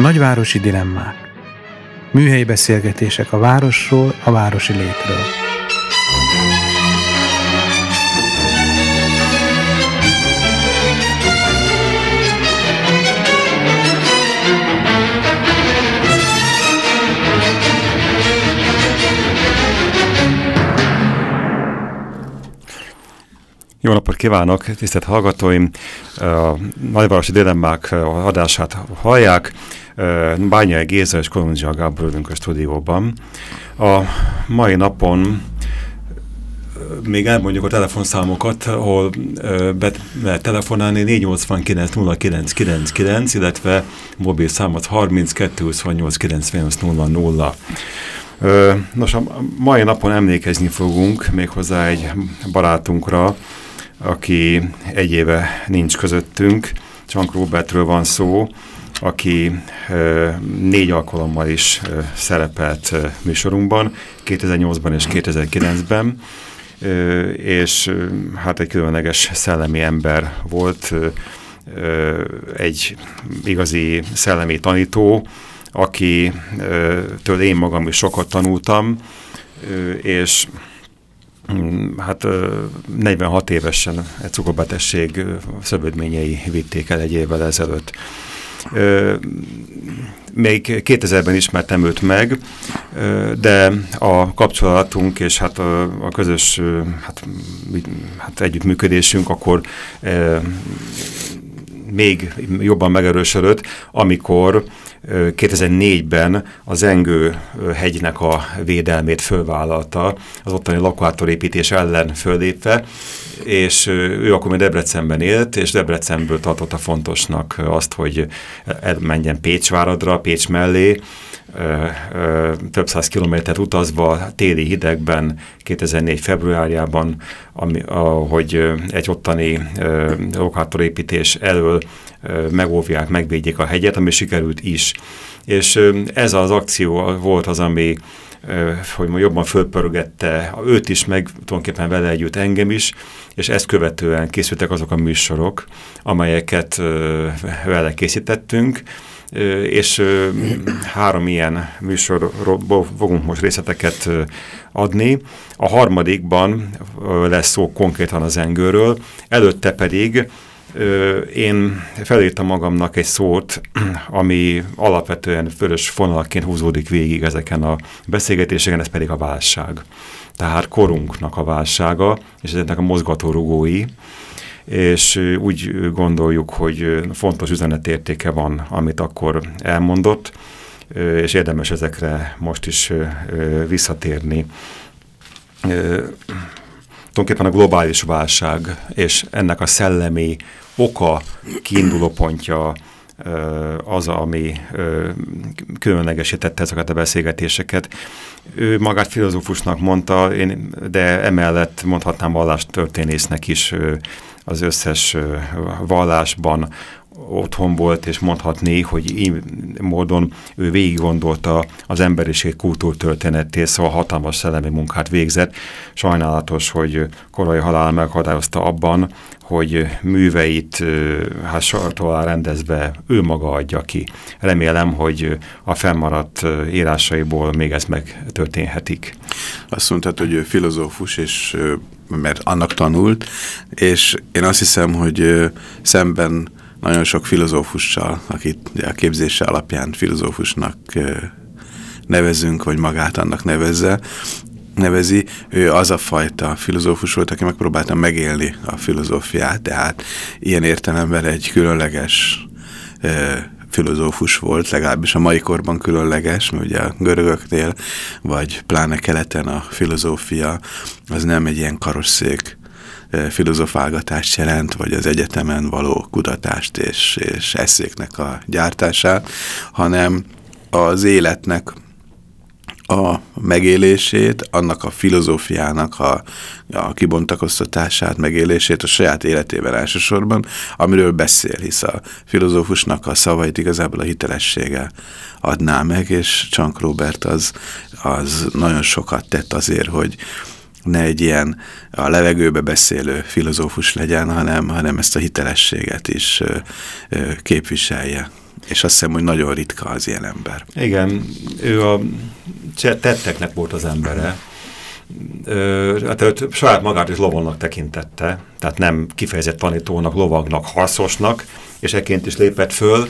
Nagyvárosi dilemmák. Műhelyi beszélgetések a városról, a városi létről. Jó napot kívánok, tisztelt hallgatóim! A Nagyvárosi Dilemmák adását hallják. Bányai Géza és Kolondzsia Gábor ülünk a stúdióban. A mai napon még elmondjuk a telefonszámokat, ahol be lehet telefonálni 489 0999, illetve mobil számot 32 28 98 00. Nos, a mai napon emlékezni fogunk méghozzá egy barátunkra, aki egy éve nincs közöttünk, Csank Robertről van szó, aki négy alkalommal is szerepelt műsorunkban, 2008-ban és 2009-ben, és hát egy különleges szellemi ember volt, egy igazi szellemi tanító, akitől én magam is sokat tanultam, és mm, hát 46 évesen egy cukorbetegség szövődményei vitték el egy évvel ezelőtt. Még 2000-ben ismertem őt meg, de a kapcsolatunk és hát a, a közös hát, hát együttműködésünk akkor még jobban megerősödött, amikor 2004-ben az Engő hegynek a védelmét fölvállalta, az ottani lakóátorépítés ellen föllépve, és ő akkor még Debrecenben élt, és Debrecenből tartotta fontosnak azt, hogy elmenjen Pécsváradra, Pécs mellé, több száz kilométert utazva téli hidegben 2004. februárjában, ami, hogy egy ottani lokátorépítés elől megóvják, megvédjék a hegyet, ami sikerült is. És ez az akció volt az, ami hogy jobban fölpörgette őt is, meg tulajdonképpen vele együtt engem is, és ezt követően készültek azok a műsorok, amelyeket vele készítettünk, és három ilyen műsorból fogunk most részleteket adni. A harmadikban lesz szó konkrétan az engőről, előtte pedig én felírtam magamnak egy szót, ami alapvetően vörös fonalként húzódik végig ezeken a beszélgetéseken, ez pedig a válság. Tehát korunknak a válsága, és ezeknek a mozgatórugói, és úgy gondoljuk, hogy fontos üzenetértéke van, amit akkor elmondott, és érdemes ezekre most is visszatérni. Tulajdonképpen a globális válság és ennek a szellemi oka, kiinduló pontja az, ami különlegesítette ezeket a beszélgetéseket. Ő magát filozófusnak mondta, de emellett mondhatnám vallástörténésznek is az összes vallásban otthon volt, és mondhatni, hogy így módon ő végig gondolta az emberiség kultúrtörténetét, szóval hatalmas szellemi munkát végzett. Sajnálatos, hogy korai halál meghatározta abban, hogy műveit hát sortól rendezve ő maga adja ki. Remélem, hogy a fennmaradt írásaiból még ez megtörténhetik. Azt mondtad, hogy filozófus, és mert annak tanult, és én azt hiszem, hogy szemben nagyon sok filozófussal, akit a képzése alapján filozófusnak nevezünk, vagy magát annak nevezze, nevezi, ő az a fajta filozófus volt, aki megpróbálta megélni a filozófiát, tehát ilyen értelemben egy különleges filozófus volt, legalábbis a mai korban különleges, mert ugye a görögöknél, vagy pláne keleten a filozófia az nem egy ilyen karosszék filozofálgatást jelent, vagy az egyetemen való kutatást és, és eszéknek a gyártását, hanem az életnek a megélését, annak a filozófiának a, a kibontakoztatását, megélését a saját életében elsősorban, amiről beszél, hisz a filozófusnak a szavait igazából a hitelessége adná meg, és Csank Robert az, az nagyon sokat tett azért, hogy ne egy ilyen a levegőbe beszélő filozófus legyen, hanem, hanem ezt a hitelességet is képviselje. És azt hiszem, hogy nagyon ritka az ilyen ember. Igen, ő a tetteknek volt az embere. Ö, hát őt saját magát is lovonnak tekintette, tehát nem kifejezett tanítónak, lovagnak, harcosnak, és ekként is lépett föl.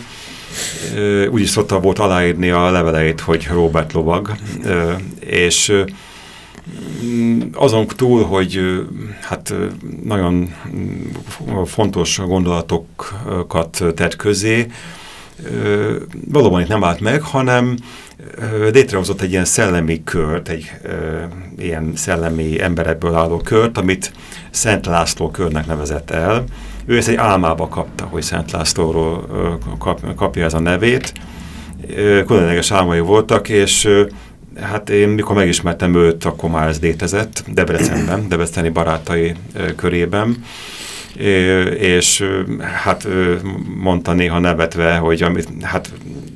Ö, úgy is szokta volt aláírni a leveleit, hogy Robert lovag, és azon túl, hogy hát nagyon fontos gondolatokat tett közé, valóban itt nem állt meg, hanem létrehozott egy ilyen szellemi kört, egy ilyen szellemi emberekből álló kört, amit Szent László körnek nevezett el. Ő ezt egy álmába kapta, hogy Szent Lászlóról kap, kapja ez a nevét. Különleges álmai voltak, és hát én mikor megismertem őt, akkor már ez létezett Debrecenben, Debreceni barátai körében. És hát mondta néha nevetve, hogy amit, hát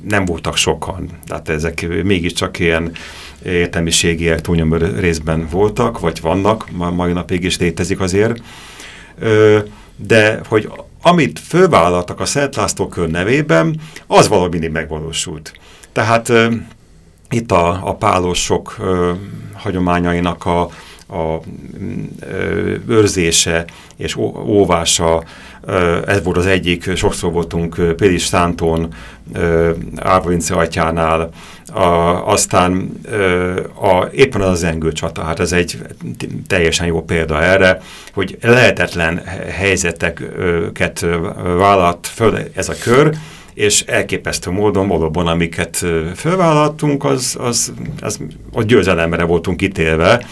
nem voltak sokan, tehát ezek mégiscsak ilyen értelmiségiek túlnyomó részben voltak, vagy vannak, mai napig is létezik azért, de hogy amit fölvállaltak a Szent László kör nevében, az valami mindig megvalósult. Tehát itt a, a pálosok hagyományainak a, a őrzése és óvása, ez volt az egyik, sokszor voltunk Pélis Szántón, Árvalince atyánál, a, aztán a, éppen az zengő csata, hát ez egy teljesen jó példa erre, hogy lehetetlen helyzeteket vállalt föl ez a kör, és elképesztő módon valóban, amiket fölvállaltunk, az, az, az, az győzelemre voltunk ítélve,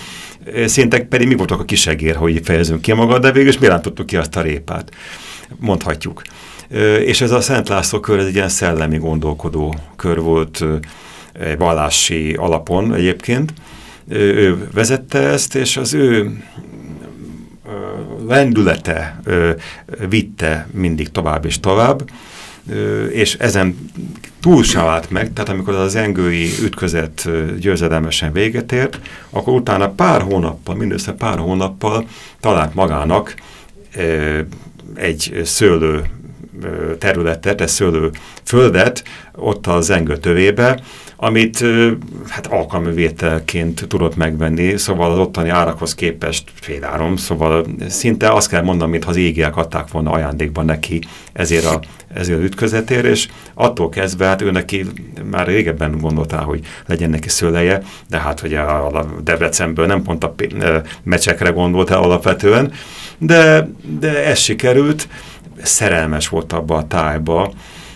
szintek pedig mi voltak a kisegér, hogy fejezünk ki magad, de végül is mi rántottuk ki azt a répát, mondhatjuk. És ez a Szent László kör, ez egy ilyen szellemi gondolkodó kör volt, vallási alapon egyébként. Ő vezette ezt, és az ő lendülete vitte mindig tovább és tovább, és ezen túl sem állt meg, tehát amikor az engői ütközet győzedelmesen véget ért, akkor utána pár hónappal, mindössze pár hónappal talált magának egy szőlő területet, egy szőlő földet ott az engő tövébe, amit hát alkalmavételként tudott megvenni, szóval az ottani árakhoz képest félárom, szóval szinte azt kell mondanom, mintha az égiek adták volna ajándékban neki ezért a, ezért az ütközetért, és attól kezdve, hát ő neki már régebben gondoltál, hogy legyen neki szőleje, de hát hogy a Debrecenből nem pont a mecsekre gondoltál alapvetően, de, de ez sikerült, szerelmes volt abba a tájba,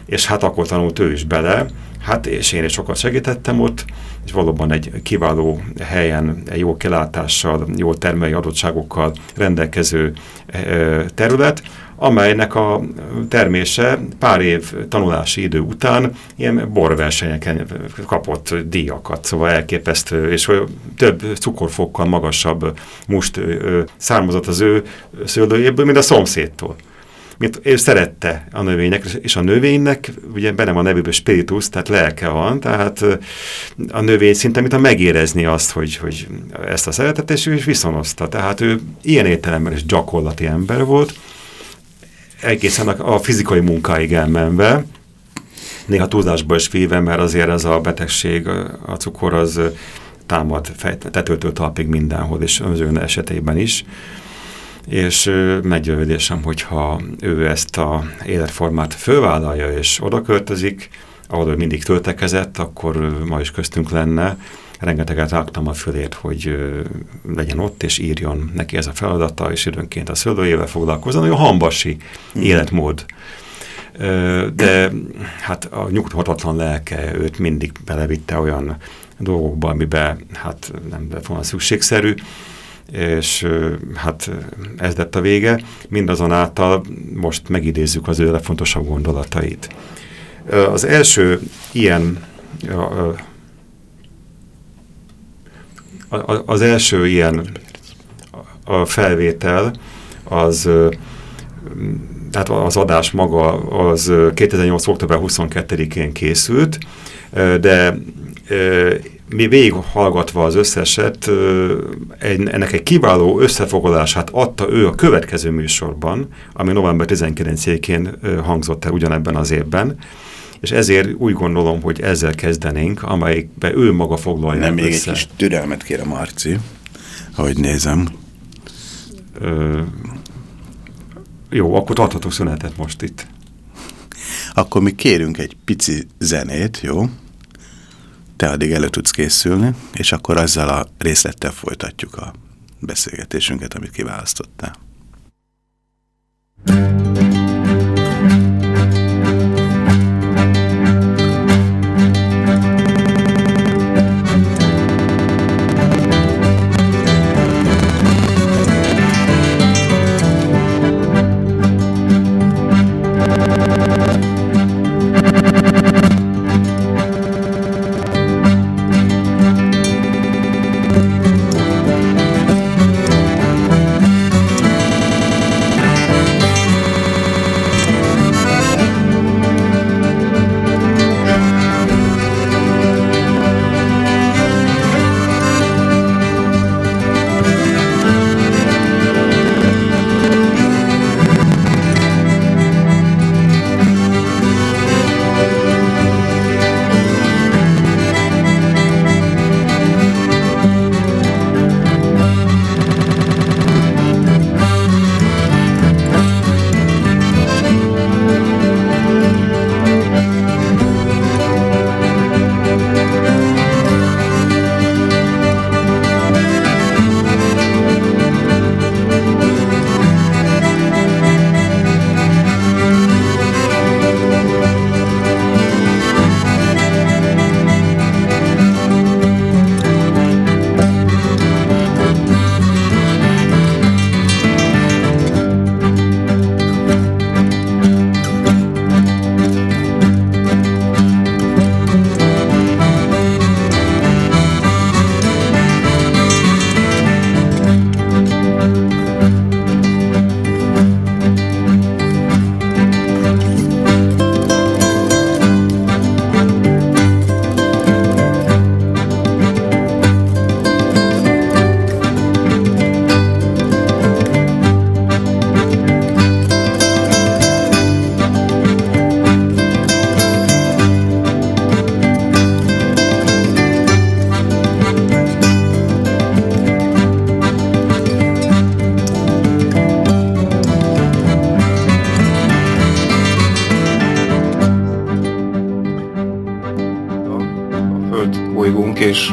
és hát akkor tanult ő is bele, Hát és én is sokat segítettem ott, és valóban egy kiváló helyen, egy jó kilátással, jó termelői adottságokkal rendelkező terület, amelynek a termése pár év tanulási idő után ilyen borversenyeken kapott díjakat, szóval elképesztő, és több cukorfokkal magasabb must származott az ő szőlőjéből, mint a szomszédtól mint ő szerette a növények, és a növénynek ugye benne a nevében spiritus, tehát lelke van, tehát a növény szinte, mint a megérezni azt, hogy, hogy ezt a szeretet, és ő is viszonozta. Tehát ő ilyen értelemben is gyakorlati ember volt, egészen a, a fizikai munkáig elmenve, néha túlzásba is véve, mert azért ez a betegség, a cukor az támad tetőtől talpig mindenhol, és az esetében is és meggyőződésem, hogyha ő ezt a életformát fölvállalja és oda költözik, ahol ő mindig töltekezett, akkor ma is köztünk lenne. Rengeteget rágtam a fölét, hogy legyen ott, és írjon neki ez a feladata, és időnként a szöldőjével foglalkozzon, olyan hambasi mm. életmód. De hát a nyugtahatatlan lelke őt mindig belevitte olyan dolgokba, amiben hát nem lett volna szükségszerű, és hát ez lett a vége. Mindazonáltal most megidézzük az ő legfontosabb gondolatait. Az első ilyen az első ilyen a felvétel az tehát az adás maga az 2008. október 22-én készült, de mi végighallgatva az összeset, ennek egy kiváló összefoglalását adta ő a következő műsorban, ami november 19-én hangzott el ugyanebben az évben, és ezért úgy gondolom, hogy ezzel kezdenénk, amelyikbe ő maga foglalja Nem, még össze. egy kis türelmet kérem, Marci, ahogy nézem. Ö, jó, akkor tarthatok szünetet most itt. Akkor mi kérünk egy pici zenét, jó? Te addig elő tudsz készülni, és akkor azzal a részlettel folytatjuk a beszélgetésünket, amit kiválasztottál.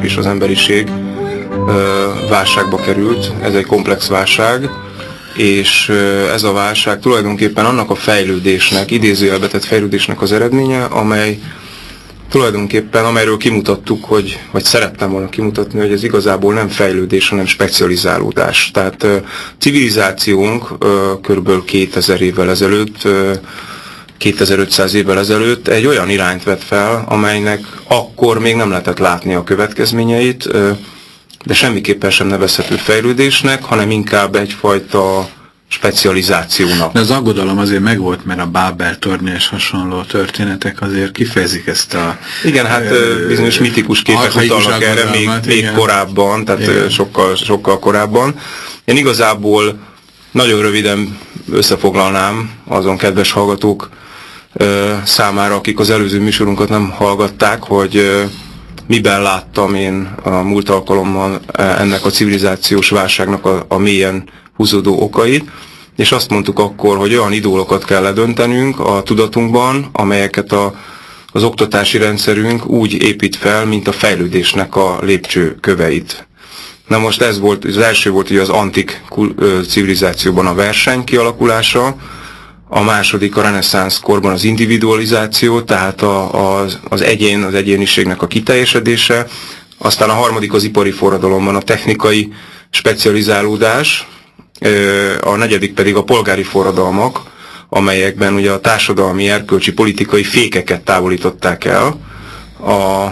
És az emberiség válságba került. Ez egy komplex válság, és ez a válság tulajdonképpen annak a fejlődésnek, idézőjelbetett fejlődésnek az eredménye, amely tulajdonképpen, amelyről kimutattuk, hogy, vagy szerettem volna kimutatni, hogy ez igazából nem fejlődés, hanem specializálódás. Tehát civilizációnk kb. 2000 évvel ezelőtt 2500 évvel ezelőtt egy olyan irányt vett fel, amelynek akkor még nem lehetett látni a következményeit, de semmiképpen sem nevezhető fejlődésnek, hanem inkább egyfajta specializációnak. De az aggodalom azért megvolt, mert a Bábel tornya és hasonló történetek azért kifejezik ezt a... Igen, hát ö, bizonyos mitikus képek utalnak erre még, még korábban, tehát igen. sokkal, sokkal korábban. Én igazából nagyon röviden összefoglalnám azon kedves hallgatók számára, akik az előző műsorunkat nem hallgatták, hogy miben láttam én a múlt alkalommal ennek a civilizációs válságnak a, a mélyen húzódó okait, és azt mondtuk akkor, hogy olyan idólokat kell ledöntenünk a tudatunkban, amelyeket a, az oktatási rendszerünk úgy épít fel, mint a fejlődésnek a lépcső köveit. Na most ez volt, az első volt ugye az antik civilizációban a verseny kialakulása, a második a reneszánsz korban az individualizáció, tehát a, a, az egyén, az egyéniségnek a kiteljesedése, aztán a harmadik az ipari forradalomban a technikai specializálódás, a negyedik pedig a polgári forradalmak, amelyekben ugye a társadalmi, erkölcsi, politikai fékeket távolították el a,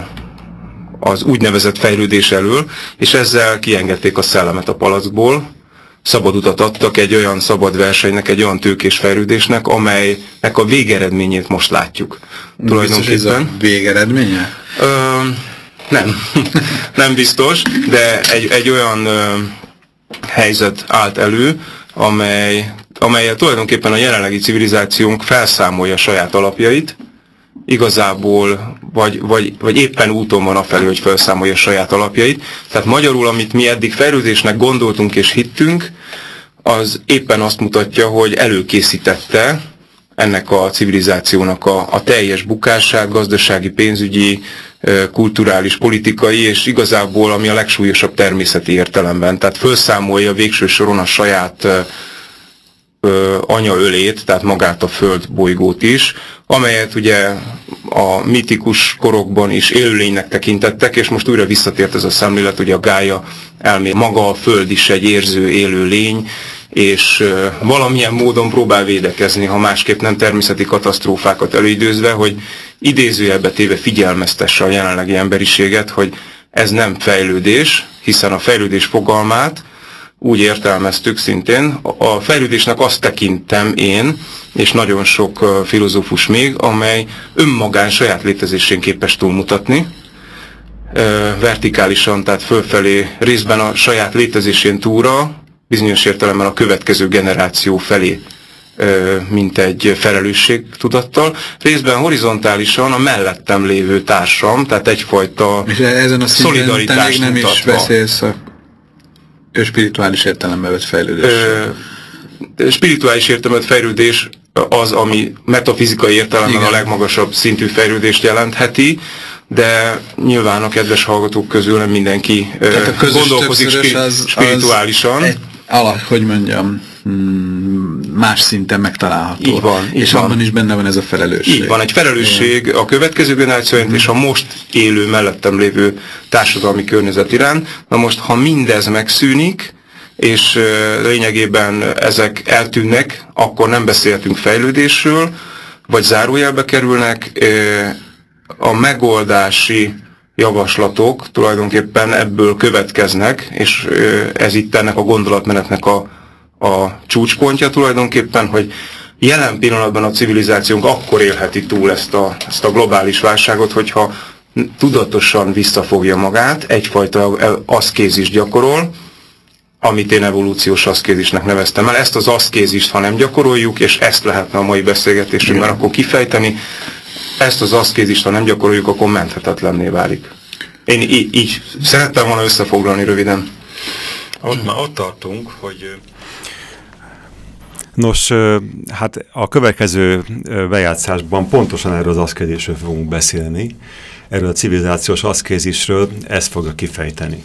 az úgynevezett fejlődés elől, és ezzel kiengedték a szellemet a palackból, szabad utat adtak egy olyan szabad versenynek, egy olyan tőkés fejlődésnek, amelynek a végeredményét most látjuk. Tulajdonképpen. Ez a végeredménye? Ö, nem, nem biztos, de egy, egy olyan ö, helyzet állt elő, amely, amelyel tulajdonképpen a jelenlegi civilizációnk felszámolja saját alapjait, igazából, vagy, vagy, vagy éppen úton van afelé, hogy felszámolja saját alapjait. Tehát magyarul, amit mi eddig fejlődésnek gondoltunk és hittünk, az éppen azt mutatja, hogy előkészítette ennek a civilizációnak a, a teljes bukását, gazdasági, pénzügyi, kulturális, politikai, és igazából ami a legsúlyosabb természeti értelemben. Tehát felszámolja végső soron a saját anyaölét, tehát magát a Föld bolygót is, amelyet ugye a mitikus korokban is élőlénynek tekintettek, és most újra visszatért ez a szemlélet, ugye a gája elmé. Maga a Föld is egy érző élő lény, és valamilyen módon próbál védekezni, ha másképp nem természeti katasztrófákat előidőzve, hogy idézőjelbe téve figyelmeztesse a jelenlegi emberiséget, hogy ez nem fejlődés, hiszen a fejlődés fogalmát úgy értelmeztük szintén. A fejlődésnek azt tekintem én, és nagyon sok filozófus még, amely önmagán saját létezésén képes túlmutatni, vertikálisan, tehát fölfelé részben a saját létezésén túra, bizonyos értelemben a következő generáció felé mint egy felelősségtudattal, részben horizontálisan a mellettem lévő társam, tehát egyfajta És ezen a szolidaritást nem mutatva. is beszélsz a ő spirituális értelemben vett fejlődés. Ö, spirituális értelemben fejlődés az, ami metafizikai értelemben Igen. a legmagasabb szintű fejlődést jelentheti, de nyilván a kedves hallgatók közül nem mindenki a gondolkozik spir az, spirituálisan. Az egy, hogy mondjam, Hmm, más szinten megtalálható. Így van. Így és van. abban is benne van ez a felelősség. Így van, egy felelősség Igen. a következő generáció mm. és a most élő, mellettem lévő társadalmi környezet irán. Na most, ha mindez megszűnik, és lényegében ezek eltűnnek, akkor nem beszélhetünk fejlődésről, vagy zárójelbe kerülnek. A megoldási javaslatok tulajdonképpen ebből következnek, és ez itt ennek a gondolatmenetnek a a csúcspontja tulajdonképpen, hogy jelen pillanatban a civilizációnk akkor élheti túl ezt a, ezt a globális válságot, hogyha tudatosan visszafogja magát, egyfajta aszkézis gyakorol, amit én evolúciós aszkézisnek neveztem el. Ezt az aszkézist, ha nem gyakoroljuk, és ezt lehetne a mai beszélgetésünkben akkor kifejteni, ezt az aszkézist, ha nem gyakoroljuk, akkor menthetetlenné válik. Én így, így szerettem volna összefoglalni röviden. Ott, már ott tartunk, hogy Nos, hát a következő bejátszásban pontosan erről az aszkézisről fogunk beszélni, erről a civilizációs aszkézisről, ezt fogja kifejteni.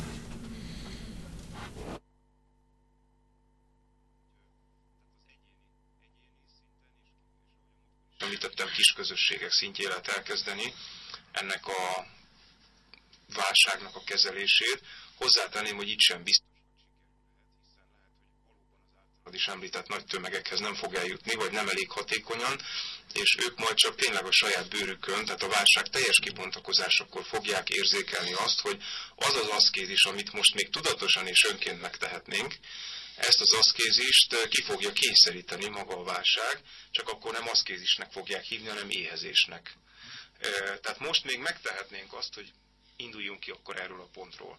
Említettem kis közösségek szintjén lehet elkezdeni ennek a válságnak a kezelését. Hozzátenném, hogy itt sem biztos is említett nagy tömegekhez nem fog eljutni, vagy nem elég hatékonyan, és ők majd csak tényleg a saját bőrükön, tehát a válság teljes kibontakozásakor fogják érzékelni azt, hogy az az aszkézis, amit most még tudatosan és önként megtehetnénk, ezt az aszkézist ki fogja kényszeríteni maga a válság, csak akkor nem aszkézisnek fogják hívni, hanem éhezésnek. Tehát most még megtehetnénk azt, hogy induljunk ki akkor erről a pontról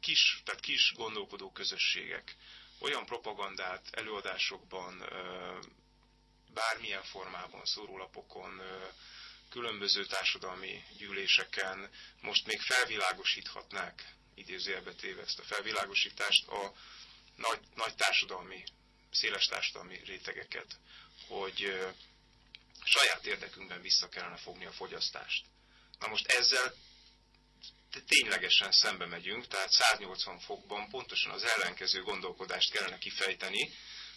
kis, tehát kis gondolkodó közösségek olyan propagandát előadásokban, bármilyen formában, szórólapokon, különböző társadalmi gyűléseken most még felvilágosíthatnák, idézőjelbe téve ezt a felvilágosítást a nagy, nagy társadalmi, széles társadalmi rétegeket, hogy saját érdekünkben vissza kellene fogni a fogyasztást. Na most ezzel ténylegesen szembe megyünk, tehát 180 fokban pontosan az ellenkező gondolkodást kellene kifejteni,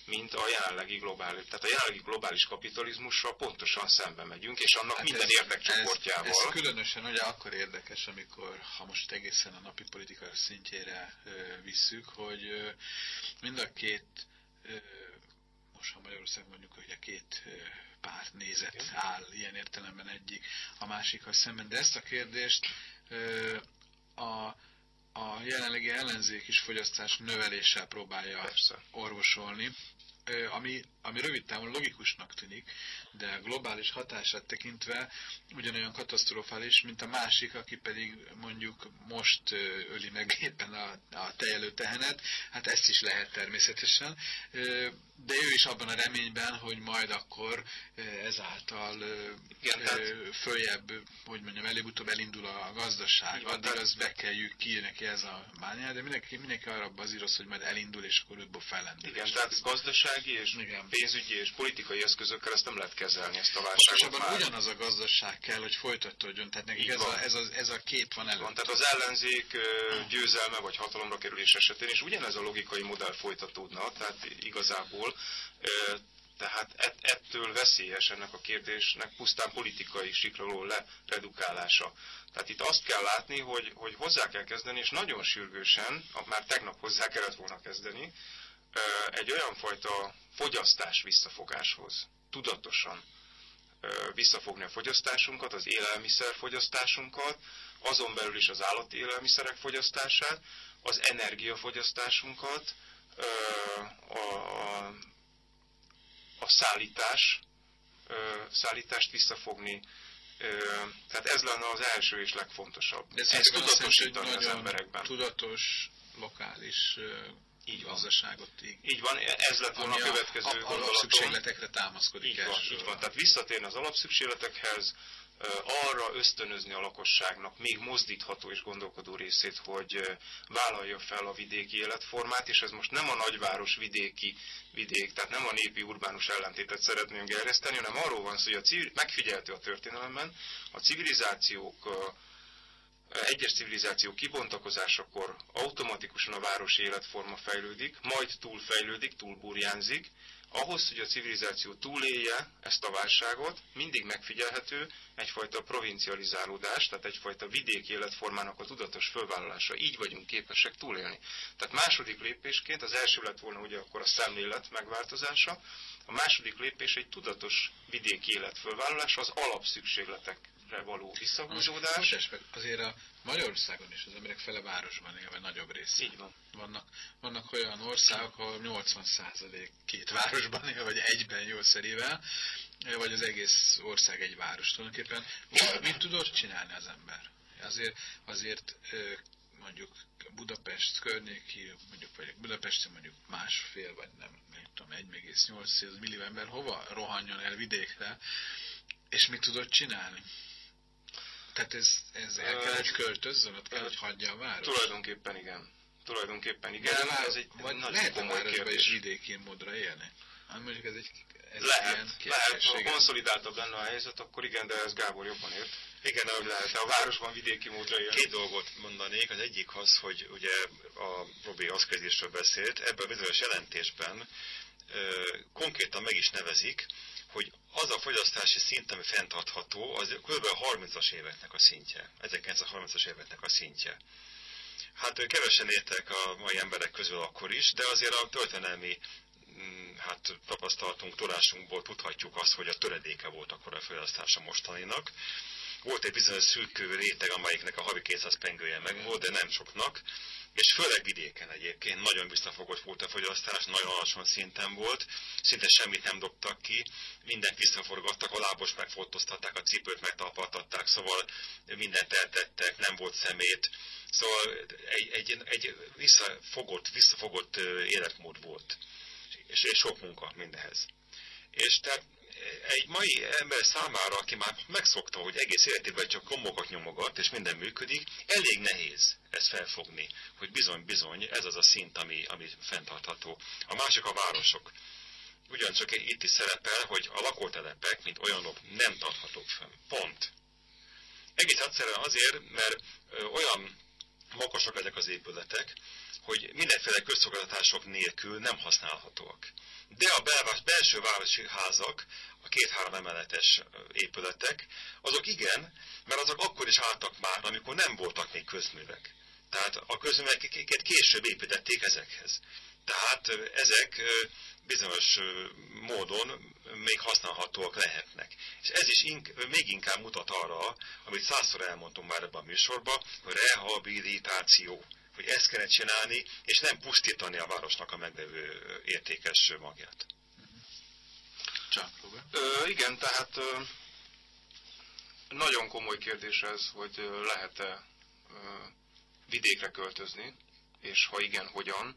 mint a jelenlegi globális, tehát a jelenlegi globális kapitalizmussal pontosan szembe megyünk, és annak hát minden ez, érdekcsoportjával. Ez, ez különösen ugye akkor érdekes, amikor, ha most egészen a napi politikai szintjére ö, visszük, hogy ö, mind a két ö, most ha Magyarország mondjuk ugye két párt nézet áll ilyen értelemben egyik a másikkal szemben, de ezt a kérdést a a jelenlegi ellenzék is fogyasztás növeléssel próbálja Persze. orvosolni ami, ami rövid távon logikusnak tűnik, de a globális hatását tekintve ugyanolyan katasztrofális, mint a másik, aki pedig mondjuk most öli meg éppen a, a tejelő tehenet, hát ezt is lehet természetesen, de ő is abban a reményben, hogy majd akkor ezáltal Igen, följebb, hogy mondjam, előbb-utóbb elindul a gazdaság, Igen, addig az bekeljük ki neki ez a bányája, de mindenki, mindenki arra bazíroz, hogy majd elindul, és akkor őből fellendül. Igen, tehát gazdaság gazdasági és Igen. pénzügyi és politikai eszközökkel ezt nem lehet kezelni, ezt a válságot. Pontosabban ugyanaz a gazdaság kell, hogy folytatódjon, tehát nekik ez a, ez, a, ez a kép van előtt. Van, tehát az ellenzék győzelme vagy hatalomra kerülés esetén is ugyanez a logikai modell folytatódna, tehát igazából tehát ettől veszélyes ennek a kérdésnek pusztán politikai sikraló leredukálása. Tehát itt azt kell látni, hogy, hogy hozzá kell kezdeni, és nagyon sürgősen, már tegnap hozzá kellett volna kezdeni, egy olyan fajta fogyasztás visszafogáshoz, tudatosan visszafogni a fogyasztásunkat, az élelmiszer fogyasztásunkat, azon belül is az állati élelmiszerek fogyasztását, az energiafogyasztásunkat, a, a, a szállítás, szállítást visszafogni. Tehát ez lenne az első és legfontosabb. Ez ezt tudatosítani az emberekben. Tudatos, lokális így van. gazdaságot. Így, így van, ez lett volna a következő a, gondolatom. Alapszükségletekre támaszkodik így van, így van, tehát visszatérni az alapszükségletekhez, arra ösztönözni a lakosságnak még mozdítható és gondolkodó részét, hogy vállalja fel a vidéki életformát, és ez most nem a nagyváros vidéki vidék, tehát nem a népi urbánus ellentétet szeretném gerjeszteni, hanem arról van szó, hogy a civil, megfigyeltő a történelemben, a civilizációk egyes civilizáció kibontakozásakor automatikusan a városi életforma fejlődik, majd túlfejlődik, túlburjánzik, ahhoz, hogy a civilizáció túlélje ezt a válságot, mindig megfigyelhető egyfajta provincializálódás, tehát egyfajta vidéki életformának a tudatos fölvállalása. Így vagyunk képesek túlélni. Tehát második lépésként, az első lett volna ugye akkor a szemlélet megváltozása, a második lépés egy tudatos vidéki élet fölvállalása, az alapszükségletek való visszahúzódás. Most, azért a Magyarországon is az emberek fele városban él, vagy nagyobb rész. Így van. Vannak, vannak olyan országok, ahol 80% két városban él, vagy egyben jószerével, vagy az egész ország egy város tulajdonképpen. Mit tudod csinálni az ember? Azért, azért mondjuk Budapest környéki, mondjuk vagy Budapesten mondjuk másfél, vagy nem, nem tudom, 1,8 millió ember hova rohanjon el vidékre, és mit tudod csinálni? Tehát ez, ez el kell, hogy költözzön, ott kell, hogy hagyja a város? Tulajdonképpen igen. Tulajdonképpen igen. De ez egy vagy lehet a városban is vidéki módra élni? Hát mondjuk ez egy ez lehet, ilyen lehet, ha konszolidáltabb lenne a helyzet, akkor igen, de ez Gábor jobban ért. Igen, de lehet, a városban vidéki módra élni. Két dolgot mondanék, az egyik az, hogy ugye a Robi aszkrézésről beszélt, ebben a bizonyos jelentésben konkrétan meg is nevezik, hogy az a fogyasztási szint, ami fenntartható, az kb. a 30-as éveknek a szintje, 1930-as éveknek a szintje. Hát kevesen értek a mai emberek közül akkor is, de azért a történelmi mm, hát tapasztalatunk, tudásunkból tudhatjuk azt, hogy a töredéke volt akkor a fogyasztása mostaninak. Volt egy bizonyos szűk réteg, amelyiknek a havi 200 pengője megvolt, de nem soknak. És főleg vidéken egyébként nagyon visszafogott volt a fogyasztás, nagyon alacsony szinten volt, szinte semmit nem dobtak ki, mindent visszaforgattak, a lábos megfotoztatták, a cipőt megtalpaltatták, szóval mindent eltettek, nem volt szemét, szóval egy, egy, egy visszafogott, visszafogott életmód volt, és, és sok munka mindenhez. És tehát egy mai ember számára, aki már megszokta, hogy egész életében csak gombokat nyomogat, és minden működik, elég nehéz ezt felfogni, hogy bizony-bizony ez az a szint, ami, ami fenntartható. A másik a városok. Ugyancsak itt is szerepel, hogy a lakótelepek, mint olyanok nem tarthatók fenn. Pont. Egész egyszerűen azért, mert olyan makasak ezek az épületek, hogy mindenféle közszolgáltatások nélkül nem használhatóak. De a belvás, belső városi házak, a két-három emeletes épületek, azok igen, mert azok akkor is álltak már, amikor nem voltak még közművek. Tehát a közműveket később építették ezekhez. Tehát ezek bizonyos módon még használhatóak lehetnek. És ez is ink, még inkább mutat arra, amit százszor elmondtunk már ebben a műsorban, hogy rehabilitáció, hogy ezt kellene csinálni, és nem pusztítani a városnak a meglevő értékes magját. Csak, Ö, igen, tehát ö, nagyon komoly kérdés ez, hogy lehet-e vidékre költözni, és ha igen, hogyan.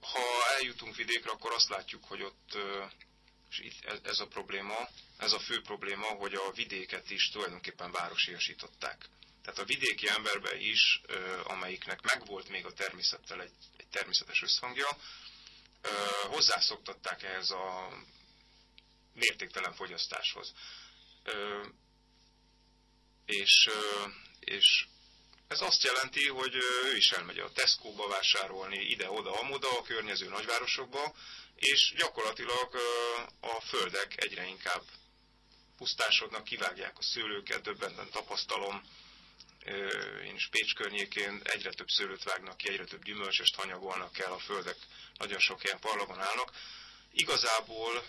Ha eljutunk vidékre, akkor azt látjuk, hogy ott, és itt ez a probléma, ez a fő probléma, hogy a vidéket is tulajdonképpen városiasították. Tehát a vidéki emberbe is, amelyiknek megvolt még a természettel egy, egy természetes összhangja, hozzászoktatták ehhez a mértéktelen fogyasztáshoz. És, és ez azt jelenti, hogy ő is elmegy a Tesco-ba vásárolni, ide-oda, amoda, a környező nagyvárosokba, és gyakorlatilag a földek egyre inkább pusztásodnak, kivágják a szőlőket, döbbenten tapasztalom. Én is Pécs környékén egyre több szőlőt vágnak ki, egyre több gyümölcsöst hanyagolnak el, a földek nagyon sok ilyen parlagon állnak. Igazából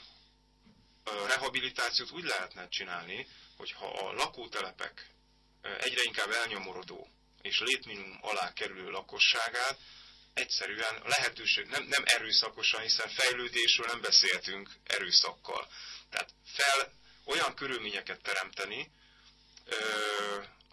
rehabilitációt úgy lehetne csinálni, hogyha a lakótelepek egyre inkább elnyomorodó és létminimum alá kerülő lakosságát egyszerűen lehetőség nem, nem erőszakosan, hiszen fejlődésről nem beszéltünk erőszakkal. Tehát fel olyan körülményeket teremteni,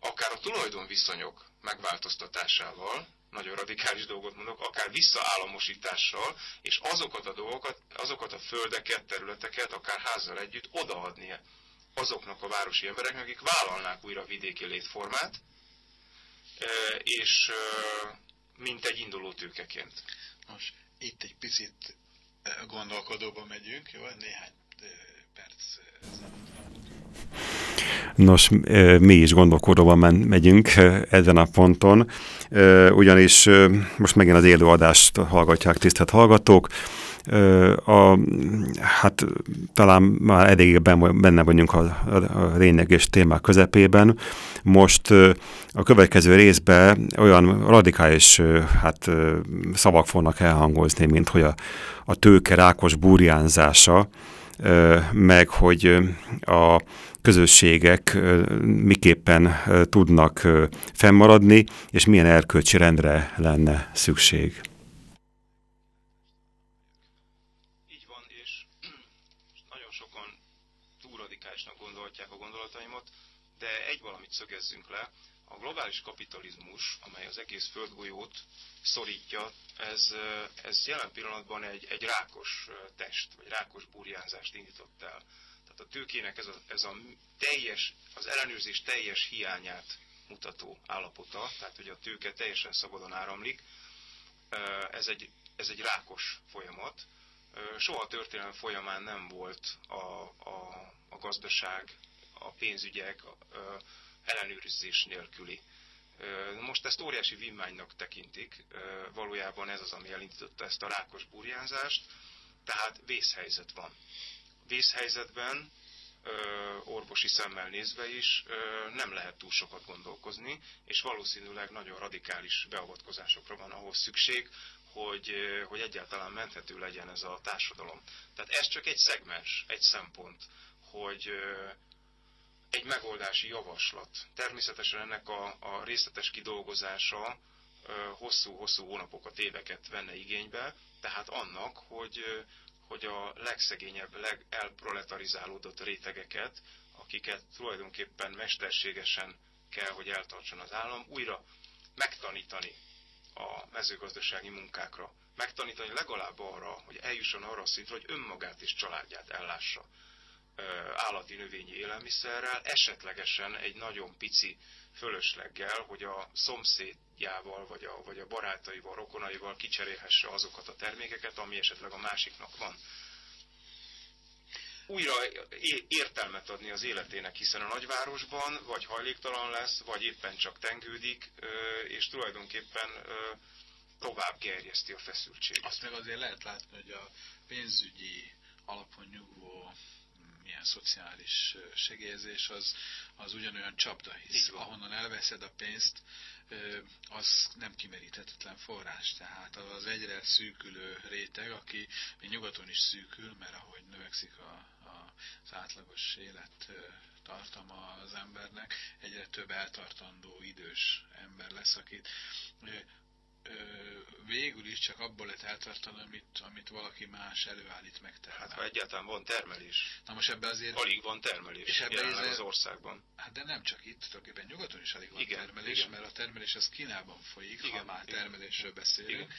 akár a tulajdonviszonyok megváltoztatásával, nagyon radikális dolgot mondok, akár visszaállamosítással, és azokat a dolgokat, azokat a földeket, területeket, akár házzal együtt odaadni azoknak a városi embereknek, akik vállalnák újra a vidéki létformát, és mint egy induló tőkeként. Most itt egy picit gondolkodóba megyünk, jó? Néhány perc Nos, mi is gondolkodóban megyünk ezen a ponton, ugyanis most megint az élőadást hallgatják tisztelt hallgatók, a, hát talán már eddig benne vagyunk a, a lényeges témák közepében. Most a következő részben olyan radikális hát, szavak fognak elhangozni, mint hogy a, a tőke rákos burjánzása, meg hogy a közösségek miképpen tudnak fennmaradni, és milyen erkölcsi rendre lenne szükség. Így van, és nagyon sokan túl radikálisnak gondolhatják a gondolataimat, de egy valamit szögezzünk le, a globális kapitalizmus, amely az egész földgolyót szorítja, ez, ez jelen pillanatban egy, egy rákos test, vagy rákos burjánzást indított el. A tőkének ez a, ez a teljes, az ellenőrzés teljes hiányát mutató állapota, tehát hogy a tőke teljesen szabadon áramlik, ez egy, ez egy rákos folyamat. Soha a történelem folyamán nem volt a, a, a gazdaság, a pénzügyek ellenőrzés nélküli most ezt óriási vívmánynak tekintik, valójában ez az, ami elindította ezt a rákos burjánzást, tehát vészhelyzet van. Vészhelyzetben orvosi szemmel nézve is nem lehet túl sokat gondolkozni, és valószínűleg nagyon radikális beavatkozásokra van ahhoz szükség, hogy, hogy egyáltalán menthető legyen ez a társadalom. Tehát ez csak egy szegmens, egy szempont, hogy egy megoldási javaslat. Természetesen ennek a, a részletes kidolgozása hosszú-hosszú hónapokat, éveket venne igénybe, tehát annak, hogy, hogy a legszegényebb, legelproletarizálódott rétegeket, akiket tulajdonképpen mesterségesen kell, hogy eltartson az állam, újra megtanítani a mezőgazdasági munkákra. Megtanítani legalább arra, hogy eljusson arra a szintre, hogy önmagát és családját ellássa állati növényi élelmiszerrel, esetlegesen egy nagyon pici fölösleggel, hogy a szomszédjával, vagy a, vagy a barátaival, rokonaival kicserélhesse azokat a termékeket, ami esetleg a másiknak van. Újra értelmet adni az életének, hiszen a nagyvárosban vagy hajléktalan lesz, vagy éppen csak tengődik, és tulajdonképpen tovább gerjeszti a feszültséget. Azt meg azért lehet látni, hogy a pénzügyi alapon nyugvó bármilyen szociális segélyezés, az, az ugyanolyan csapda, hisz ahonnan elveszed a pénzt, az nem kimeríthetetlen forrás. Tehát az egyre szűkülő réteg, aki nyugaton is szűkül, mert ahogy növekszik a, a, az átlagos élet tartama az embernek, egyre több eltartandó idős ember lesz, akit végül is csak abból lehet eltartani, amit, amit valaki más előállít meg. Hát ha egyáltalán van termelés. Na most ebben azért... Alig van termelés és ebben az országban. Hát de nem csak itt, tulajdonképpen nyugaton is alig van igen, termelés, igen. mert a termelés az Kínában folyik, igen, ha már igen. termelésről beszélünk.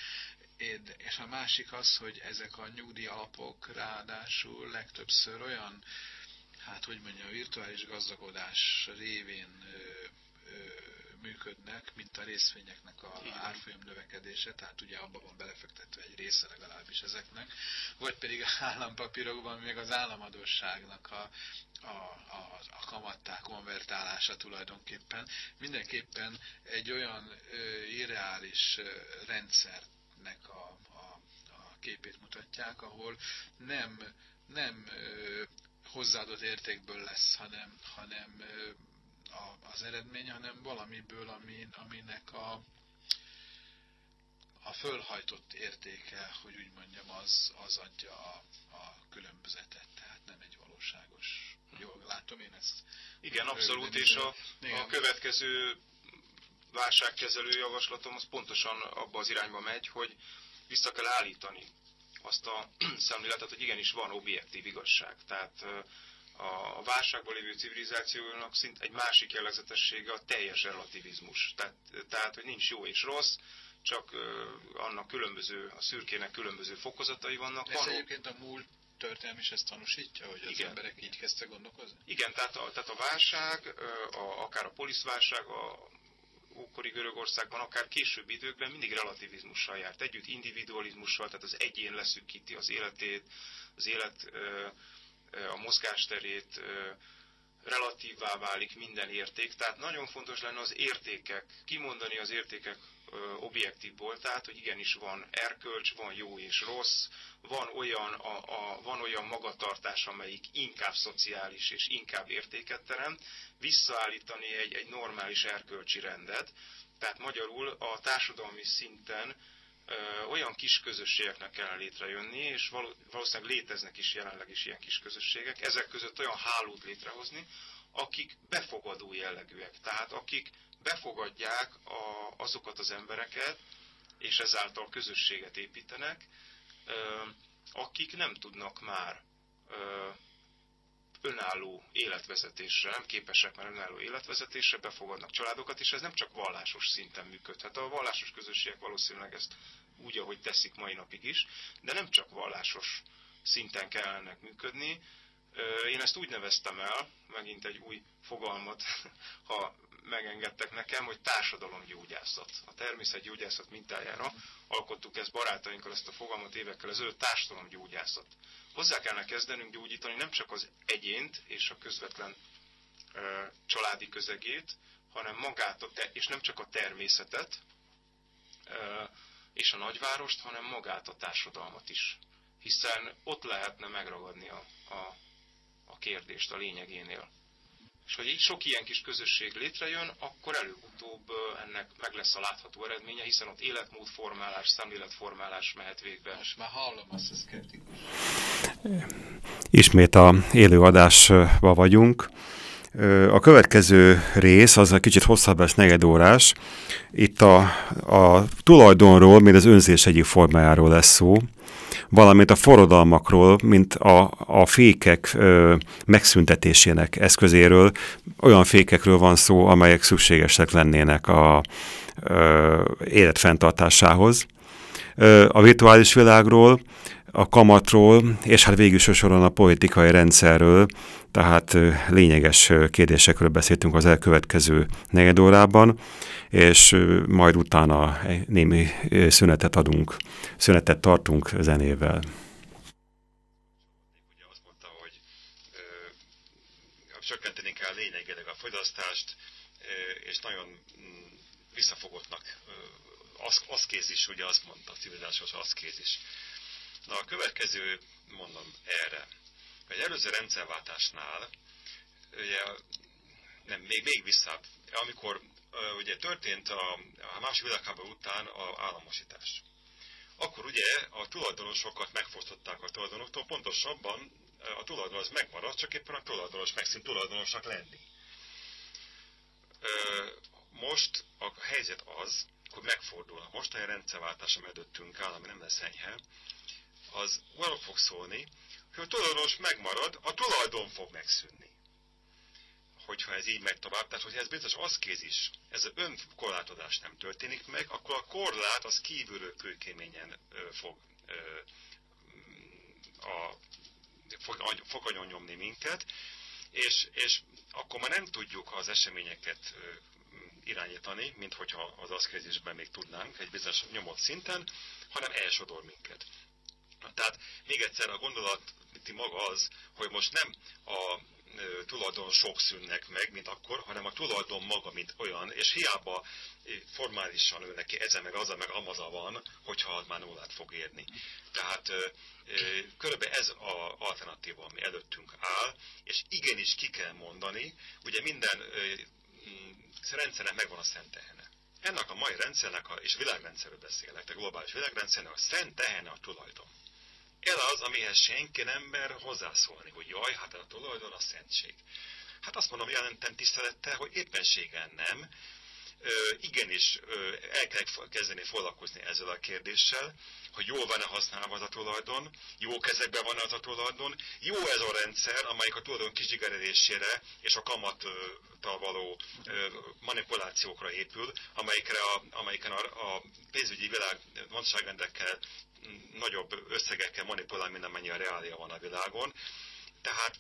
Igen. És a másik az, hogy ezek a nyugdíj alapok ráadásul legtöbbször olyan, hát hogy mondja, a virtuális gazdagodás révén működnek, mint a részvényeknek a árfolyam növekedése, tehát ugye abban van belefektetve egy része legalábbis ezeknek, vagy pedig állampapírokban még az államadóságnak a, a, a, a kamattá konvertálása tulajdonképpen. Mindenképpen egy olyan ö, irreális ö, rendszernek a, a, a képét mutatják, ahol nem, nem ö, hozzáadott értékből lesz, hanem, hanem a, az eredmény, hanem valamiből, ami, aminek a, a fölhajtott értéke, hogy úgy mondjam, az, az adja a, a különbözetet, tehát nem egy valóságos. Jól látom én ezt? Igen, abszolút, és a, a következő válságkezelő javaslatom az pontosan abba az irányba megy, hogy vissza kell állítani azt a szemléletet, hogy igenis van objektív igazság. Tehát a válságban lévő civilizációnak szint egy másik jellegzetessége a teljes relativizmus. Tehát, tehát, hogy nincs jó és rossz, csak annak különböző, a szürkének különböző fokozatai vannak. Ez van, egyébként a múlt történelm is ezt tanúsítja, hogy az Igen. emberek így kezdtek gondolkozni? Igen, tehát a, tehát a válság, a, akár a poliszválság, a ókori Görögországban, akár későbbi időkben mindig relativizmussal járt. Együtt individualizmussal, tehát az egyén leszűkíti az életét, az élet a mozgásterét, relatívvá válik minden érték, tehát nagyon fontos lenne az értékek, kimondani az értékek objektív voltát, hogy igenis van erkölcs, van jó és rossz, van olyan, a, a, van olyan magatartás, amelyik inkább szociális és inkább értéket teremt, visszaállítani egy, egy normális erkölcsi rendet, tehát magyarul a társadalmi szinten olyan kis közösségeknek kell létrejönni, és valószínűleg léteznek is jelenleg is ilyen kis közösségek, ezek között olyan hálót létrehozni, akik befogadó jellegűek, tehát akik befogadják a, azokat az embereket, és ezáltal közösséget építenek, akik nem tudnak már önálló életvezetésre, nem képesek már önálló életvezetésre, befogadnak családokat, és ez nem csak vallásos szinten működhet. A vallásos közösségek valószínűleg ezt úgy, ahogy teszik mai napig is, de nem csak vallásos szinten kell ennek működni. Én ezt úgy neveztem el, megint egy új fogalmat, ha megengedtek nekem, hogy társadalomgyógyászat. A természetgyógyászat mintájára alkottuk ezt barátainkkal ezt a fogalmat évekkel ezelőtt, társadalomgyógyászat. Hozzá kellene kezdenünk gyógyítani nem csak az egyént és a közvetlen ö, családi közegét, hanem magát, a te, és nem csak a természetet ö, és a nagyvárost, hanem magát a társadalmat is. Hiszen ott lehetne megragadni a, a, a kérdést a lényegénél. És hogy így sok ilyen kis közösség létrejön, akkor előbb-utóbb ennek meg lesz a látható eredménye, hiszen ott életmódformálás, szemléletformálás mehet végbe. Most már hallom azt a szkeptikus. Ismét a élőadásba vagyunk. A következő rész az a kicsit hosszabb lesz, negyedórás. Itt a, a tulajdonról, mint az önzés egyik formájáról lesz szó valamint a forradalmakról, mint a, a fékek ö, megszüntetésének eszközéről. Olyan fékekről van szó, amelyek szükségesek lennének a ö, élet fenntartásához. Ö, a virtuális világról, a kamatról, és hát végül soron a politikai rendszerről, tehát lényeges kérdésekről beszéltünk az elkövetkező negyed órában, és majd utána némi szünetet adunk, szünetet tartunk zenével. Csökkenteni kell lényegileg a fogyasztást, és nagyon mm, visszafogottnak az, aszkézis, ugye azt mondta, civilizációs aszkézis. Na a következő, mondom, erre Egy előző rendszerváltásnál, ugye, nem, még, még vissza, amikor ugye történt a, a második világháború után a államosítás. Akkor ugye a tulajdonosokat megfosztották a tulajdonoktól, pontosabban a tulajdonos megmaradt, csak éppen a tulajdonos megszűnt tulajdonosnak lenni. Most a helyzet az, hogy megfordul. A mostani rendszerváltás, ami előttünk áll, ami nem lesz enyhe, az arra fog szólni, hogy a tulajdonos megmarad, a tulajdon fog megszűnni. Hogyha ez így megy tovább, tehát hogy ez biztos aszkézis, ez az önkorlátozás nem történik meg, akkor a korlát az kívülről kőkéményen ö, fog, ö, a, fog, fog agyon nyomni minket, és, és akkor már nem tudjuk az eseményeket irányítani, mint hogyha az aszkézisben még tudnánk egy bizonyos nyomott szinten, hanem elsodor minket. Tehát még egyszer a gondolati maga az, hogy most nem a tulajdon sok szűnnek meg, mint akkor, hanem a tulajdon maga, mint olyan, és hiába formálisan ő neki ezen meg az, meg amaza van, hogyha az már nullát fog érni. Tehát körülbelül ez az alternatíva, ami előttünk áll, és igenis ki kell mondani, ugye minden rendszernek megvan a szent tehene. Ennek a mai rendszernek, a, és világrendszerről beszélek, a globális világrendszernek a szent tehene a tulajdon. Ez az, amihez senki nem mer hozzászólni, hogy jaj, hát a tulajdon a szentség. Hát azt mondom, jelentem tisztelettel, hogy éppenségen nem, igenis el kell kezdeni foglalkozni ezzel a kérdéssel, hogy jól van-e használva az a tulajdon, jó kezekben van az a tulajdon, jó ez a rendszer, amelyik a tulajdon kizsigerelésére és a kamattal való manipulációkra épül, amelyikre a, amelyiken a, a pénzügyi világ nagyságrendekkel nagyobb összegekkel manipulálni, mint amennyi a reália van a világon. Tehát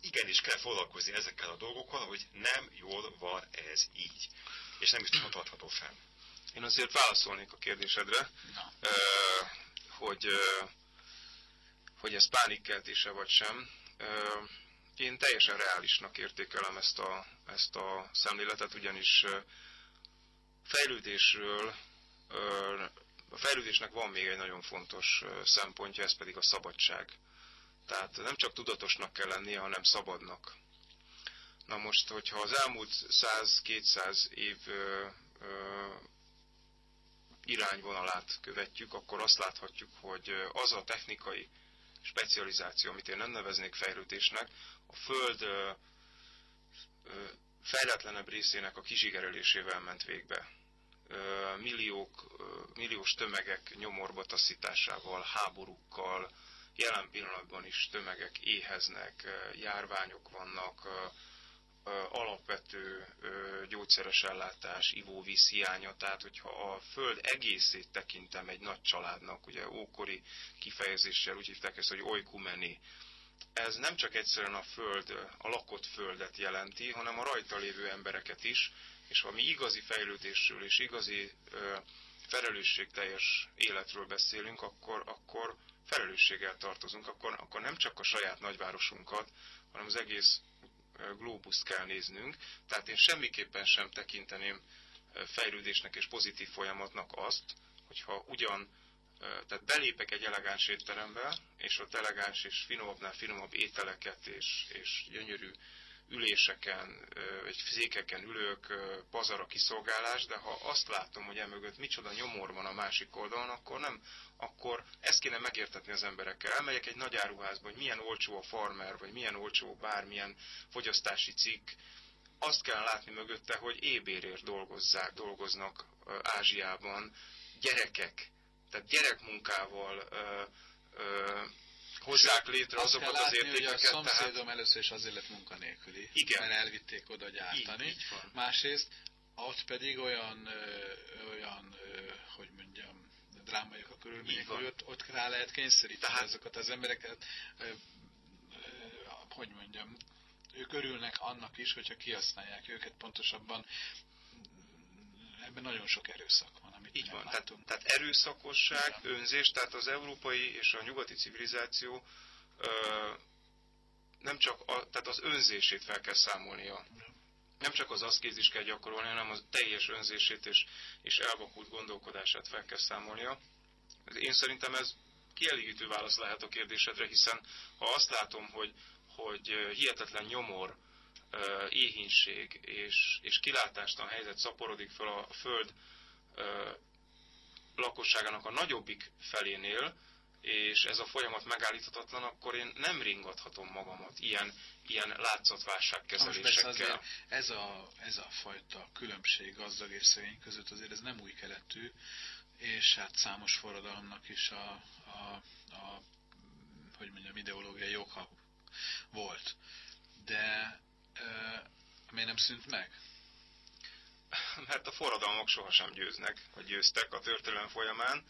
igenis kell foglalkozni ezekkel a dolgokkal, hogy nem jól van ez így és nem is tartható fel. Én azért válaszolnék a kérdésedre, hogy, hogy ez pánikkeltése vagy sem. Én teljesen reálisnak értékelem ezt a, ezt a szemléletet, ugyanis fejlődésről, a fejlődésnek van még egy nagyon fontos szempontja, ez pedig a szabadság. Tehát nem csak tudatosnak kell lennie, hanem szabadnak. Na most, hogyha az elmúlt 100-200 év irányvonalát követjük, akkor azt láthatjuk, hogy az a technikai specializáció, amit én nem neveznék fejlődésnek, a Föld fejletlenebb részének a kizsigerelésével ment végbe. Milliók, milliós tömegek nyomorba taszításával, háborúkkal, jelen pillanatban is tömegek éheznek, járványok vannak, alapvető gyógyszeres ellátás, ivóvíz hiánya, tehát hogyha a föld egészét tekintem egy nagy családnak, ugye ókori kifejezéssel úgy hívták ezt, hogy oikumeni, ez nem csak egyszerűen a föld, a lakott földet jelenti, hanem a rajta lévő embereket is, és ha mi igazi fejlődésről és igazi ö, felelősségteljes életről beszélünk, akkor, akkor felelősséggel tartozunk, akkor, akkor nem csak a saját nagyvárosunkat, hanem az egész globuszt kell néznünk, tehát én semmiképpen sem tekinteném fejlődésnek és pozitív folyamatnak azt, hogyha ugyan, tehát belépek egy elegáns étterembe, és ott elegáns és finomabbnál finomabb ételeket és, és gyönyörű üléseken, vagy székeken ülök, pazar a kiszolgálás, de ha azt látom, hogy emögött micsoda nyomor van a másik oldalon, akkor nem, akkor ezt kéne megértetni az emberekkel. Elmegyek egy nagy áruházba, hogy milyen olcsó a farmer, vagy milyen olcsó bármilyen fogyasztási cikk, azt kell látni mögötte, hogy ébérért dolgozzák, dolgoznak Ázsiában gyerekek, tehát gyerekmunkával ö, ö, hozzák létre azokat az látni, értékeket. Hogy a szomszédom tehát... először is azért lett munkanélküli, Igen. mert elvitték oda gyártani. Így, így van. Másrészt ott pedig olyan, ö, olyan ö, hogy mondjam, drámaiak a körülmények, hogy ott, ott rá lehet kényszeríteni Tehát... azokat az embereket, hogy mondjam, ők örülnek annak is, hogyha kihasználják őket, pontosabban ebben nagyon sok erőszak van, amit Így van, tehát, tehát erőszakosság, Igen. önzés, tehát az európai és a nyugati civilizáció ö, nem csak a, tehát az önzését fel kell számolnia. Nem csak az aszkézis kell gyakorolni, hanem az teljes önzését és, és elvakult gondolkodását fel kell számolnia. Én szerintem ez kielégítő válasz lehet a kérdésedre, hiszen ha azt látom, hogy, hogy hihetetlen nyomor, éhínség és, és kilátástalan helyzet szaporodik fel a Föld lakosságának a nagyobbik felénél, és ez a folyamat megállíthatatlan, akkor én nem ringathatom magamat ilyen, ilyen látszatválságkezelésekkel. Ez a, ez a fajta különbség gazdag és szegény között azért ez nem új keletű, és hát számos forradalomnak is a, a, a hogy mondjam, ideológiai oka volt. De e, miért nem szűnt meg? Mert a forradalmak sohasem győznek, vagy győztek a történelem folyamán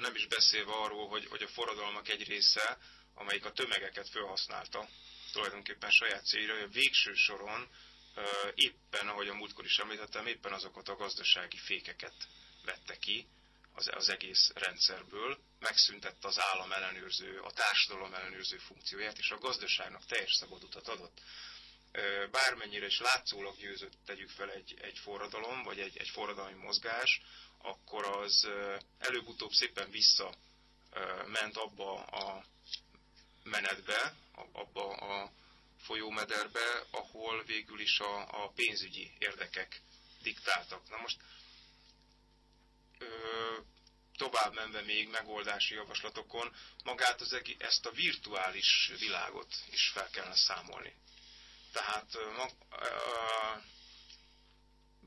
nem is beszélve arról, hogy, hogy a forradalmak egy része, amelyik a tömegeket felhasználta tulajdonképpen saját célra, a végső soron éppen, ahogy a múltkor is említettem, éppen azokat a gazdasági fékeket vette ki az, az egész rendszerből, megszüntette az állam ellenőrző, a társadalom ellenőrző funkcióját, és a gazdaságnak teljes szabad utat adott. Bármennyire is látszólag győzött, tegyük fel egy, egy forradalom, vagy egy, egy forradalmi mozgás, akkor az előbb-utóbb szépen vissza ment abba a menetbe, abba a folyómederbe, ahol végül is a, a pénzügyi érdekek diktáltak. Na most ö, tovább menve még megoldási javaslatokon, magát az ezt a virtuális világot is fel kellene számolni. Tehát mag, ö,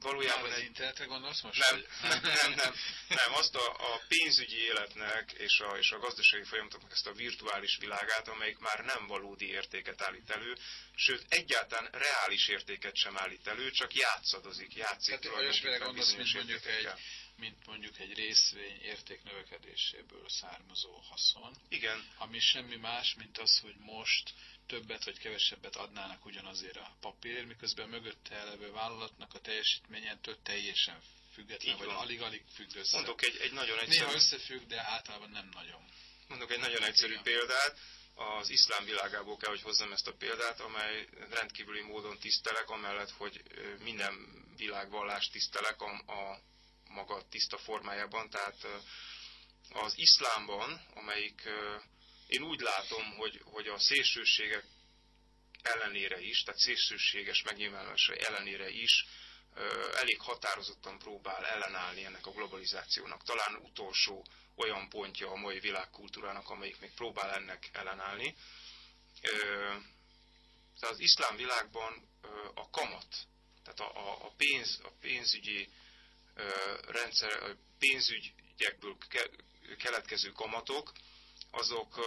valójában... az internetre gondolsz most? Nem, nem, nem, nem, nem, azt a, a pénzügyi életnek és a, és a gazdasági folyamatoknak ezt a virtuális világát, amelyik már nem valódi értéket állít elő, sőt, egyáltalán reális értéket sem állít elő, csak játszadozik, játszik. Tehát olyasmire gondolsz, mint mondjuk egy mint mondjuk egy részvény érték növekedéséből származó haszon. Igen. Ami semmi más, mint az, hogy most többet vagy kevesebbet adnának ugyanazért a papír, miközben mögötte elevő vállalatnak a teljesítményentől teljesen független, vagy alig-alig függ össze. Mondok egy, egy nagyon egyszerű... Néha összefügg, de általában nem nagyon. Mondok egy nagyon egyszerű Igen. példát. Az iszlám világából kell, hogy hozzam ezt a példát, amely rendkívüli módon tisztelek, amellett, hogy minden világvallást tisztelek a, a maga tiszta formájában. Tehát az iszlámban, amelyik én úgy látom, hogy, hogy a szélsőségek ellenére is, tehát szélsőséges megnyilvánulása ellenére is elég határozottan próbál ellenállni ennek a globalizációnak. Talán utolsó olyan pontja a mai világkultúrának, amelyik még próbál ennek ellenállni. Az iszlám világban a kamat, tehát a, a, pénz, a pénzügyi rendszer, a pénzügyekből keletkező kamatok, azok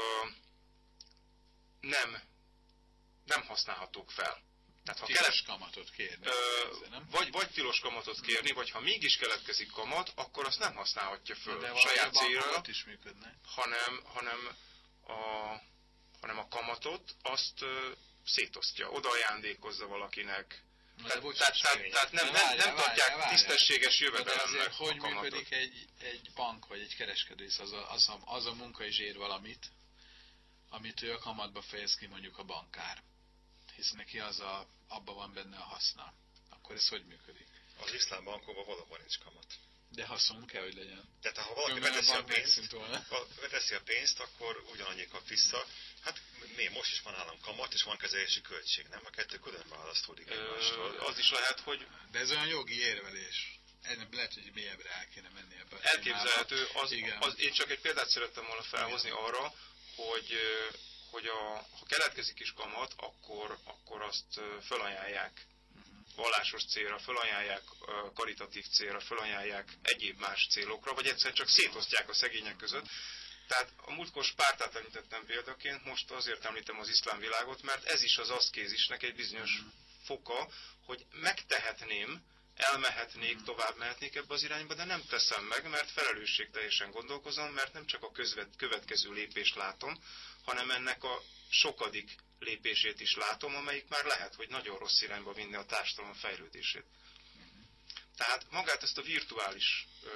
nem, nem használhatók fel. Tehát ha tilos kelet, kamatot kérni. Ö, nem? Vagy, vagy tilos kamatot kérni, vagy ha mégis keletkezik kamat, akkor azt nem használhatja föl de saját célra, is működne. hanem, hanem, a, hanem a kamatot azt ö, szétosztja, oda ajándékozza valakinek, tehát, tehát, tehát, tehát nem, nem, nem tartják tisztességes jövedelemnek hogy működik egy, egy bank vagy egy kereskedő, az a, az, a, az a munka is ér valamit, amit ő a kamatba fejez ki mondjuk a bankár. Hisz neki az a, abban van benne a haszna. Akkor ez hogy működik? Az iszlám bankokban valóban nincs kamat. De haszon kell, hogy legyen. Tehát ha valaki beteszi a, pénzt, beteszi a pénzt, akkor ugyanannyi kap vissza. Hát mi most is van állam kamat, és van kezelési költség, nem? A kettő külön választódik egymástól. Az is lehet, hogy... De ez olyan jogi érvelés. Ennek lehet, hogy mélyebbre el kéne menni ebbe. Elképzelhető. Az, az, én csak egy példát szerettem volna felhozni Igen. arra, hogy, hogy a, ha keletkezik is kamat, akkor, akkor azt felajánlják vallásos célra, felajánlják karitatív célra, felajánlják egyéb más célokra, vagy egyszerűen csak szétosztják a szegények között. Tehát a múltkor Spártát említettem példaként, most azért említem az iszlám világot, mert ez is az aszkézisnek egy bizonyos foka, hogy megtehetném, elmehetnék, tovább mehetnék ebbe az irányba, de nem teszem meg, mert felelősségteljesen gondolkozom, mert nem csak a közvet, következő lépést látom, hanem ennek a sokadik lépését is látom, amelyik már lehet, hogy nagyon rossz irányba vinni a társadalom fejlődését. Tehát magát ezt a virtuális ö,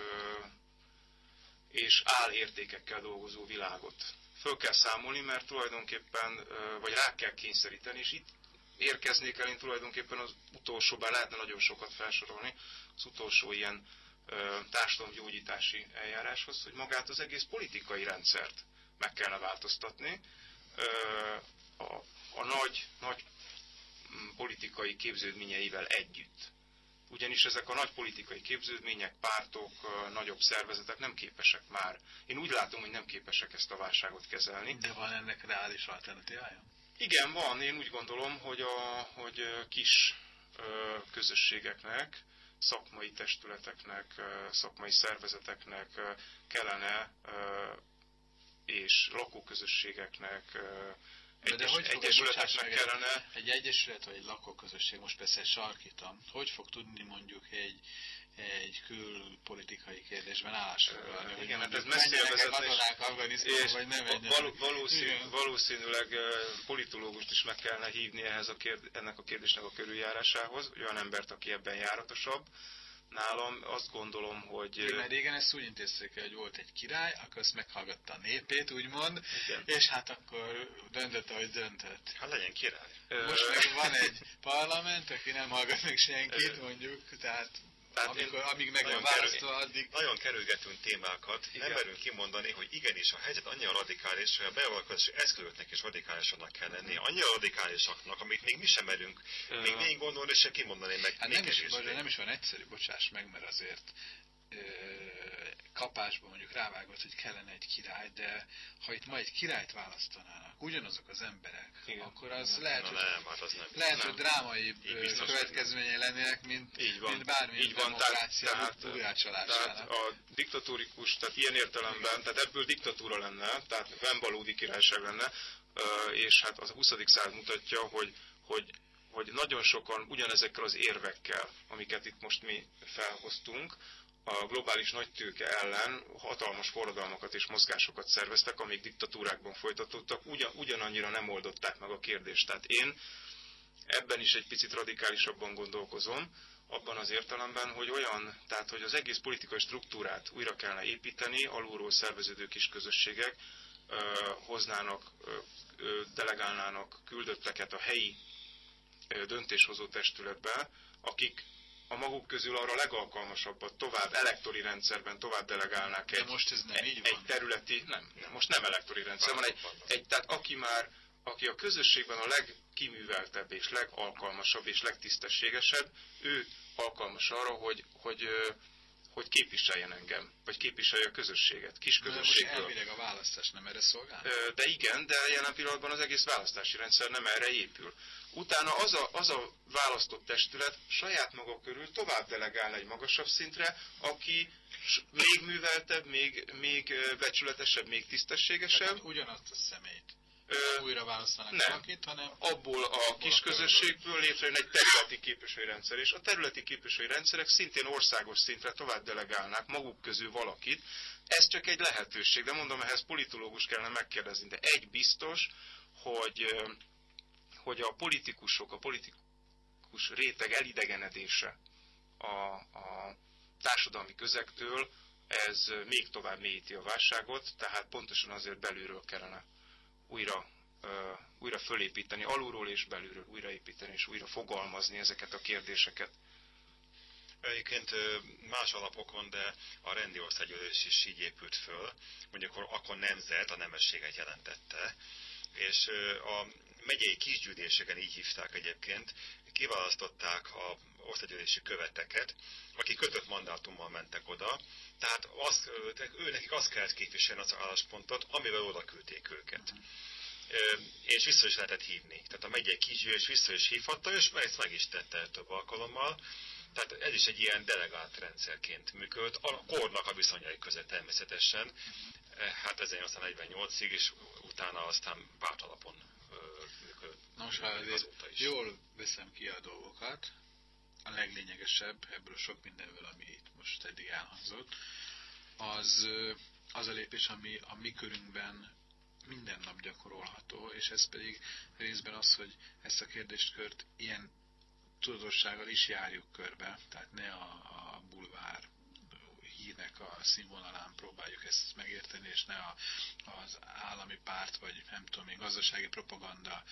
és álértékekkel dolgozó világot föl kell számolni, mert tulajdonképpen, ö, vagy rá kell kényszeríteni, és itt érkeznék el én tulajdonképpen az utolsó, bár lehetne nagyon sokat felsorolni, az utolsó ilyen társadalomgyógyítási eljáráshoz, hogy magát az egész politikai rendszert meg kellene változtatni. A, a nagy, nagy politikai képződményeivel együtt. Ugyanis ezek a nagy politikai képződmények, pártok, nagyobb szervezetek nem képesek már. Én úgy látom, hogy nem képesek ezt a válságot kezelni. De van ennek reális alternatívája? Igen, van. Én úgy gondolom, hogy, a, hogy kis közösségeknek, szakmai testületeknek, szakmai szervezeteknek kellene és lakóközösségeknek, egyes, de hogy egyesületeknek kellene... Egy egyesület vagy egy lakóközösség, most persze sarkítam, hogy fog tudni mondjuk egy, egy külpolitikai kérdésben állásfoglalni? Uh, igen, hát ez messzire vezetne, és vagy nem való, valószínű, valószínűleg politológust is meg kellene hívni ehhez a kérd, ennek a kérdésnek a körüljárásához, olyan embert, aki ebben járatosabb, nálam azt gondolom, hogy... Igen, mert régen ezt úgy intézték, hogy volt egy király, akkor azt meghallgatta a népét, úgymond, Igen. és hát akkor döntött, ahogy döntött. Hát legyen király. Most meg van egy parlament, aki nem hallgat meg senkit, mondjuk, tehát tehát Amikor, amíg meg nagyon, választva, addig... nagyon kerülgetünk témákat, Igen. nem merünk kimondani, hogy igenis a helyzet annyira radikális, hogy a beavatkozási eszközöknek is radikálisanak kell lenni, annyira radikálisaknak, amit még mi sem merünk uh. még gondolni, se kimondani meg. Hát nem is, nem is van egyszerű, bocsáss meg, mert azért kapásban mondjuk rávágott, hogy kellene egy király, de ha itt ma egy királyt választanának, ugyanazok az emberek, Igen. akkor az nem, lehet, hogy, nem, hát az nem. lehet, hogy drámai következményei lennének, mint, így van, mint bármilyen így van, demokrácia tehát, tehát a diktatórikus, tehát ilyen értelemben, tehát ebből diktatúra lenne, tehát nem valódi királyság lenne, és hát az a 20. század mutatja, hogy, hogy hogy nagyon sokan ugyanezekkel az érvekkel, amiket itt most mi felhoztunk, a globális nagytőke ellen hatalmas forradalmakat és mozgásokat szerveztek, amik diktatúrákban folytatódtak, ugyan, ugyanannyira nem oldották meg a kérdést. Tehát én ebben is egy picit radikálisabban gondolkozom, abban az értelemben, hogy olyan, tehát hogy az egész politikai struktúrát újra kellene építeni, alulról szerveződő kis közösségek ö, hoznának, ö, delegálnának küldötteket a helyi ö, döntéshozó testületbe, akik a maguk közül arra legalkalmasabbat tovább elektori rendszerben tovább delegálnák egy, most ez nem egy, egy területi, nem, nem, most nem elektori rendszer, van. egy, egy, tehát aki már, aki a közösségben a legkiműveltebb és legalkalmasabb és legtisztességesebb, ő alkalmas arra, hogy, hogy hogy képviseljen engem, vagy képviselje a közösséget, kis közösségből. Most elvileg a választás nem erre szolgál? De igen, de jelen pillanatban az egész választási rendszer nem erre épül. Utána az a, az a választott testület saját maga körül tovább delegálna egy magasabb szintre, aki még műveltebb, még, még becsületesebb, még tisztességesebb. Tehát ugyanazt a szemét újra választanak nem. valakit, hanem abból a kis közösségből létrejön egy területi képviselői rendszer, és a területi képviselői rendszerek szintén országos szintre tovább delegálnák maguk közül valakit. Ez csak egy lehetőség, de mondom, ehhez politológus kellene megkérdezni, de egy biztos, hogy, hogy a politikusok, a politikus réteg elidegenedése a, a társadalmi közegtől, ez még tovább mélyíti a válságot, tehát pontosan azért belülről kellene újra, újra fölépíteni, alulról és belülről újraépíteni és újra fogalmazni ezeket a kérdéseket. Egyébként más alapokon, de a rendi országgyűlés is így épült föl, mondjuk akkor, akkor nemzet a nemességet jelentette, és a megyei kisgyűléseken így hívták egyébként, kiválasztották a országgyűlési követeket, akik kötött mandátummal mentek oda, tehát az, ő nekik azt kellett képviselni az álláspontot, amivel oda küldték őket. Uh-huh. És vissza is lehetett hívni. Tehát a megyei kisgyűlés vissza is hívhatta, és ezt meg is tette több alkalommal. Tehát ez is egy ilyen delegált rendszerként működt, a kornak a viszonyai között természetesen, hát 1848-ig, és utána aztán pártalapon Nos, ha azért jól veszem ki a dolgokat, a leglényegesebb ebből a sok mindenből, ami itt most eddig elhangzott, az, az a lépés, ami a mi körünkben minden nap gyakorolható, és ez pedig részben az, hogy ezt a kérdéskört ilyen tudatossággal is járjuk körbe, tehát ne a, a bulvár hírnek a színvonalán próbáljuk ezt megérteni, és ne a, az állami párt, vagy nem tudom én, gazdasági propaganda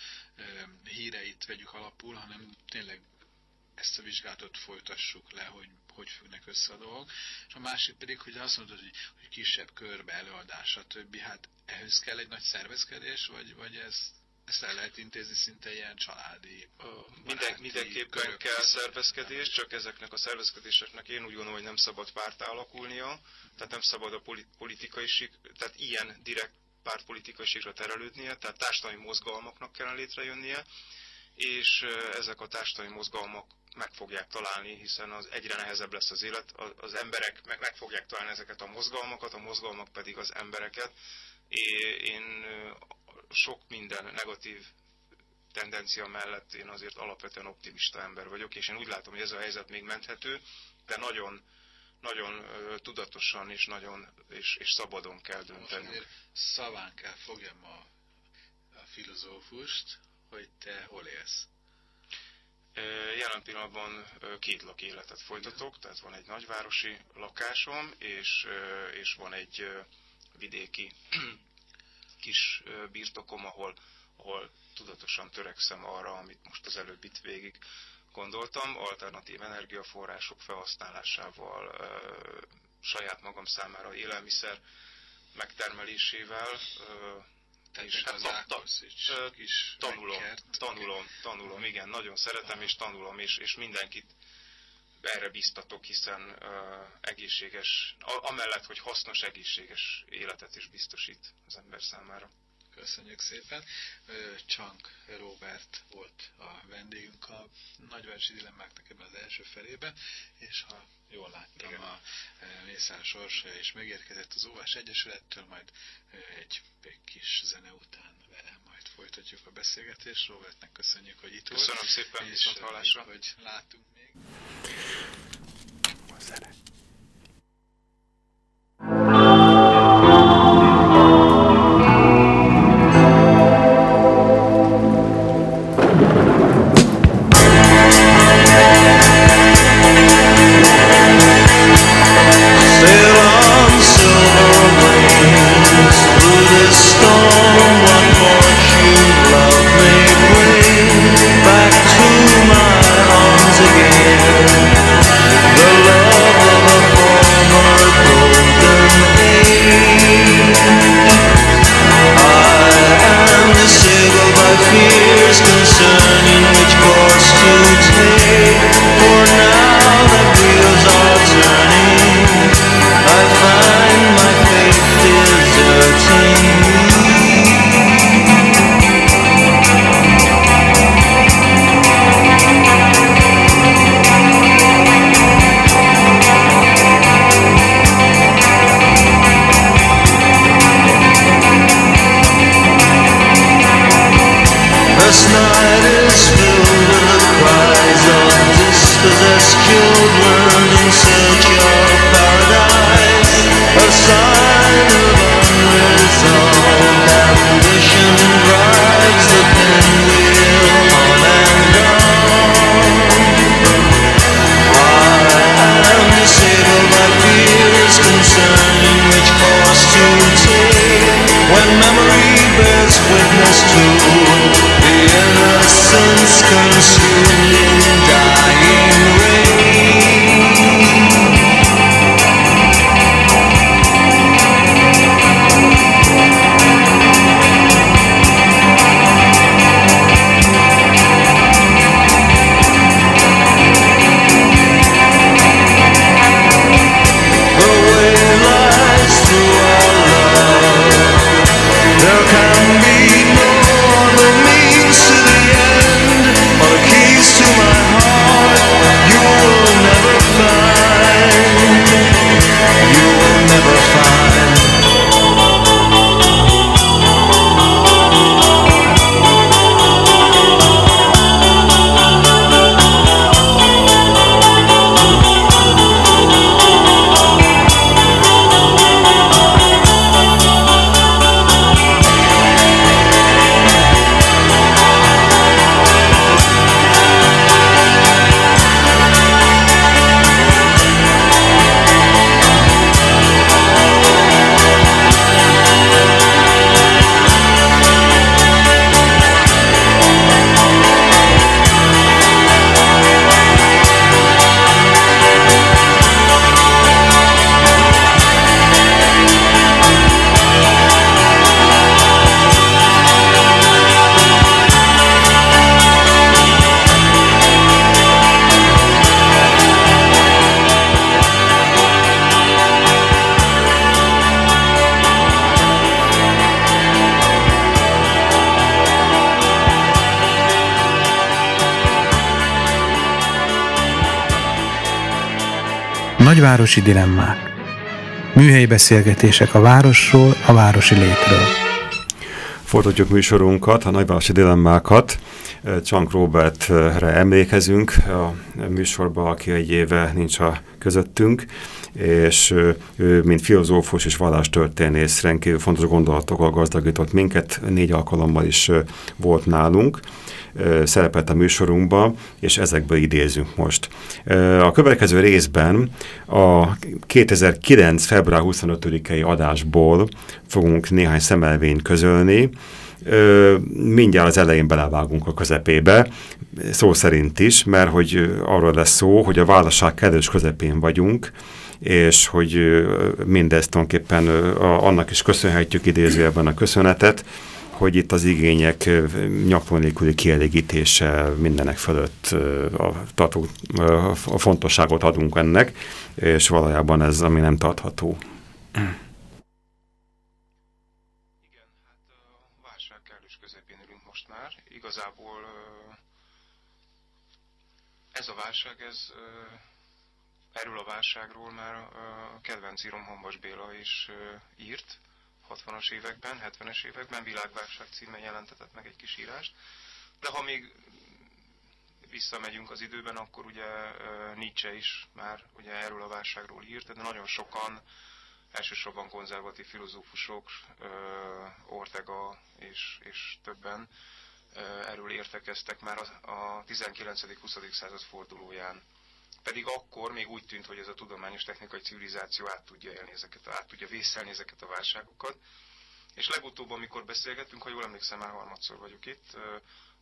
híreit vegyük alapul, hanem tényleg ezt a vizsgálatot folytassuk le, hogy hogy függnek össze a dolgok. És a másik pedig, hogy azt mondod, hogy, hogy kisebb körbe előadás, stb. Hát ehhez kell egy nagy szervezkedés, vagy, vagy ez ezt el lehet intézni szinte ilyen családi, Minden, Mindenképpen kell szervezkedés, csak ezeknek a szervezkedéseknek én úgy gondolom, hogy nem szabad párt alakulnia, tehát nem szabad a politikai sík, tehát ilyen direkt pártpolitikai síkra terelődnie, tehát társadalmi mozgalmaknak kellene létrejönnie, és ezek a társadalmi mozgalmak meg fogják találni, hiszen az egyre nehezebb lesz az élet, az emberek meg, meg fogják találni ezeket a mozgalmakat, a mozgalmak pedig az embereket. Én sok minden negatív tendencia mellett én azért alapvetően optimista ember vagyok, és én úgy látom, hogy ez a helyzet még menthető, de nagyon, nagyon tudatosan és, nagyon, és, és szabadon kell dönteni. Szaván kell fogjam a, a filozófust, hogy te hol élsz. Jelen pillanatban két lakéletet folytatok, tehát van egy nagyvárosi lakásom, és, és van egy vidéki kis birtokom, ahol, ahol tudatosan törekszem arra, amit most az előbb itt végig gondoltam, alternatív energiaforrások felhasználásával, saját magam számára élelmiszer megtermelésével, és hát ta, ta, kis tanulom, tanulom, tanulom, igen, nagyon szeretem és tanulom, és, és mindenkit erre biztatok, hiszen egészséges, amellett, hogy hasznos, egészséges életet is biztosít az ember számára. Köszönjük szépen. Csank Robert volt a vendégünk a nagyvárosi dilemmáknak ebben az első felében, és ha jól láttam, Igen. a Mészár sorsa is megérkezett az Óvás Egyesülettől, majd egy, kis zene után vele majd folytatjuk a beszélgetést. Robertnek köszönjük, hogy itt volt. Köszönöm szépen, és hallásra. hogy látunk még. A Nagyvárosi dilemmák. Műhelyi beszélgetések a városról, a városi létről. Folytatjuk műsorunkat, a nagyvárosi dilemmákat. Csank Robertre emlékezünk a műsorban, aki egy éve nincs a közöttünk, és ő, mint filozófus és vallástörténész rendkívül fontos gondolatokkal gazdagított minket, négy alkalommal is volt nálunk szerepelt a műsorunkban, és ezekből idézünk most. A következő részben a 2009. február 25-i adásból fogunk néhány szemelvényt közölni, mindjárt az elején belevágunk a közepébe, szó szerint is, mert hogy arról lesz szó, hogy a válság kellős közepén vagyunk, és hogy mindezt tulajdonképpen annak is köszönhetjük idézőjelben a köszönetet, hogy itt az igények nyakló nélküli kielégítése mindenek fölött a, tartó, a fontosságot adunk ennek, és valójában ez, ami nem tartható. Igen, hát a válság kellős közepén ülünk most már. Igazából ez a válság, ez erről a válságról már a kedvenc írom Hambas Béla is írt, 60-as években, 70-es években világválság címen jelentetett meg egy kis írást. De ha még visszamegyünk az időben, akkor ugye Nietzsche is már ugye erről a válságról írt, de nagyon sokan, elsősorban konzervatív filozófusok, Ortega és, és többen erről értekeztek már a 19.-20. század fordulóján pedig akkor még úgy tűnt, hogy ez a tudományos technikai civilizáció át tudja élni ezeket, át tudja vészelni ezeket a válságokat. És legutóbb, amikor beszélgettünk, ha jól emlékszem, már harmadszor vagyok itt,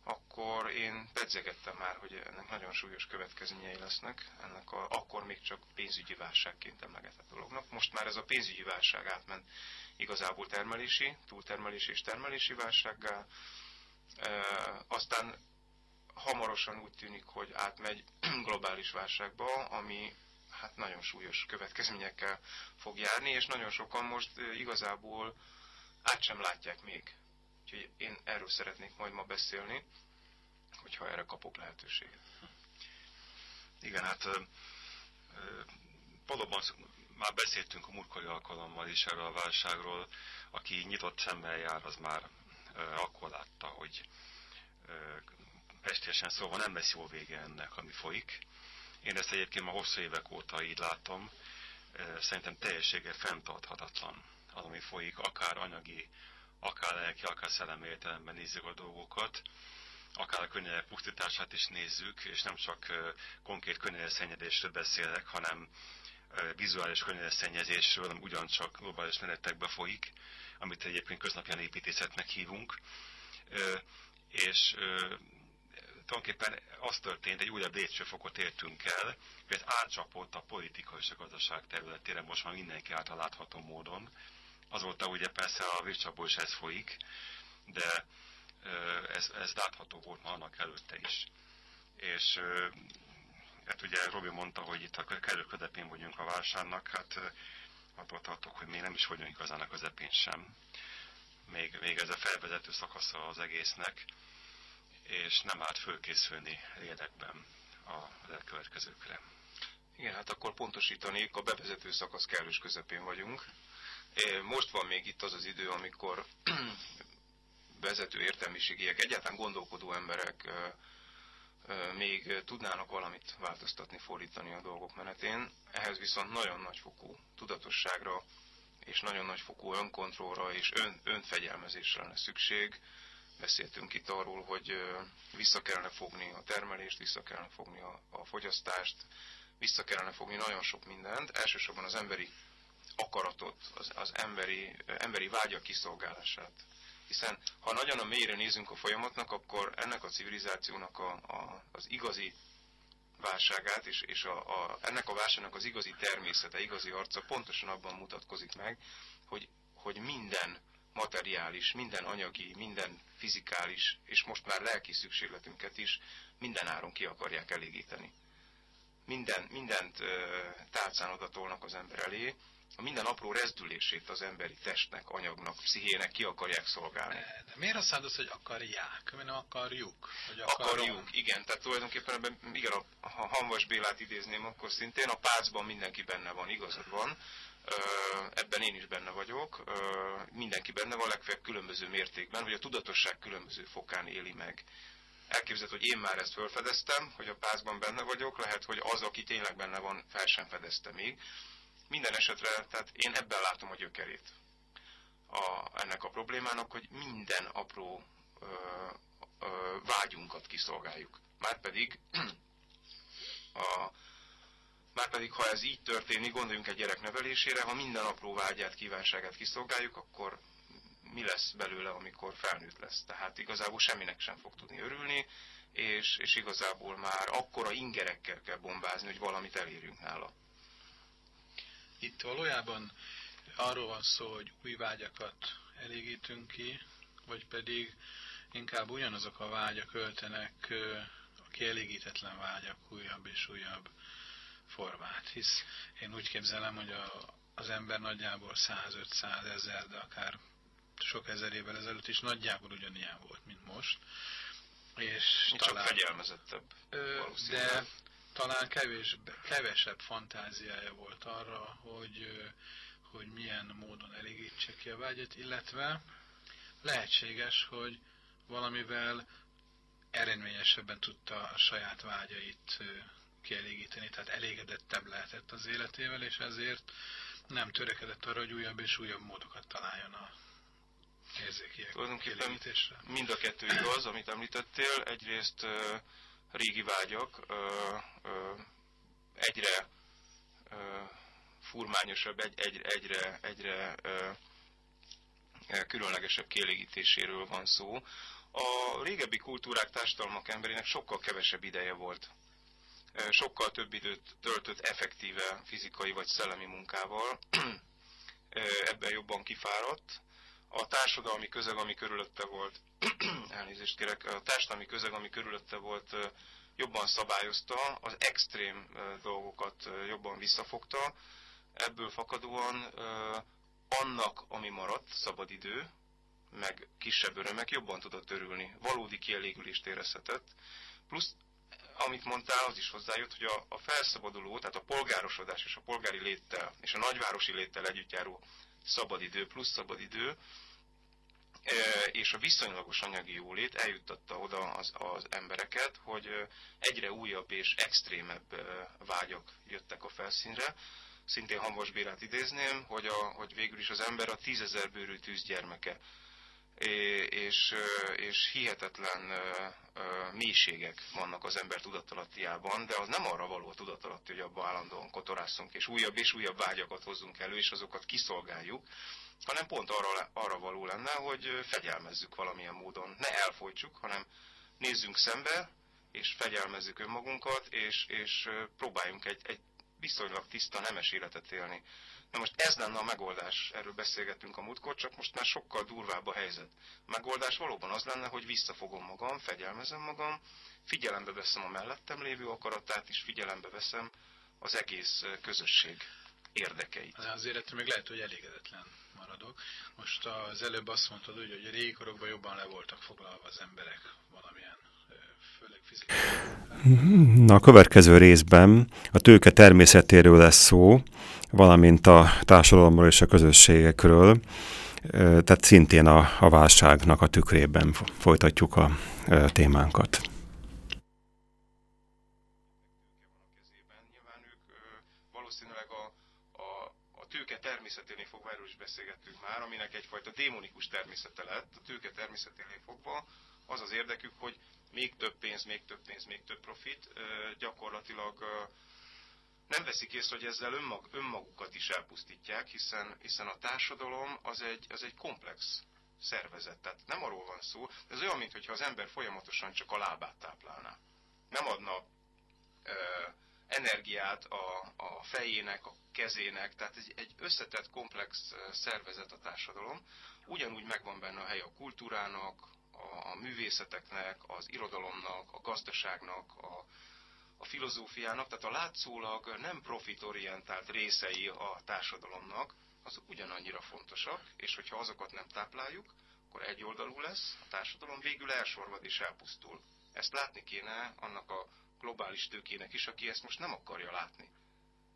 akkor én pedzegettem már, hogy ennek nagyon súlyos következményei lesznek, ennek a, akkor még csak pénzügyi válságként emlegetett dolognak. Most már ez a pénzügyi válság átment igazából termelési, túltermelési és termelési válsággá. E, aztán hamarosan úgy tűnik, hogy átmegy globális válságba, ami hát nagyon súlyos következményekkel fog járni, és nagyon sokan most igazából át sem látják még. Úgyhogy én erről szeretnék majd ma beszélni, hogyha erre kapok lehetőséget. Igen, hát valóban már beszéltünk a múltkori alkalommal is erről a válságról. Aki nyitott szemmel jár, az már akkor látta, hogy pestésen szóval nem lesz jó vége ennek, ami folyik. Én ezt egyébként már hosszú évek óta így látom. Szerintem teljessége fenntarthatatlan az, ami folyik, akár anyagi, akár lelki, akár szellemi értelemben nézzük a dolgokat, akár a környezet pusztítását is nézzük, és nem csak konkrét környezetszennyezésről beszélek, hanem vizuális környezetszennyezésről, ami ugyancsak globális menetekbe folyik, amit egyébként köznapján építészetnek hívunk. És tulajdonképpen az történt, egy újabb lépcsőfokot értünk el, hogy ez átcsapott a politika és a gazdaság területére, most már mindenki által látható módon. Azóta ugye persze a vircsapból is ez folyik, de ez, ez látható volt már annak előtte is. És hát ugye Robi mondta, hogy itt a kellő közepén vagyunk a válságnak, hát attól tartok, hogy még nem is vagyunk igazán a közepén sem. Még, még ez a felvezető szakasza az egésznek és nem árt fölkészülni érdekben a elkövetkezőkre. Igen, hát akkor pontosítanék, a bevezető szakasz kellős közepén vagyunk. Most van még itt az az idő, amikor vezető értelmiségiek, egyáltalán gondolkodó emberek még tudnának valamit változtatni, fordítani a dolgok menetén. Ehhez viszont nagyon nagyfokú tudatosságra és nagyon nagyfokú önkontrollra és ön, önfegyelmezésre lenne szükség, Beszéltünk itt arról, hogy vissza kellene fogni a termelést, vissza kellene fogni a, a fogyasztást, vissza kellene fogni nagyon sok mindent, elsősorban az emberi akaratot, az, az emberi, emberi vágya kiszolgálását. Hiszen ha nagyon a mélyre nézünk a folyamatnak, akkor ennek a civilizációnak a, a, az igazi válságát, és, és a, a, ennek a válságnak az igazi természete, igazi arca pontosan abban mutatkozik meg, hogy, hogy minden materiális, minden anyagi, minden fizikális, és most már lelki szükségletünket is minden áron ki akarják elégíteni. Minden, mindent tálcán oda tolnak az ember elé, a minden apró rezdülését az emberi testnek, anyagnak, pszichének ki akarják szolgálni. De, de miért azt mondod, hogy akarják, mi nem akarjuk? Hogy akarjuk, igen, tehát tulajdonképpen ebben, igen, ha Hanvas Bélát idézném, akkor szintén a pácban mindenki benne van, igazad van, ebben én is benne vagyok, mindenki benne van, legfeljebb különböző mértékben, hogy a tudatosság különböző fokán éli meg. Elképzelhető, hogy én már ezt felfedeztem, hogy a pászban benne vagyok, lehet, hogy az, aki tényleg benne van, fel sem fedezte még. Minden esetre, tehát én ebben látom a gyökerét a, ennek a problémának, hogy minden apró ö, ö, vágyunkat kiszolgáljuk. Márpedig a, Márpedig, ha ez így történik, gondoljunk egy gyerek nevelésére, ha minden apró vágyát, kívánságát kiszolgáljuk, akkor mi lesz belőle, amikor felnőtt lesz. Tehát igazából semminek sem fog tudni örülni, és, és igazából már akkora ingerekkel kell bombázni, hogy valamit elérjünk nála. Itt valójában arról van szó, hogy új vágyakat elégítünk ki, vagy pedig inkább ugyanazok a vágyak öltenek a kielégítetlen vágyak újabb és újabb formát, hisz én úgy képzelem, hogy a, az ember nagyjából 100-500 ezer, de akár sok ezer évvel ezelőtt is nagyjából ugyanilyen volt, mint most. És Csak talán, fegyelmezettebb. De talán kevés, kevesebb fantáziája volt arra, hogy, hogy milyen módon elégítse ki a vágyat, illetve lehetséges, hogy valamivel eredményesebben tudta a saját vágyait kielégíteni, tehát elégedettebb lehetett az életével, és ezért nem törekedett arra, hogy újabb és újabb módokat találjon a érzékiek Tulajdonképpen mind a kettő igaz, amit említettél. Egyrészt uh, régi vágyak uh, uh, egyre uh, furmányosabb, egy, egy, egyre, egyre uh, különlegesebb kielégítéséről van szó. A régebbi kultúrák, társadalmak emberének sokkal kevesebb ideje volt sokkal több időt töltött effektíve fizikai vagy szellemi munkával, ebben jobban kifáradt. A társadalmi közeg, ami körülötte volt, elnézést kérek, a társadalmi közeg, ami körülötte volt, jobban szabályozta, az extrém dolgokat jobban visszafogta, ebből fakadóan annak, ami maradt, szabadidő, meg kisebb örömek jobban tudott örülni, valódi kielégülést érezhetett, plusz amit mondtál, az is hozzájött, hogy a, a felszabaduló, tehát a polgárosodás és a polgári léttel és a nagyvárosi léttel együtt járó szabadidő plusz szabadidő, e, és a viszonylagos anyagi jólét eljuttatta oda az, az embereket, hogy e, egyre újabb és extrémebb e, vágyak jöttek a felszínre. Szintén Hambas Bérát idézném, hogy, a, hogy végül is az ember a tízezer bőrű tűzgyermeke és, és hihetetlen mélységek vannak az ember tudatalattiában, de az nem arra való a tudatalatti, hogy abban állandóan kotorászunk, és újabb és újabb vágyakat hozzunk elő, és azokat kiszolgáljuk, hanem pont arra, arra való lenne, hogy fegyelmezzük valamilyen módon. Ne elfolytsuk, hanem nézzünk szembe, és fegyelmezzük önmagunkat, és, és próbáljunk egy, egy viszonylag tiszta, nemes életet élni. Na most ez lenne a megoldás, erről beszélgettünk a múltkor, csak most már sokkal durvább a helyzet. A megoldás valóban az lenne, hogy visszafogom magam, fegyelmezem magam, figyelembe veszem a mellettem lévő akaratát, és figyelembe veszem az egész közösség érdekeit. Azért ettől még lehet, hogy elégedetlen maradok. Most az előbb azt mondtad, hogy a régi korokban jobban le voltak foglalva az emberek fizikai. Na, a következő részben a tőke természetéről lesz szó, valamint a társadalomról és a közösségekről, tehát szintén a, a válságnak a tükrében folytatjuk a témánkat. természeténél fogva, erről is beszélgettünk már, aminek egyfajta démonikus természete lett, a tőke természeténél fogva, az az érdekük, hogy még több pénz, még több pénz, még több profit, gyakorlatilag nem veszik észre, hogy ezzel önmag, önmagukat is elpusztítják, hiszen, hiszen a társadalom az egy, az egy komplex szervezet. Tehát nem arról van szó, ez olyan, mintha az ember folyamatosan csak a lábát táplálná. Nem adna ö, energiát a, a fejének, a kezének, tehát egy, egy összetett, komplex szervezet a társadalom. Ugyanúgy megvan benne a hely a kultúrának, a, művészeteknek, az irodalomnak, a gazdaságnak, a, a filozófiának, tehát a látszólag nem profitorientált részei a társadalomnak, azok ugyanannyira fontosak, és hogyha azokat nem tápláljuk, akkor egyoldalú lesz, a társadalom végül elsorvad és elpusztul. Ezt látni kéne annak a globális tőkének is, aki ezt most nem akarja látni.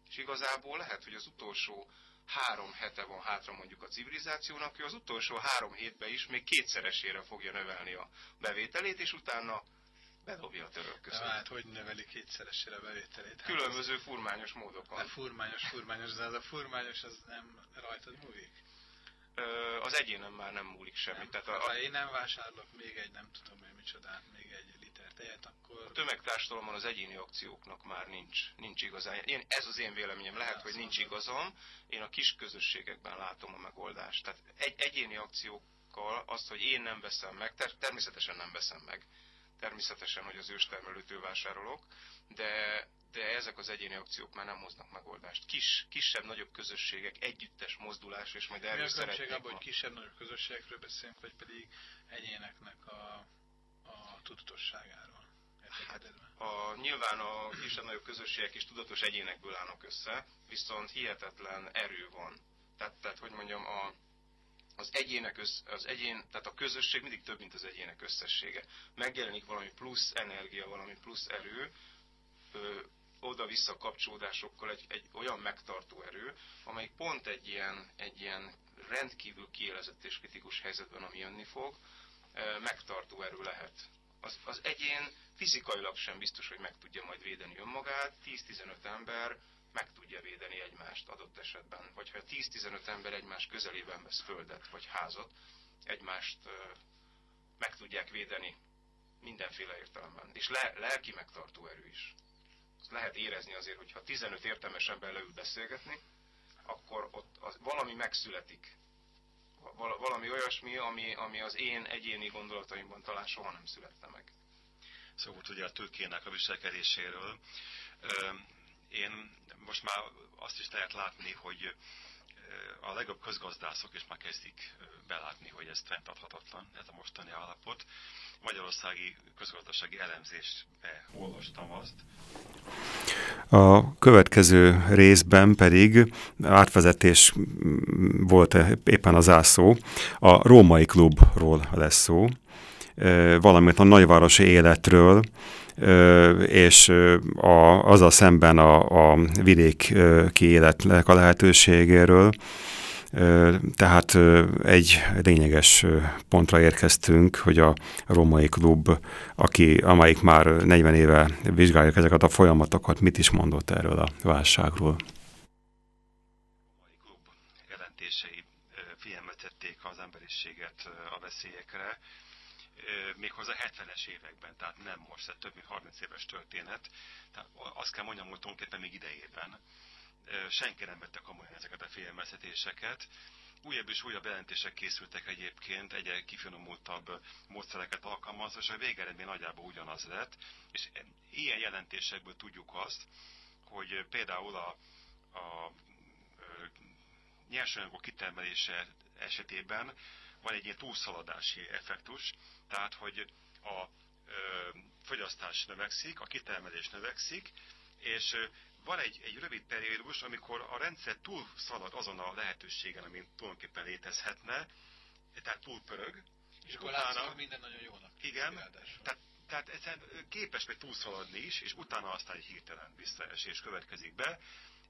És igazából lehet, hogy az utolsó három hete van hátra mondjuk a civilizációnak, ő az utolsó három hétben is még kétszeresére fogja növelni a bevételét, és utána bedobja a török között. hát hogy növeli kétszeresére a bevételét? Hát Különböző az... furmányos módokon. De furmányos, furmányos, de az a furmányos az nem rajtad múlik? az egyénen már nem múlik semmi. Nem. Tehát a, ha én nem vásárolok még egy, nem tudom hogy micsodát, még egy tejet, akkor... A tömegtársadalomban az egyéni akcióknak már nincs, nincs igazán. Én, ez az én véleményem. Lehet, hogy nincs igazam. Én a kis közösségekben látom a megoldást. Tehát egy, egyéni akciókkal azt, hogy én nem veszem meg, ter természetesen nem veszem meg. Természetesen, hogy az őstermelőtől vásárolok, de de ezek az egyéni akciók már nem hoznak megoldást. Kis, kisebb-nagyobb közösségek, együttes mozdulás, és majd erről szeretnék. Mi a abban, hogy kisebb-nagyobb közösségekről beszélünk, vagy pedig egyéneknek a tudatosságáról? Hát, a, nyilván a kisebb-nagyobb közösségek is tudatos egyénekből állnak össze, viszont hihetetlen erő van. Tehát, tehát hogy mondjam, a, az egyének össz, az egyén, tehát a közösség mindig több, mint az egyének összessége. Megjelenik valami plusz energia, valami plusz erő, oda-vissza kapcsolódásokkal egy, egy olyan megtartó erő, amely pont egy ilyen, egy ilyen rendkívül kiélezett és kritikus helyzetben, ami jönni fog, megtartó erő lehet. Az, az egyén fizikailag sem biztos, hogy meg tudja majd védeni önmagát, 10-15 ember meg tudja védeni egymást adott esetben. Vagy ha 10-15 ember egymás közelében vesz földet vagy házat, egymást meg tudják védeni mindenféle értelemben. És le, lelki megtartó erő is azt lehet érezni azért, hogyha 15 értelmes ember leül beszélgetni, akkor ott az, valami megszületik. Val, valami olyasmi, ami, ami az én egyéni gondolataimban talán soha nem születte meg. Szóval ugye a tőkének a viselkedéséről. Én most már azt is lehet látni, hogy a legjobb közgazdászok is már kezdik belátni, hogy ez fenntarthatatlan, ez a mostani állapot. Magyarországi közgazdasági elemzésbe olvastam azt. A következő részben pedig átvezetés volt éppen az ászó. A római klubról lesz szó, valamint a nagyvárosi életről, és a, a szemben a, a vidéki életnek a lehetőségéről. Tehát egy lényeges pontra érkeztünk, hogy a római klub, aki, amelyik már 40 éve vizsgálja ezeket a folyamatokat, mit is mondott erről a válságról? A klub jelentései figyelmetették az emberiséget a veszélyekre, méghozzá 70-es években, tehát nem most, tehát több mint 30 éves történet. Tehát azt kell tulajdonképpen még idejében senki nem vette komolyan ezeket a figyelmeztetéseket. Újabb és újabb jelentések készültek egyébként, egyre kifinomultabb módszereket alkalmazva, és a végeredmény nagyjából ugyanaz lett. És ilyen jelentésekből tudjuk azt, hogy például a, a nyersanyagok kitermelése esetében van egy ilyen túlszaladási effektus, tehát hogy a ö, fogyasztás növekszik, a kitermelés növekszik, és van egy, egy rövid periódus, amikor a rendszer túl szalad azon a lehetőségen, amin tulajdonképpen létezhetne, tehát túl pörög, és, és utána... Látszik, minden nagyon jónak. Igen, tehát, tehát egyszerűen képes vagy túlszaladni is, és utána aztán egy hirtelen visszaesés következik be.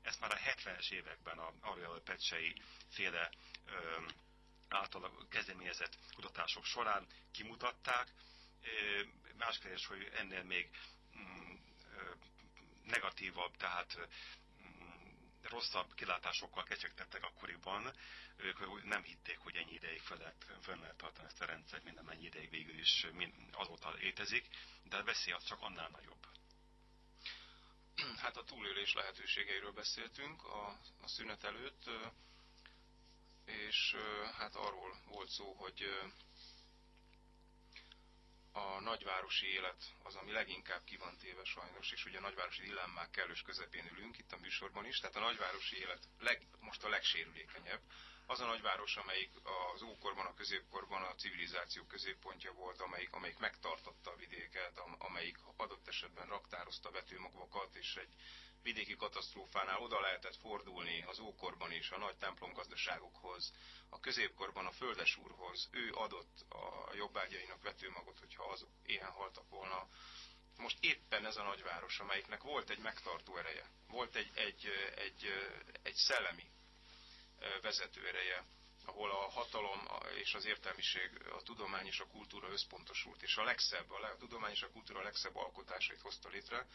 Ezt már a 70-es években a Ariel Pecsei féle ö, által kezdeményezett kutatások során kimutatták. Más kérdés, hogy ennél még mm, negatívabb, tehát rosszabb kilátásokkal kecsegtettek akkoriban, ők nem hitték, hogy ennyi ideig fel lehet, fel lehet tartani ezt a rendszert, minden mennyi ideig végül is azóta létezik, de a veszély az csak annál nagyobb. Hát a túlélés lehetőségeiről beszéltünk a, a szünet előtt, és hát arról volt szó, hogy nagyvárosi élet az, ami leginkább ki van téve sajnos, és ugye a nagyvárosi dilemmák kellős közepén ülünk itt a műsorban is, tehát a nagyvárosi élet leg, most a legsérülékenyebb. az a nagyváros, amelyik az ókorban, a középkorban a civilizáció középpontja volt, amelyik, amelyik megtartotta a vidéket, amelyik adott esetben raktározta vetőmagvakat, és egy vidéki katasztrófánál oda lehetett fordulni az ókorban is a nagy templomgazdaságokhoz, a középkorban a földesúrhoz. Ő adott a jobbágyainak vetőmagot, hogyha azok éhen haltak volna. Most éppen ez a nagyváros, amelyiknek volt egy megtartó ereje, volt egy, egy, egy, egy szellemi vezető ereje, ahol a hatalom és az értelmiség, a tudomány és a kultúra összpontosult, és a legszebb, a, a tudomány és a kultúra legszebb alkotásait hozta létre,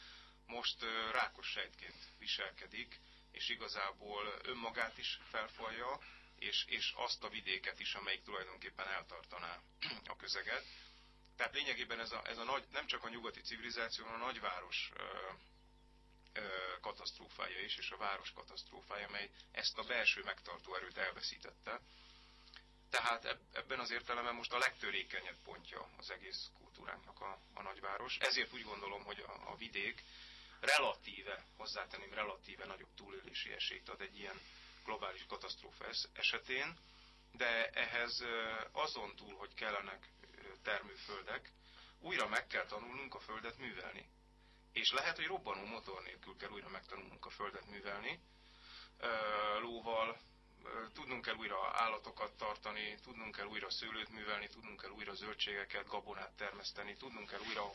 most rákos sejtként viselkedik, és igazából önmagát is felfalja, és, és azt a vidéket is, amelyik tulajdonképpen eltartaná a közeget. Tehát lényegében ez a, ez a nagy, nem csak a nyugati civilizáció, hanem a nagyváros ö, ö, katasztrófája is, és a város katasztrófája, mely ezt a belső megtartó erőt elveszítette. Tehát ebben az értelemben most a legtörékenyebb pontja az egész kultúránknak a, a nagyváros. Ezért úgy gondolom, hogy a, a vidék relatíve, hozzátenném, relatíve nagyobb túlélési esélyt ad egy ilyen globális katasztrófa esetén, de ehhez azon túl, hogy kellenek termőföldek, újra meg kell tanulnunk a földet művelni. És lehet, hogy robbanó motor nélkül kell újra megtanulnunk a földet művelni, lóval, tudnunk kell újra állatokat tartani, tudnunk kell újra szőlőt művelni, tudnunk kell újra zöldségeket, gabonát termeszteni, tudnunk kell újra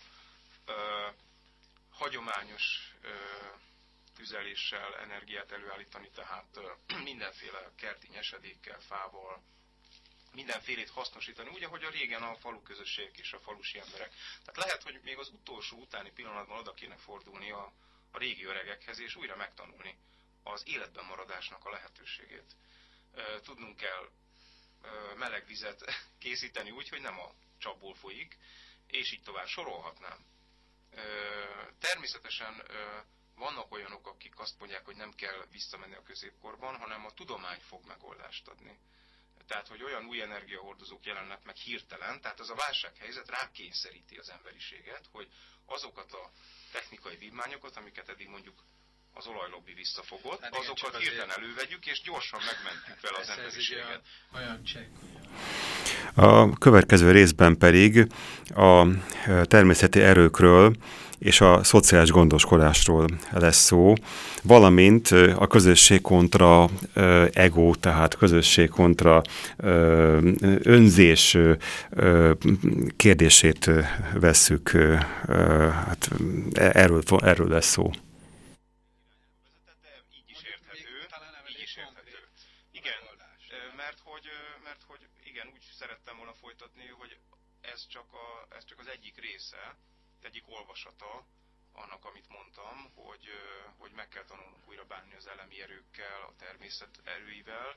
hagyományos tüzeléssel energiát előállítani, tehát mindenféle kerti nyesedékkel, fával, mindenfélét hasznosítani, úgy, ahogy a régen a falu közösségek és a falusi emberek. Tehát lehet, hogy még az utolsó utáni pillanatban oda kéne fordulni a, a régi öregekhez, és újra megtanulni az életben maradásnak a lehetőségét. Tudnunk kell meleg vizet készíteni úgy, hogy nem a csapból folyik, és így tovább sorolhatnám Természetesen vannak olyanok, akik azt mondják, hogy nem kell visszamenni a középkorban, hanem a tudomány fog megoldást adni. Tehát, hogy olyan új energiahordozók jelennek meg hirtelen, tehát az a válsághelyzet rákényszeríti az emberiséget, hogy azokat a technikai vívmányokat, amiket eddig mondjuk az olajlobbi visszafogott, hát igen, azokat hirtelen elővegyük, és gyorsan megmentjük vele az emberiséget. Olyan csekk, a következő részben pedig a természeti erőkről és a szociális gondoskodásról lesz szó, valamint a közösség kontra ego, tehát közösség kontra önzés kérdését vesszük, hát erről, erről lesz szó. egyik olvasata annak, amit mondtam, hogy, hogy meg kell tanulnunk újra bánni az elemi erőkkel, a természet erőivel,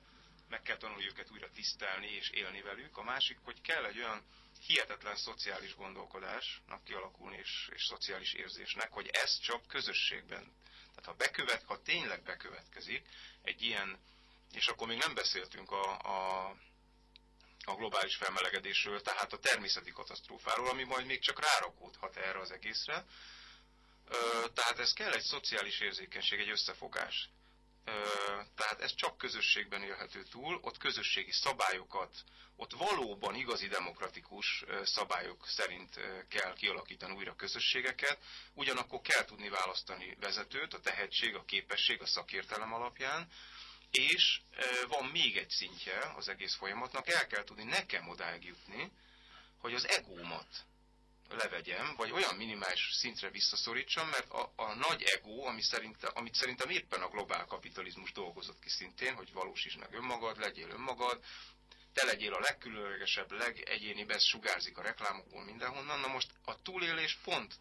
meg kell tanulni őket újra tisztelni és élni velük. A másik, hogy kell egy olyan hihetetlen szociális gondolkodásnak kialakulni és, és szociális érzésnek, hogy ez csak közösségben. Tehát ha bekövet, ha tényleg bekövetkezik egy ilyen, és akkor még nem beszéltünk a, a a globális felmelegedésről, tehát a természeti katasztrófáról, ami majd még csak rárakódhat erre az egészre. Tehát ez kell egy szociális érzékenység, egy összefogás. Tehát ez csak közösségben élhető túl, ott közösségi szabályokat, ott valóban igazi demokratikus szabályok szerint kell kialakítani újra közösségeket, ugyanakkor kell tudni választani vezetőt, a tehetség, a képesség, a szakértelem alapján, és van még egy szintje az egész folyamatnak, el kell tudni nekem odáig jutni, hogy az egómat levegyem, vagy olyan minimális szintre visszaszorítsam, mert a, a nagy ego, ami szerinte, amit szerintem éppen a globál kapitalizmus dolgozott ki szintén, hogy valósítsd meg önmagad, legyél önmagad, te legyél a legkülönlegesebb, legegyénibb, ez sugárzik a reklámokból mindenhonnan. Na most a túlélés pont,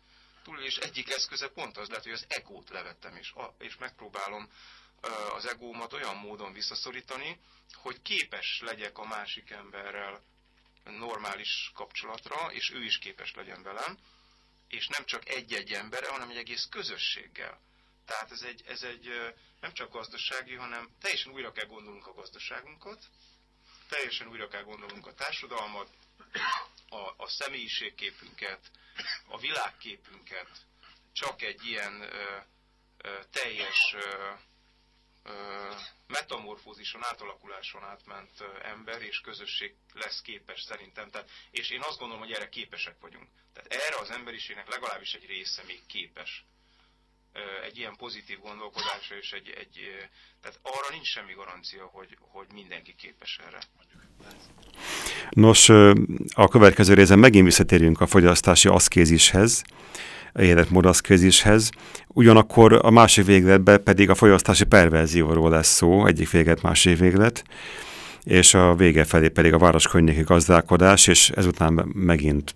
túlélés egyik eszköze pont az lehet, hogy az egót levettem, és, a, és megpróbálom az egómat olyan módon visszaszorítani, hogy képes legyek a másik emberrel normális kapcsolatra, és ő is képes legyen velem, és nem csak egy-egy emberre, hanem egy egész közösséggel. Tehát ez egy, ez egy nem csak gazdasági, hanem teljesen újra kell gondolnunk a gazdaságunkat, teljesen újra kell gondolnunk a társadalmat, a, a személyiségképünket, a világképünket, csak egy ilyen ö, ö, teljes ö, metamorfózison, átalakuláson átment ember és közösség lesz képes szerintem. Tehát, és én azt gondolom, hogy erre képesek vagyunk. Tehát erre az emberiségnek legalábbis egy része még képes egy ilyen pozitív gondolkodásra, és egy, egy, tehát arra nincs semmi garancia, hogy, hogy mindenki képes erre. Nos, a következő részen megint visszatérjünk a fogyasztási aszkézishez, életmód aszkézishez. Ugyanakkor a másik végletben pedig a fogyasztási perverzióról lesz szó, egyik véget, másik véglet, és a vége felé pedig a város környéki gazdálkodás, és ezután megint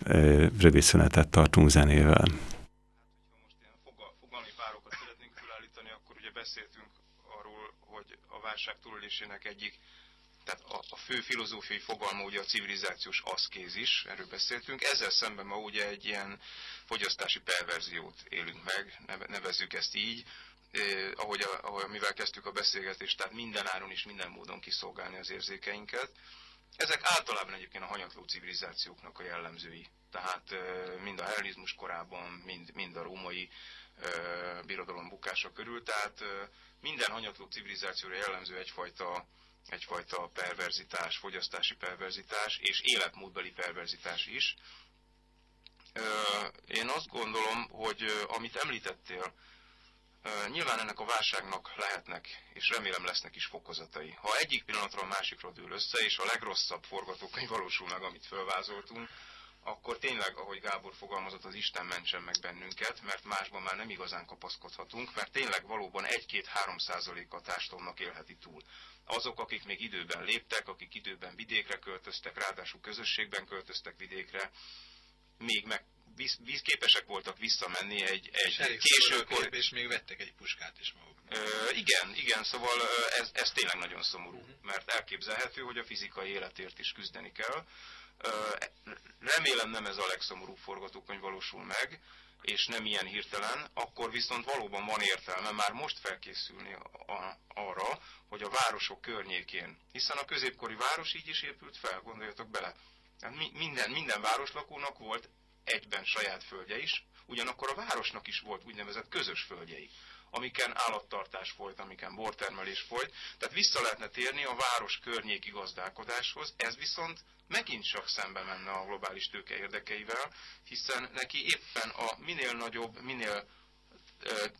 rövid szünetet tartunk zenével. válság túlélésének egyik tehát a, a fő filozófiai fogalma ugye a civilizációs aszkézis, erről beszéltünk. Ezzel szemben ma ugye egy ilyen fogyasztási perverziót élünk meg, nevezzük ezt így, eh, ahogy, a, ahogy mivel kezdtük a beszélgetést, tehát minden áron és minden módon kiszolgálni az érzékeinket. Ezek általában egyébként a hanyatló civilizációknak a jellemzői. Tehát eh, mind a hellenizmus korában, mind, mind a római eh, birodalom bukása körül. Tehát eh, minden hanyatló civilizációra jellemző egyfajta egyfajta perverzitás, fogyasztási perverzitás és életmódbeli perverzitás is. Én azt gondolom, hogy amit említettél, nyilván ennek a válságnak lehetnek, és remélem lesznek is fokozatai. Ha egyik pillanatra a másikra dől össze, és a legrosszabb forgatókönyv valósul meg, amit fölvázoltunk, akkor tényleg, ahogy Gábor fogalmazott, az Isten mentsen meg bennünket, mert másban már nem igazán kapaszkodhatunk, mert tényleg valóban 1-2-3 százalék a társadalomnak élheti túl azok, akik még időben léptek, akik időben vidékre költöztek, ráadásul közösségben költöztek vidékre, még meg vízképesek voltak visszamenni egy, egy későkor. És még vettek egy puskát is maguk. Ö, igen, igen, szóval ez, ez tényleg nagyon szomorú, uh-huh. mert elképzelhető, hogy a fizikai életért is küzdeni kell. Remélem nem ez a legszomorúbb forgatókönyv valósul meg, és nem ilyen hirtelen, akkor viszont valóban van értelme már most felkészülni a, arra, hogy a városok környékén, hiszen a középkori város így is épült fel, gondoljatok bele. Hát minden, minden városlakónak volt egyben saját földje is, ugyanakkor a városnak is volt úgynevezett közös földjei amiken állattartás folyt, amiken bortermelés folyt. Tehát vissza lehetne térni a város környéki gazdálkodáshoz, ez viszont megint csak szembe menne a globális tőke érdekeivel, hiszen neki éppen a minél nagyobb, minél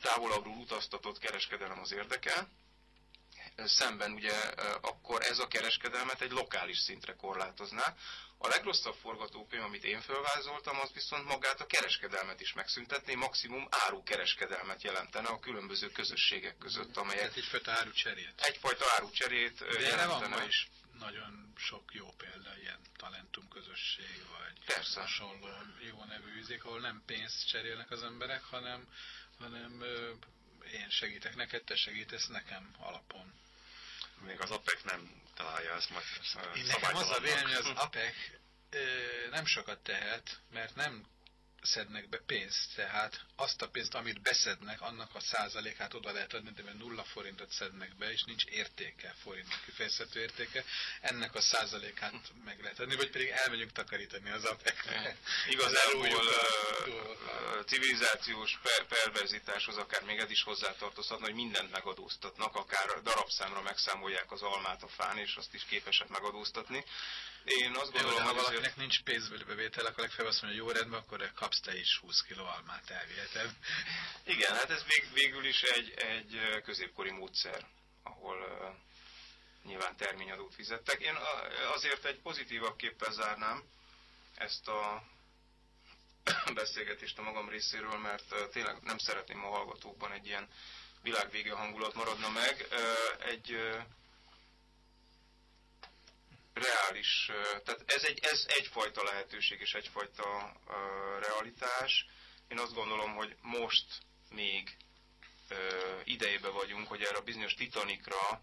távolabbról utaztatott kereskedelem az érdeke, szemben ugye akkor ez a kereskedelmet egy lokális szintre korlátozná. A legrosszabb forgatókönyv, amit én felvázoltam, az viszont magát a kereskedelmet is megszüntetné, maximum árukereskedelmet jelentene a különböző közösségek között, amelyek... Tehát egyfajta árucserét. Egyfajta árucserét De jelentene. van is nagyon sok jó példa, ilyen talentum közösség, vagy Persze. hasonló jó nevű üzék, ahol nem pénzt cserélnek az emberek, hanem, hanem én segítek neked, te segítesz nekem alapon még az APEC nem találja ezt majd Én nekem az a vélemény, az APEC ö, nem sokat tehet, mert nem szednek be pénzt, tehát azt a pénzt, amit beszednek, annak a százalékát oda lehet adni, de nulla forintot szednek be, és nincs értéke, forint kifejezhető értéke, ennek a százalékát meg lehet adni, vagy pedig elmegyünk takarítani az apec Igazából civilizációs per perverzitáshoz akár még ez is hozzátartozhatna, hogy mindent megadóztatnak, akár darabszámra megszámolják az almát a fán, és azt is képesek megadóztatni. Én azt gondolom, hogy ha valakinek azért... nincs pénzbeli bevétel, akkor legfeljebb azt mondja, hogy jó rendben, akkor kapsz te is 20 kg almát elviheted. Igen, hát ez vég, végül is egy, egy középkori módszer, ahol uh, nyilván terményadót fizettek. Én azért egy pozitívabb képpel zárnám ezt a beszélgetést a magam részéről, mert tényleg nem szeretném a hallgatókban egy ilyen világvége hangulat maradna meg. Egy reális, tehát ez, egy, ez egyfajta lehetőség és egyfajta uh, realitás. Én azt gondolom, hogy most még uh, idejébe vagyunk, hogy erre a bizonyos Titanikra,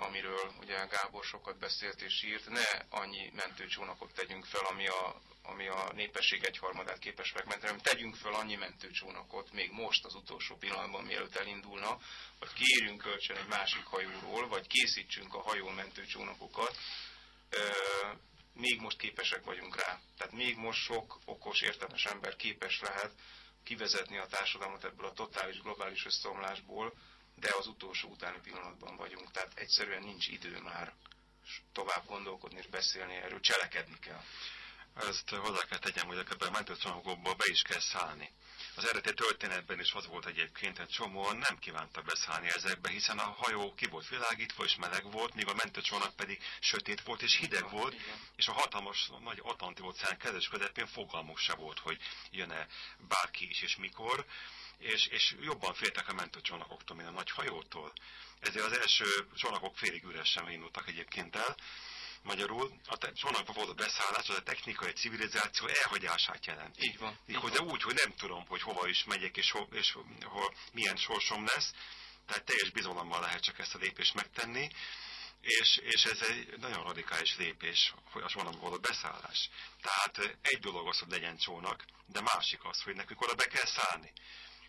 amiről ugye Gábor sokat beszélt és írt, ne annyi mentőcsónakot tegyünk fel, ami a, ami a népesség egyharmadát képes megmenteni, hanem tegyünk fel annyi mentőcsónakot még most az utolsó pillanatban, mielőtt elindulna, vagy kérjünk kölcsön egy másik hajóról, vagy készítsünk a hajó mentőcsónakokat, még most képesek vagyunk rá. Tehát még most sok okos, értelmes ember képes lehet kivezetni a társadalmat ebből a totális globális összeomlásból, de az utolsó utáni pillanatban vagyunk, tehát egyszerűen nincs idő már tovább gondolkodni és beszélni erről, cselekedni kell. Ezt hozzá kell tegyem, hogy ebben a mentőcsomagokból be is kell szállni. Az eredeti történetben is az volt egyébként, hogy csomóan nem kívántak beszállni ezekbe, hiszen a hajó ki volt világítva és meleg volt, míg a mentőcsónak pedig sötét volt és hideg volt, és a hatalmas nagy Atlanti óceán kezes közepén fogalmuk se volt, hogy jön-e bárki is és mikor, és, és jobban féltek a mentőcsónakoktól, mint a nagy hajótól. Ezért az első csónakok félig üresen indultak egyébként el, Magyarul a csónakba való beszállás az a technikai civilizáció elhagyását jelent. Így van. Méghozzá úgy, hogy nem tudom, hogy hova is megyek, és, ho, és hol, milyen sorsom lesz. Tehát teljes bizalommal lehet csak ezt a lépést megtenni. És, és ez egy nagyon radikális lépés, hogy a csónakba való beszállás. Tehát egy dolog az, hogy legyen csónak, de másik az, hogy nekünk oda be kell szállni.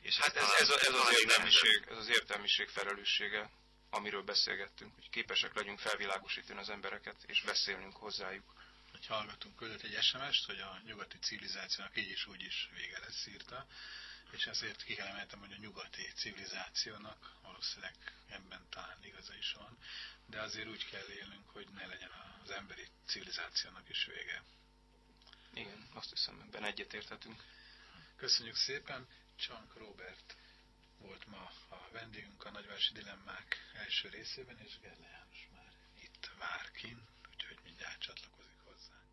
És hát ez, ez, ez, az értelmiség, ez az értelmiség felelőssége amiről beszélgettünk, hogy képesek legyünk felvilágosítani az embereket, és beszélnünk hozzájuk. Egy hallgatunk küldött egy SMS-t, hogy a nyugati civilizációnak így is úgy is vége lesz írta, és ezért ki kell emeltem, hogy a nyugati civilizációnak valószínűleg ebben talán igaza is van, de azért úgy kell élnünk, hogy ne legyen az emberi civilizációnak is vége. Igen, azt hiszem, ebben egyetérthetünk. Köszönjük szépen, Csank Robert volt ma a vendégünk a Nagyvárosi Dilemmák első részében, és Gerle János már itt vár kint, úgyhogy mindjárt csatlakozik hozzánk.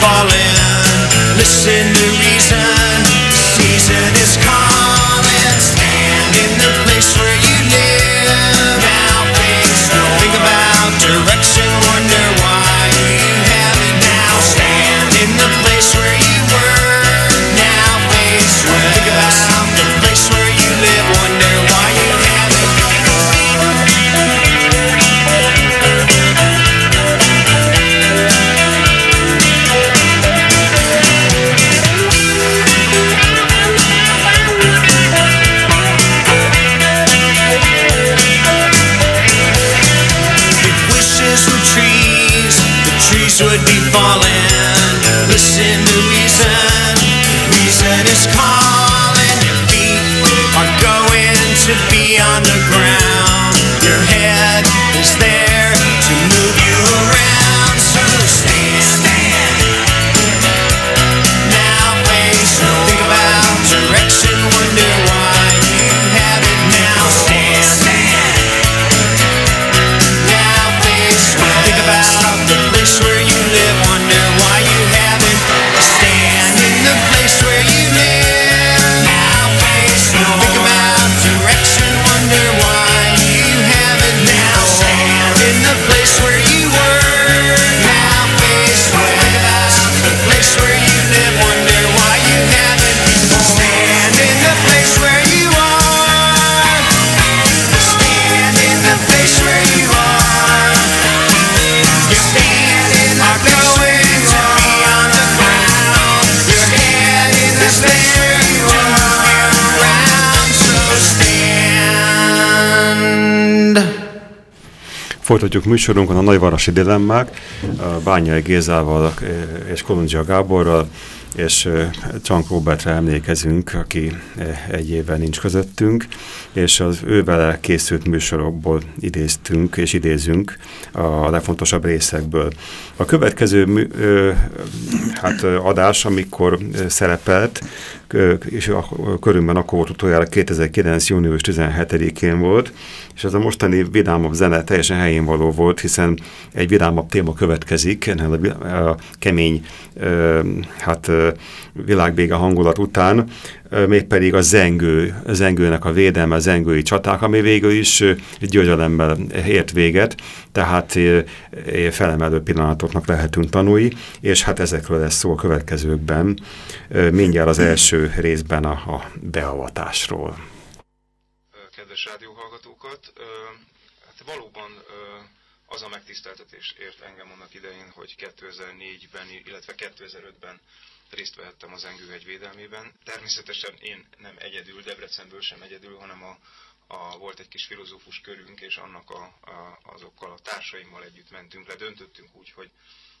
Falling. Listen to reason, falling. Listen Folytatjuk műsorunkon a nagyvárosi dilemmák, Bányai Gézával és Kolondzsia Gáborral. és Csank Robertre emlékezünk, aki egy évvel nincs közöttünk, és az ővele készült műsorokból idéztünk és idézünk a legfontosabb részekből. A következő hát, adás, amikor szerepelt, és a körünkben akkor volt utoljára 2009. június 17-én volt, és ez a mostani vidámabb zene teljesen helyén való volt, hiszen egy vidámabb téma következik, ennél a, a kemény hát, világvége hangulat után, mégpedig a zengő, zengőnek a védelme, a zengői csaták, ami végül is győzelemmel ért véget, tehát felemelő pillanatoknak lehetünk tanulni, és hát ezekről lesz szó a következőkben, mindjárt az első részben a, a beavatásról. Kedves rádióhallgatókat, hát valóban az a megtiszteltetés ért engem annak idején, hogy 2004-ben, illetve 2005-ben részt vehettem az Engőhegy védelmében. Természetesen én nem egyedül, Debrecenből sem egyedül, hanem a, a, volt egy kis filozófus körünk, és annak a, a, azokkal a társaimmal együtt mentünk le, döntöttünk úgy, hogy,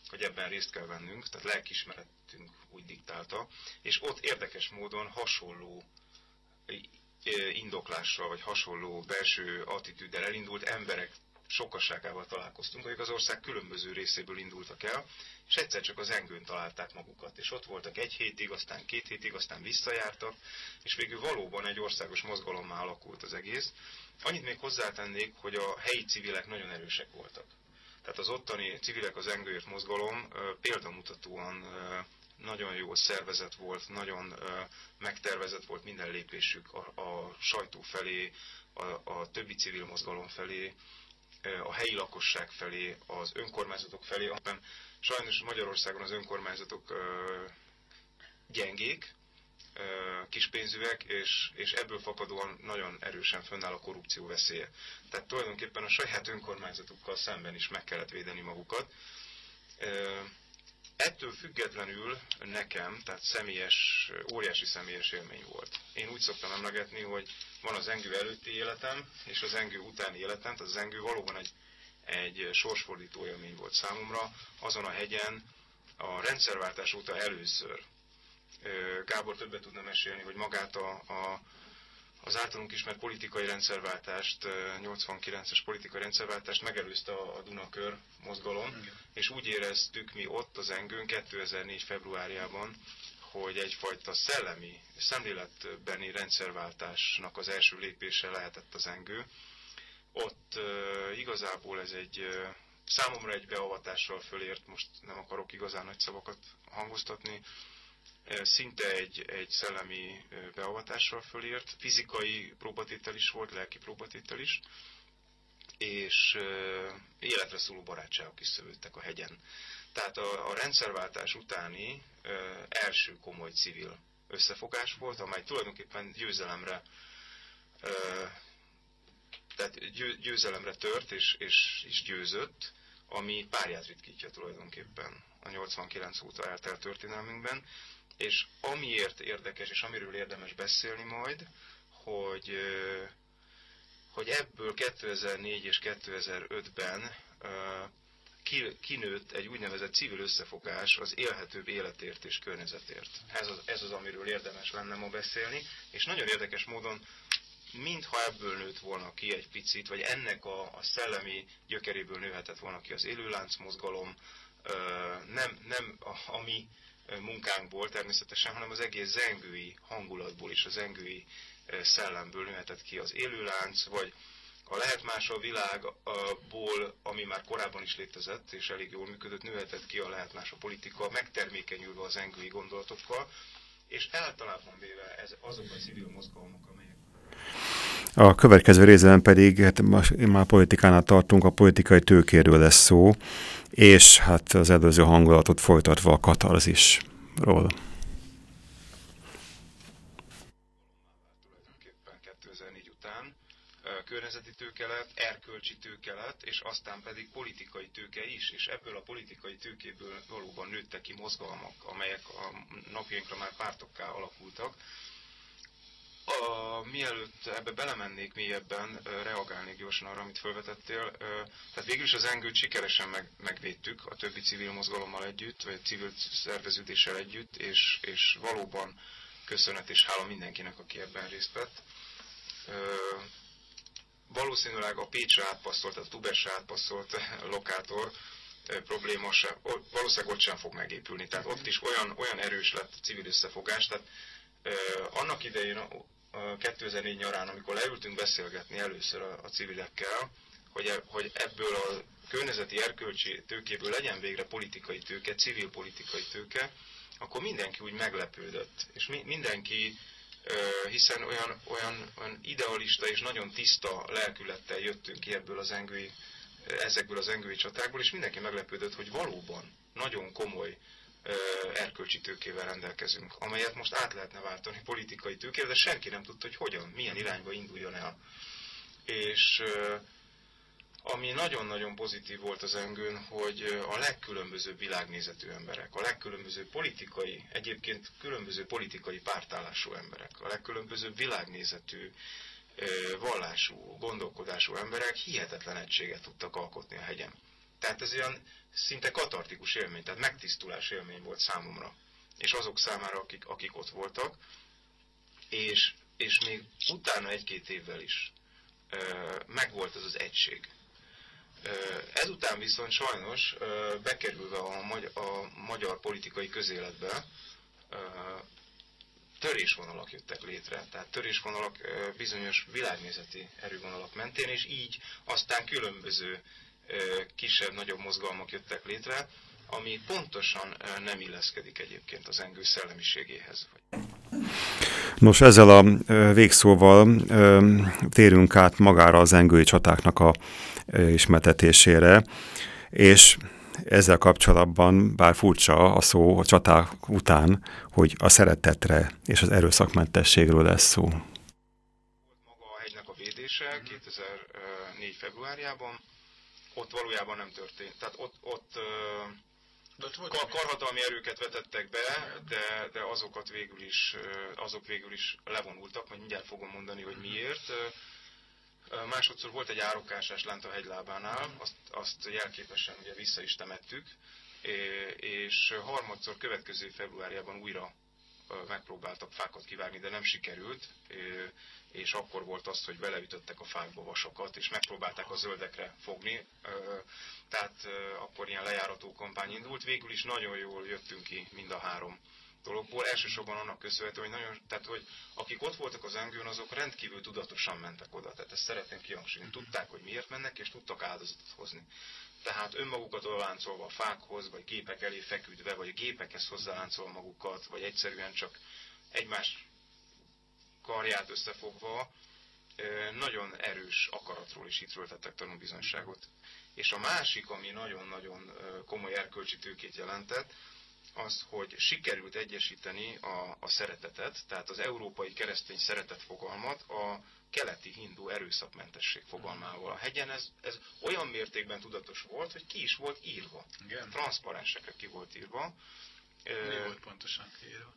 hogy ebben részt kell vennünk, tehát lelkismeretünk úgy diktálta, és ott érdekes módon hasonló indoklással, vagy hasonló belső attitűddel elindult emberek sokasságával találkoztunk, akik az ország különböző részéből indultak el, és egyszer csak az engőn találták magukat, és ott voltak egy hétig, aztán két hétig, aztán visszajártak, és végül valóban egy országos mozgalommá alakult az egész. Annyit még hozzátennék, hogy a helyi civilek nagyon erősek voltak. Tehát az ottani civilek az engőért mozgalom példamutatóan nagyon jó szervezet volt, nagyon megtervezett volt minden lépésük a, a sajtó felé, a, a többi civil mozgalom felé, a helyi lakosság felé, az önkormányzatok felé, amiben sajnos Magyarországon az önkormányzatok gyengék, kispénzűek, és, és ebből fakadóan nagyon erősen fönnáll a korrupció veszélye. Tehát tulajdonképpen a saját önkormányzatukkal szemben is meg kellett védeni magukat. Ettől függetlenül nekem, tehát személyes, óriási személyes élmény volt. Én úgy szoktam emlegetni, hogy van az engő előtti életem, és az engő utáni életem, tehát az engő valóban egy, egy sorsfordító élmény volt számomra. Azon a hegyen a rendszerváltás óta először Gábor többet tudna mesélni, hogy magát a, a az általunk ismert politikai rendszerváltást, 89-es politikai rendszerváltást megelőzte a Dunakör mozgalom, Igen. és úgy éreztük mi ott az Engőn 2004. februárjában, hogy egyfajta szellemi, szemléletbeni rendszerváltásnak az első lépése lehetett az Engő. Ott uh, igazából ez egy uh, számomra egy beavatással fölért, most nem akarok igazán nagy szavakat hangoztatni, szinte egy, egy szellemi beavatással fölírt, fizikai próbatétel is volt, lelki próbatétel is, és életre szóló barátságok is szövődtek a hegyen. Tehát a, a rendszerváltás utáni első komoly civil összefogás volt, amely tulajdonképpen győzelemre tehát győzelemre tört és, és, és győzött, ami párját ritkítja tulajdonképpen a 89 óta eltelt történelmünkben, és amiért érdekes, és amiről érdemes beszélni majd, hogy, hogy ebből 2004 és 2005-ben kinőtt egy úgynevezett civil összefogás az élhetőbb életért és környezetért. Ez az, ez az, amiről érdemes lenne ma beszélni, és nagyon érdekes módon mintha ebből nőtt volna ki egy picit, vagy ennek a, a szellemi gyökeréből nőhetett volna ki az élőlánc mozgalom, nem, nem a, a mi munkánkból természetesen, hanem az egész zengői hangulatból is, a zengői szellemből nőhetett ki az élőlánc, vagy a lehet más a világból, ami már korábban is létezett, és elég jól működött, nőhetett ki a lehet más a politika, megtermékenyülve az engői gondolatokkal, és általában véve ez azok a civil mozgalmak, a következő részben pedig, hát már politikánál tartunk, a politikai tőkéről lesz szó, és hát az előző hangulatot folytatva a katarzisról. környezeti tőke lett, erkölcsi tőke lett, és aztán pedig politikai tőke is, és ebből a politikai tőkéből valóban nőttek ki mozgalmak, amelyek a napjainkra már pártokká alakultak. A, mielőtt ebbe belemennék mélyebben, reagálnék gyorsan arra, amit felvetettél. Tehát végül is az engőt sikeresen meg, megvédtük a többi civil mozgalommal együtt, vagy civil szerveződéssel együtt, és, és valóban köszönet és hála mindenkinek, aki ebben részt vett. Valószínűleg a Pécsre átpasszolt, a Tubesre átpasszolt lokátor probléma sem, valószínűleg ott sem fog megépülni. Tehát ott is olyan, olyan erős lett a civil összefogás. Tehát annak idején, 2004 nyarán, amikor leültünk beszélgetni először a, a civilekkel, hogy, e, hogy ebből a környezeti erkölcsi tőkéből legyen végre politikai tőke, civil politikai tőke, akkor mindenki úgy meglepődött. És mi, mindenki hiszen olyan, olyan, olyan idealista és nagyon tiszta lelkülettel jöttünk ki ebből az engői, ezekből az engői csatákból, és mindenki meglepődött, hogy valóban nagyon komoly erkölcsi tőkével rendelkezünk, amelyet most át lehetne váltani politikai tőkére, de senki nem tudta, hogy hogyan, milyen irányba induljon el. És ami nagyon-nagyon pozitív volt az engőn, hogy a legkülönbözőbb világnézetű emberek, a legkülönbözőbb politikai, egyébként különböző politikai pártállású emberek, a legkülönbözőbb világnézetű, vallású, gondolkodású emberek hihetetlen egységet tudtak alkotni a hegyen. Tehát ez olyan szinte katartikus élmény, tehát megtisztulás élmény volt számomra, és azok számára, akik, akik ott voltak, és, és még utána egy-két évvel is ö, megvolt ez az egység. Ezután viszont sajnos bekerülve a, magy- a magyar politikai közéletbe törésvonalak jöttek létre, tehát törésvonalak bizonyos világnézeti erővonalak mentén, és így aztán különböző kisebb-nagyobb mozgalmak jöttek létre, ami pontosan nem illeszkedik egyébként az engő szellemiségéhez. Nos, ezzel a végszóval térünk át magára az engői csatáknak a ismertetésére, és ezzel kapcsolatban, bár furcsa a szó a csaták után, hogy a szeretetre és az erőszakmentességről lesz szó. maga a hegynek a védése 2004. februárjában, ott valójában nem történt. Tehát ott, ott De ott kar- karhatalmi erőket vetettek be, de, de azokat végül is, azok végül is levonultak, majd mindjárt fogom mondani, hogy miért. Ö, ö, Másodszor volt egy árokásás lent a hegylábánál, azt, azt jelképesen ugye vissza is temettük, és harmadszor következő februárjában újra megpróbáltak fákat kivágni, de nem sikerült, és akkor volt az, hogy beleütöttek a fákba vasokat, és megpróbálták a zöldekre fogni, tehát akkor ilyen lejárató kampány indult. Végül is nagyon jól jöttünk ki mind a három dologból, elsősorban annak köszönhető, hogy, nagyon, tehát, hogy akik ott voltak az engőn, azok rendkívül tudatosan mentek oda. Tehát ezt szeretném kihangsúlyozni. Tudták, hogy miért mennek, és tudtak áldozatot hozni. Tehát önmagukat odaláncolva a fákhoz, vagy gépek elé feküdve, vagy a gépekhez hozzáláncolva magukat, vagy egyszerűen csak egymás karját összefogva, nagyon erős akaratról is tettek tanúbizonyságot. És a másik, ami nagyon-nagyon komoly erkölcsi tőkét jelentett, az, hogy sikerült egyesíteni a, a szeretetet, tehát az európai keresztény szeretet fogalmat a keleti hindu erőszakmentesség fogalmával. A hegyen ez, ez olyan mértékben tudatos volt, hogy ki is volt írva. Igen. Transzparensekre ki volt írva. Ö, Mi volt pontosan kiírva?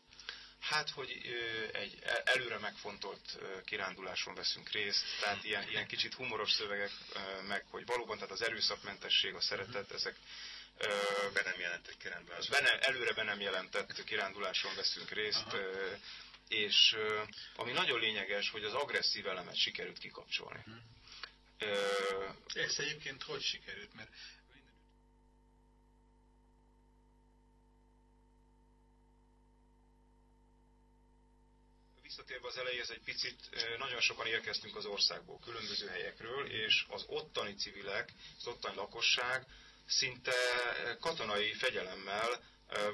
Hát, hogy ö, egy el- előre megfontolt ö, kiránduláson veszünk részt, tehát ilyen, ilyen kicsit humoros szövegek, ö, meg hogy valóban tehát az erőszakmentesség, a szeretet, ezek ö, Be nem jelentett kiránduláson. be nem, előre be nem jelentett kiránduláson veszünk részt, Aha. És ami nagyon lényeges, hogy az agresszív elemet sikerült kikapcsolni. Ö, Ez egyébként hogy sikerült? Mert Visszatérve az elejéhez egy picit, nagyon sokan érkeztünk az országból, különböző helyekről, és az ottani civilek, az ottani lakosság szinte katonai fegyelemmel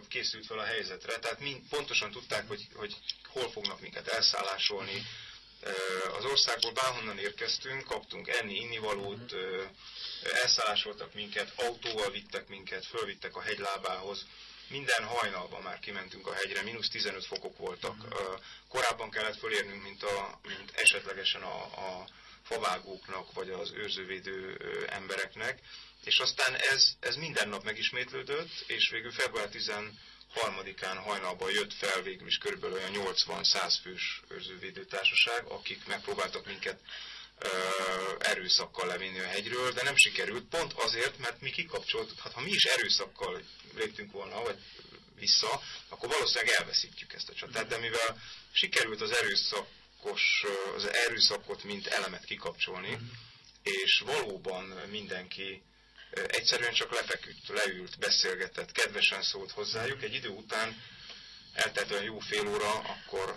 készült fel a helyzetre, tehát mind pontosan tudták, hogy, hogy hol fognak minket elszállásolni. Az országból bárhonnan érkeztünk, kaptunk enni, innivalót, elszállásoltak minket, autóval vittek minket, fölvittek a hegylábához, minden hajnalban már kimentünk a hegyre, mínusz 15 fokok voltak. Ö, Korábban kellett fölérnünk, mint, a, mint esetlegesen a, a favágóknak, vagy az őrzővédő embereknek. És aztán ez, ez minden nap megismétlődött, és végül február harmadikán hajnalban jött fel végül is körülbelül olyan 80-100 fős őrzővédő társaság, akik megpróbáltak minket ö, erőszakkal levinni a hegyről, de nem sikerült, pont azért, mert mi kikapcsoltuk, hát ha mi is erőszakkal léptünk volna, vagy vissza, akkor valószínűleg elveszítjük ezt a csatát, de mivel sikerült az erőszakos, az erőszakot, mint elemet kikapcsolni, és valóban mindenki egyszerűen csak lefeküdt, leült, beszélgetett, kedvesen szólt hozzájuk, egy idő után eltelt olyan jó fél óra, akkor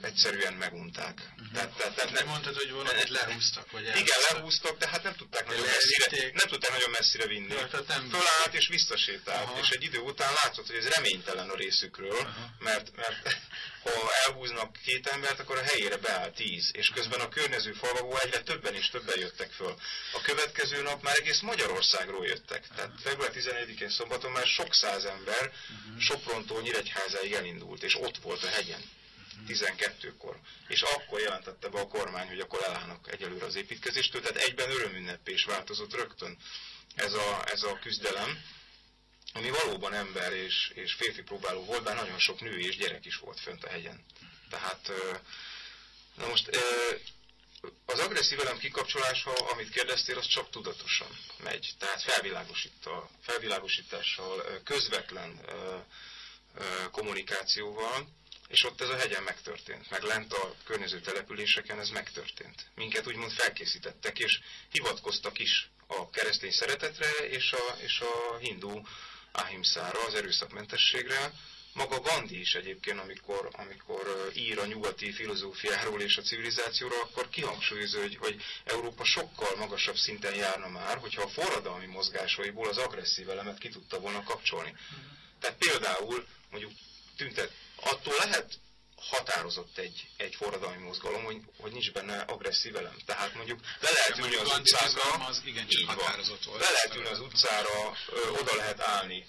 egyszerűen megunták. Uh-huh. Tehát, tehát, tehát Nem mondtad, hogy valamit lehúztak, vagy igen, elhúztak? lehúztak, de hát nem tudták nagyon messzire, nem tudták nagyon messzire vinni. Tehát nem- Fölállt és visszasétált, Aha. és egy idő után látszott, hogy ez reménytelen a részükről, Aha. mert, mert ha elhúznak két embert, akkor a helyére beáll tíz, és közben a környező falvakból egyre többen és többen jöttek föl. A következő nap már egész Magyarországról jöttek. Tehát február 14-én szombaton már sok száz ember Mhm. Soprontól Nyíregyházáig elindult, és ott volt a hegyen. Mhm. 12-kor. És akkor jelentette be a kormány, hogy akkor elállnak egyelőre az építkezéstől, tehát egyben örömünneppé is változott rögtön ez a, ez a küzdelem, ami valóban ember és, és férfi próbáló volt, bár nagyon sok nő és gyerek is volt fönt a hegyen. Tehát, na most az agresszív elem kikapcsolása, amit kérdeztél, az csak tudatosan megy. Tehát felvilágosítással, közvetlen kommunikációval, és ott ez a hegyen megtörtént, meg lent a környező településeken ez megtörtént. Minket úgymond felkészítettek, és hivatkoztak is a keresztény szeretetre és a, és a hindu ahimszára, az erőszakmentességre. Maga Gandhi is egyébként, amikor, amikor ö, ír a nyugati filozófiáról és a civilizációról, akkor kihangsúlyozza, hogy, hogy Európa sokkal magasabb szinten járna már, hogyha a forradalmi mozgásaiból az agresszív elemet ki tudta volna kapcsolni. Tehát például mondjuk tüntet, attól lehet határozott egy, egy forradalmi mozgalom, hogy, hogy nincs benne agresszív elem. Tehát mondjuk le lehet ülni az utcára, az igencsak határozott volt. le lehet ülni az utcára, ö, oda lehet állni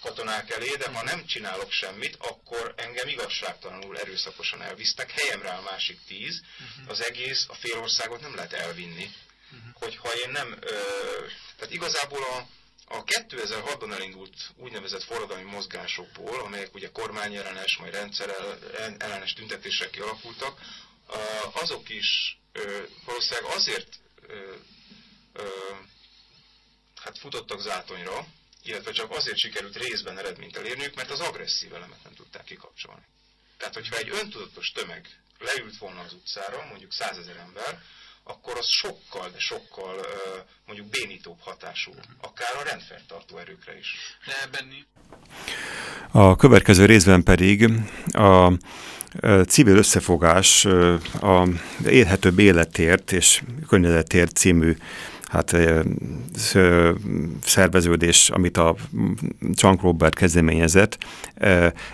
katonák elé, de ha nem csinálok semmit, akkor engem igazságtalanul erőszakosan elvisztek, helyemre áll másik tíz, az egész, a fél országot nem lehet elvinni. Hogyha én nem, ö, tehát igazából a, a 2006-ban elindult úgynevezett forradalmi mozgásokból, amelyek ugye kormányellenes, majd rendszerellenes tüntetések kialakultak, azok is valószínűleg azért hát futottak zátonyra, illetve csak azért sikerült részben eredményt elérniük, mert az agresszív elemet nem tudták kikapcsolni. Tehát, hogyha egy öntudatos tömeg leült volna az utcára, mondjuk százezer ember, akkor az sokkal, de sokkal mondjuk bénítóbb hatású, akár a rendfenntartó erőkre is. De ebben A következő részben pedig a civil összefogás a élhetőbb életért és környezetért című hát, szerveződés, amit a John Robert kezdeményezett,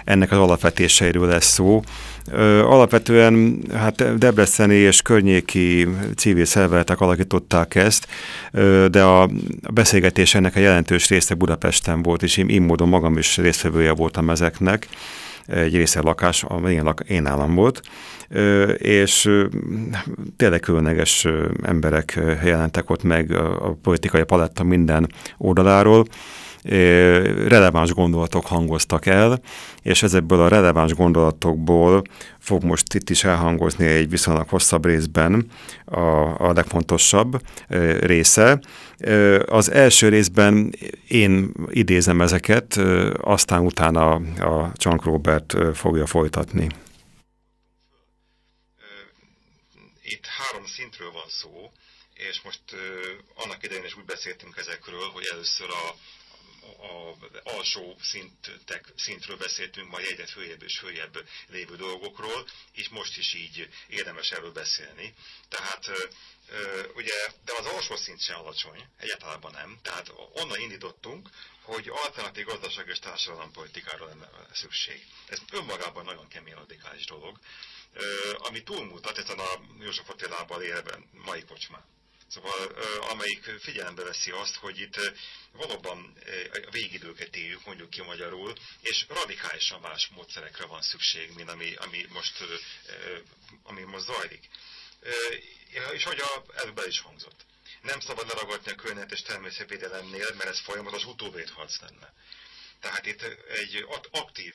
ennek az alapvetéseiről lesz szó. Alapvetően hát Debreceni és környéki civil szervezetek alakították ezt, de a beszélgetés ennek a jelentős része Budapesten volt, és én, én módon magam is résztvevője voltam ezeknek. Egy része lakás, a én, lak, én állam volt, és tényleg különleges emberek jelentek ott meg a politikai paletta minden oldaláról releváns gondolatok hangoztak el, és ezekből a releváns gondolatokból fog most itt is elhangozni egy viszonylag hosszabb részben a, a legfontosabb része. Az első részben én idézem ezeket, aztán utána a John Robert fogja folytatni. Itt három szintről van szó, és most annak idején is úgy beszéltünk ezekről, hogy először a, a alsó szintek, szintről beszéltünk, majd egyre följebb és följebb lévő dolgokról, így most is így érdemes erről beszélni. Tehát ugye, de az alsó szint sem alacsony, egyáltalán nem. Tehát onnan indítottunk, hogy alternatív gazdaság és társadalompolitikára lenne szükség. Ez önmagában nagyon kemény radikális dolog, ami túlmutat ezen a József Attilában élben mai kocsmán. Szóval, amelyik figyelembe veszi azt, hogy itt valóban a végidőket éljük, mondjuk ki magyarul, és radikálisan más módszerekre van szükség, mint ami, ami, most, ami most zajlik. És hogy a, előbb el is hangzott. Nem szabad leragadni a környezet és természetvédelemnél, mert ez folyamatos utóvédharc lenne. Tehát itt egy ak- aktív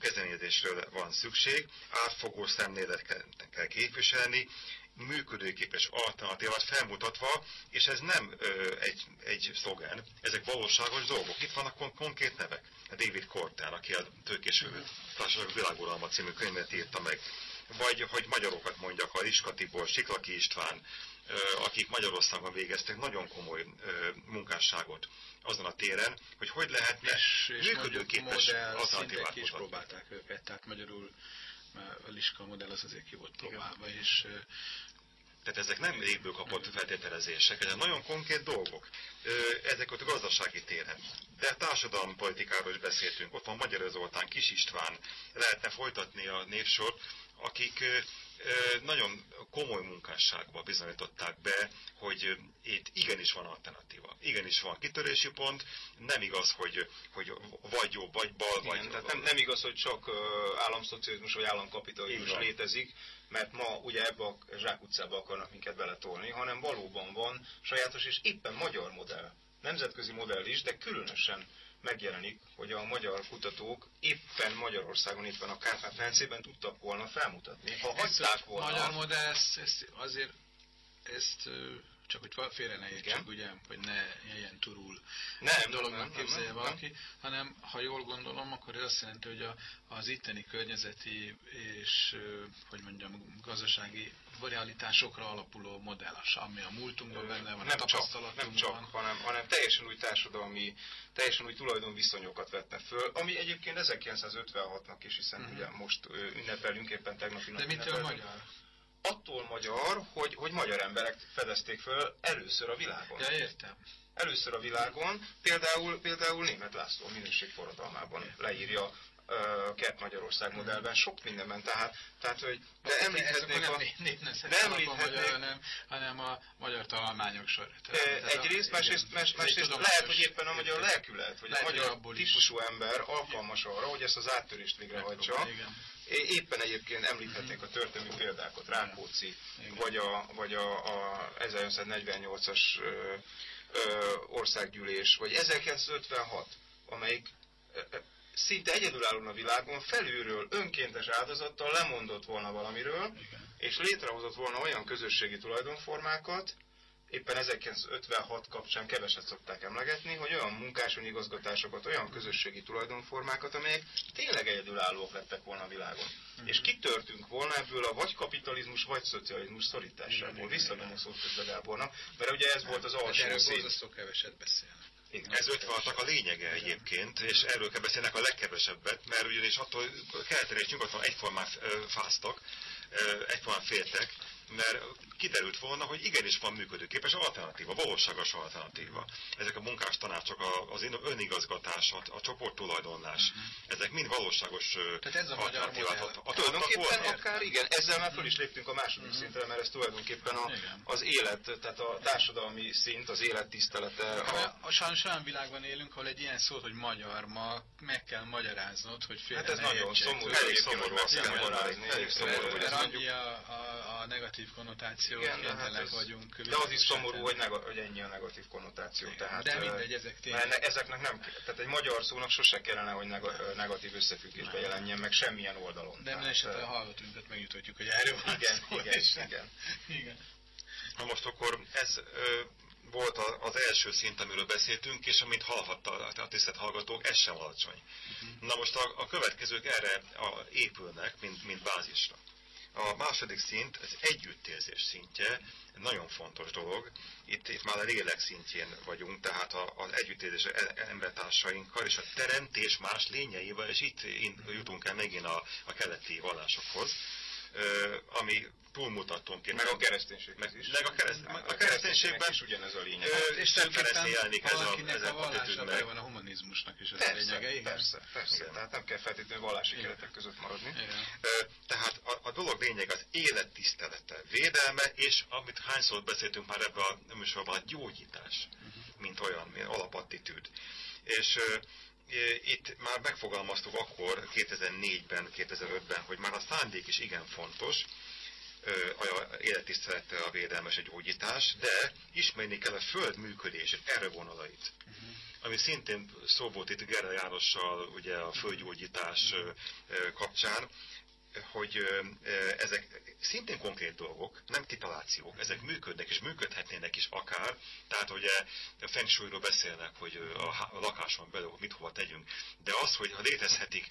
kezdeményezésről van szükség, átfogó szemléletet kell képviselni, működőképes alternatívát felmutatva, és ez nem ö, egy, egy szlogen, ezek valóságos dolgok. Itt vannak kon- konkrét nevek. David Kortán, aki a Tőkés Társaság Világuralma című könyvet írta meg. Vagy, hogy magyarokat mondjak, a Iska Tibor, Siklaki István, ö, akik Magyarországon végeztek nagyon komoly ö, munkásságot azon a téren, hogy hogy lehetne És, és működőképes alternatívát is próbálták őket, tehát magyarul a Liska modell az azért ki volt próbálva, és ö, Tehát ezek nem légből kapott feltételezések, ezek nagyon konkrét dolgok. Ezek ott a gazdasági téren. De társadalmi politikáról is beszéltünk. Ott van Magyar Zoltán, Kis István, lehetne folytatni a névsort, akik nagyon komoly munkásságba bizonyították be, hogy itt igenis van alternatíva. Igenis van kitörési pont, nem igaz, hogy, hogy vagy jobb, vagy bal, vagy Igen, tehát nem, nem igaz, hogy csak államszocializmus vagy államkapitalizmus létezik, mert ma ugye ebbe a zsákutcába akarnak minket beletolni, hanem valóban van sajátos és éppen magyar modell, nemzetközi modell is, de különösen megjelenik, hogy a magyar kutatók éppen Magyarországon, éppen a Kárpát-medencében tudtak volna felmutatni. Ha hagyták volna... magyar modell, ezt, ezt azért ezt csak hogy félre ne értsük, ugye, hogy ne jeljen turul Nem, nem, dolognak nem, képzelje nem, valaki, hanem ha jól gondolom, akkor ez azt jelenti, hogy a, az itteni környezeti és, hogy mondjam, gazdasági realitásokra alapuló modell, ami a múltunkban benne van, a nem csak, tapasztalatunkban. nem csak hanem, hanem teljesen új társadalmi, teljesen új tulajdonviszonyokat vetne föl, ami egyébként 1956-nak is, hiszen Mhm. ugye most ünnepelünk, éppen tegnapi nap De mitől ünnepelünk. magyar? Attól magyar, hogy, hogy magyar emberek fedezték föl először a világon. Ja, értem. Először a világon, például, például Német László minőségforradalmában leírja Kert Magyarország modellben, sok mindenben, tehát, tehát hogy de említhetnék a... nem, említhetnék- hanem, hanem a magyar találmányok sor. Egyrészt, másrészt, más, másrészt lehet, hogy éppen a magyar lelkület, vagy a magyar típusú ember alkalmas arra, hogy ezt az áttörést végrehajtsa. Éppen egyébként említhetnék a történelmi példákat, Rákóczi, Igen. vagy a, vagy a, a 1948-as ö, ö, országgyűlés, vagy 1956, amelyik szinte egyedülállóan a világon felülről önkéntes áldozattal lemondott volna valamiről, Igen. és létrehozott volna olyan közösségi tulajdonformákat, éppen 1956 kapcsán keveset szokták emlegetni, hogy olyan munkásönigazgatásokat, olyan közösségi tulajdonformákat, amelyek tényleg egyedülállóak lettek volna a világon. Mhm. És kitörtünk volna ebből a vagy kapitalizmus, vagy szocializmus szorításából. Igen, Visszadom a szót Gábornak, mert ugye ez volt az Hát alsó erről szint. borzasztó keveset beszélnek. Igen. Ez 56-nak a lényege egyébként, és erről kell beszélnek a legkevesebbet, mert ugyanis attól keleten és nyugaton egyformán fáztak, egyformán féltek, mert kiderült volna, hogy igenis van működőképes alternatíva, valóságos alternatíva. Ezek a munkás tanácsok, a- az önigazgatás, a, a csoporttulajdonlás, ezek mind valóságos Tehát ez a magyar alternatívát modell. ad- adtak Tulajdonképpen volna. akár igen, ezzel már föl is léptünk a második szintre, mert ez tulajdonképpen a, az élet, tehát a társadalmi szint, az élet tisztelete, a, A sajnos olyan világban élünk, ahol egy ilyen szót, hogy magyar, ma meg kell magyaráznod, hogy félre Hát ez ne nagyon szomorú, hogy- Elég egyébként, szomorú, hogy azt meg kell kell mondani. magyarázni, Elég szomorú, hogy Mert ezt annyi a, a, a negatív konnotáció, Igen, de, hát ez, vagyunk. de az is szomorú, hogy, nega, hogy ennyi a negatív konnotáció. Igen, Tehát, de mindegy, ezek tényleg. enne- ezeknek nem, tehát egy magyar szónak sose kellene, hogy nega, negatív összefüggésbe jelenjen meg semmilyen oldalon. De minden esetre ö, a hallgatóinkat megjutatjuk, hogy erről van Igen, szó, igen, és- igen. igen. Na most akkor ez ö, volt az első szint, amiről beszéltünk, és amit hallhatta a tisztelt hallgatók, ez sem alacsony. Na most a, a következők erre a, épülnek, mint, mint bázisra. A második szint, az együttérzés szintje, nagyon fontos dolog. Itt, itt már a lélek szintjén vagyunk, tehát az együttérzés e- embertársainkkal, és a teremtés más lényeivel, és itt jutunk el megint a, a keleti vallásokhoz, ami túlmutatónként. Meg a kereszténység Meg, is. meg a, kereszt, Meg a kereszténységben is ugyanez a lényeg. Ö, És Ferenc jelenik ez a, ez a a vallása meg. van a humanizmusnak is a Persze, lényege, igen. persze, persze. Igen. Tehát nem kell feltétlenül vallási Igen. keretek között maradni. Igen. Ö, Tehát a, a dolog lényeg az élet tisztelete, védelme, és amit hányszor beszéltünk már ebben a műsorban, a gyógyítás, mint olyan, mint alapattitűd. És ö, itt már megfogalmaztuk akkor, 2004-ben, 2005-ben, hogy már a szándék is igen fontos, a élettisztelettel a védelmes a gyógyítás, de ismerni kell a föld működését, erre vonalait. Ami szintén szó volt itt Gerda Jánossal ugye a földgyógyítás ö, ö, kapcsán, hogy ezek szintén konkrét dolgok, nem titalációk, ezek működnek és működhetnének is akár, tehát ugye a feng shui-ról beszélnek, hogy a, a lakáson belül mit hova tegyünk, de az, hogy ha létezhetik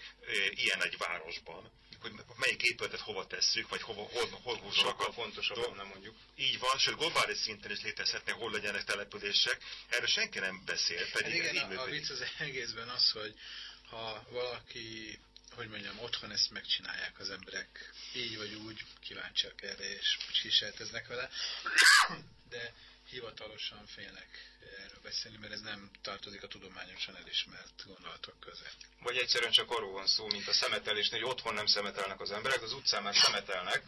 ilyen egy városban, hogy melyik épületet hova tesszük, vagy hova, hol, hol húzzanak Sokkal a fontosabb, nem mondjuk. így van, sőt globális szinten is létezhetnek, hol legyenek települések. Erről senki nem beszél, Hát pedig ez igen, így a, a működik. vicc az egészben az, hogy ha valaki, hogy mondjam, otthon ezt megcsinálják az emberek, így vagy úgy, kíváncsiak erre, és kísérleteznek vele, de hivatalosan félnek erről beszélni, mert ez nem tartozik a tudományosan elismert gondolatok közé. Vagy egyszerűen csak arról van szó, mint a szemetelésnél, hogy otthon nem szemetelnek az emberek, az utcán már szemetelnek.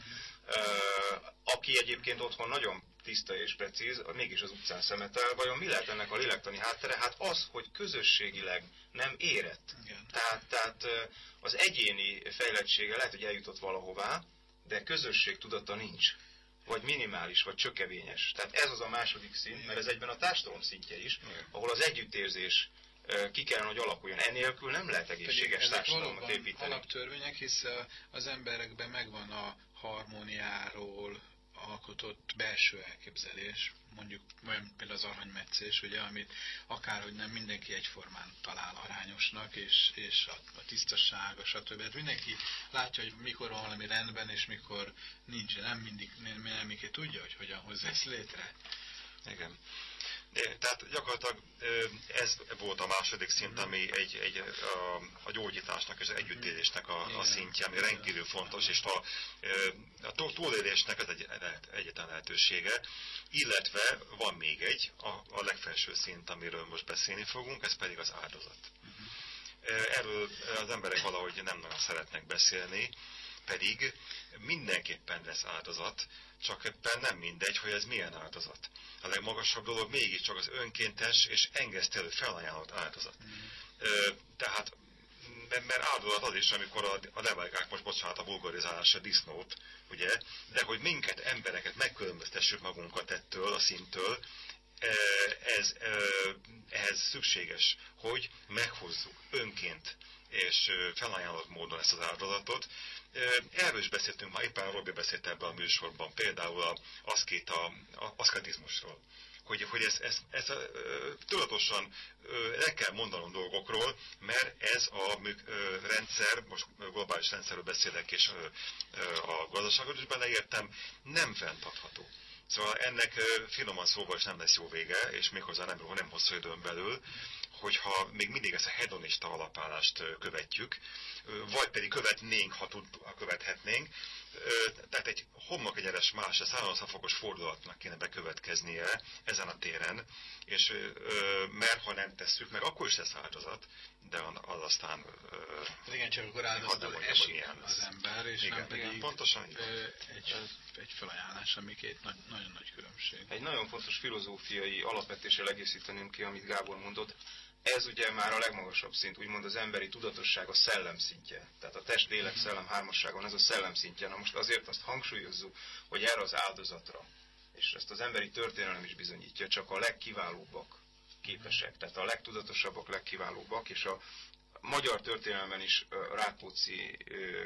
Aki egyébként otthon nagyon tiszta és precíz, mégis az utcán szemetel. Vajon mi lehet ennek a lélektani háttere? Hát az, hogy közösségileg nem érett. Igen. Tehát, tehát az egyéni fejlettsége lehet, hogy eljutott valahová, de közösség tudata nincs. Vagy minimális, vagy csökevényes. Tehát ez az a második szint, mert ez egyben a társadalom szintje is, ahol az együttérzés ki kellene, hogy alakuljon. Enélkül nem lehet egészséges társadalmat építeni. alaptörvények, hisz az emberekben megvan a harmóniáról alkotott belső elképzelés, mondjuk olyan például az aranymetszés, ugye, amit akárhogy nem mindenki egyformán talál arányosnak, és, és a, a tisztaság, a stb. Hát mindenki látja, hogy mikor van valami rendben, és mikor nincs, nem mindig, nem, mindenki tudja, hogy hogyan hozza ezt létre. Igen. Tehát gyakorlatilag ez volt a második szint, ami egy, egy, a, a gyógyításnak és az együttélésnek a, a szintje, ami rendkívül fontos, és a, a túl- túlélésnek ez egy egyetlen lehetősége, illetve van még egy, a, a legfelső szint, amiről most beszélni fogunk, ez pedig az áldozat. Ö, Erről az emberek valahogy nem nagyon szeretnek beszélni, pedig mindenképpen lesz áldozat, csak éppen nem mindegy, hogy ez milyen áldozat. A legmagasabb dolog mégiscsak az önkéntes és engesztelő felajánlott áldozat. Ö, tehát mert, áldozat az is, amikor a, a nevelgák, most bocsánat a vulgarizálásra disznót, ugye, de hogy minket, embereket megkülönböztessük magunkat ettől a szintől, ez, ehhez szükséges, hogy meghozzuk önként és felajánlott módon ezt az áldozatot. Erről is beszéltünk, ma éppen Robi beszélt ebben a műsorban, például a aszkéta, a aszketizmusról hogy, hogy ez, ez, ez ö, tudatosan le kell mondanom dolgokról, mert ez a ö, rendszer, most globális rendszerről beszélek, és a gazdaságot is beleértem, nem fenntartható. Szóval ennek finoman szóval is nem lesz jó vége, és méghozzá nem, nem hosszú időn belül, hogyha még mindig ezt a hedonista alapállást követjük, vagy pedig követnénk, ha, tud, ha követhetnénk, tehát egy homlok egyenes más, a 360 fokos fordulatnak kéne bekövetkeznie ezen a téren, és mert ha nem tesszük meg, akkor is lesz áldozat, de az aztán Hát igen, csak akkor hogy esik az ember, és Igen, nem pedig igen, pontosan egy, egy felajánlás, ami két nagy, nagyon nagy különbség. Egy nagyon fontos filozófiai alapvetéssel egészítenünk ki, amit Gábor mondott. Ez ugye már a legmagasabb szint, úgymond az emberi tudatosság a szellem szintje. Tehát a test, lélek, szellem hármasságon ez a szellem szintje. Na most azért azt hangsúlyozzuk, hogy erre az áldozatra, és ezt az emberi történelem is bizonyítja, csak a legkiválóbbak képesek. Tehát a legtudatosabbak, legkiválóbbak, és a magyar történelemben is Rákóczi,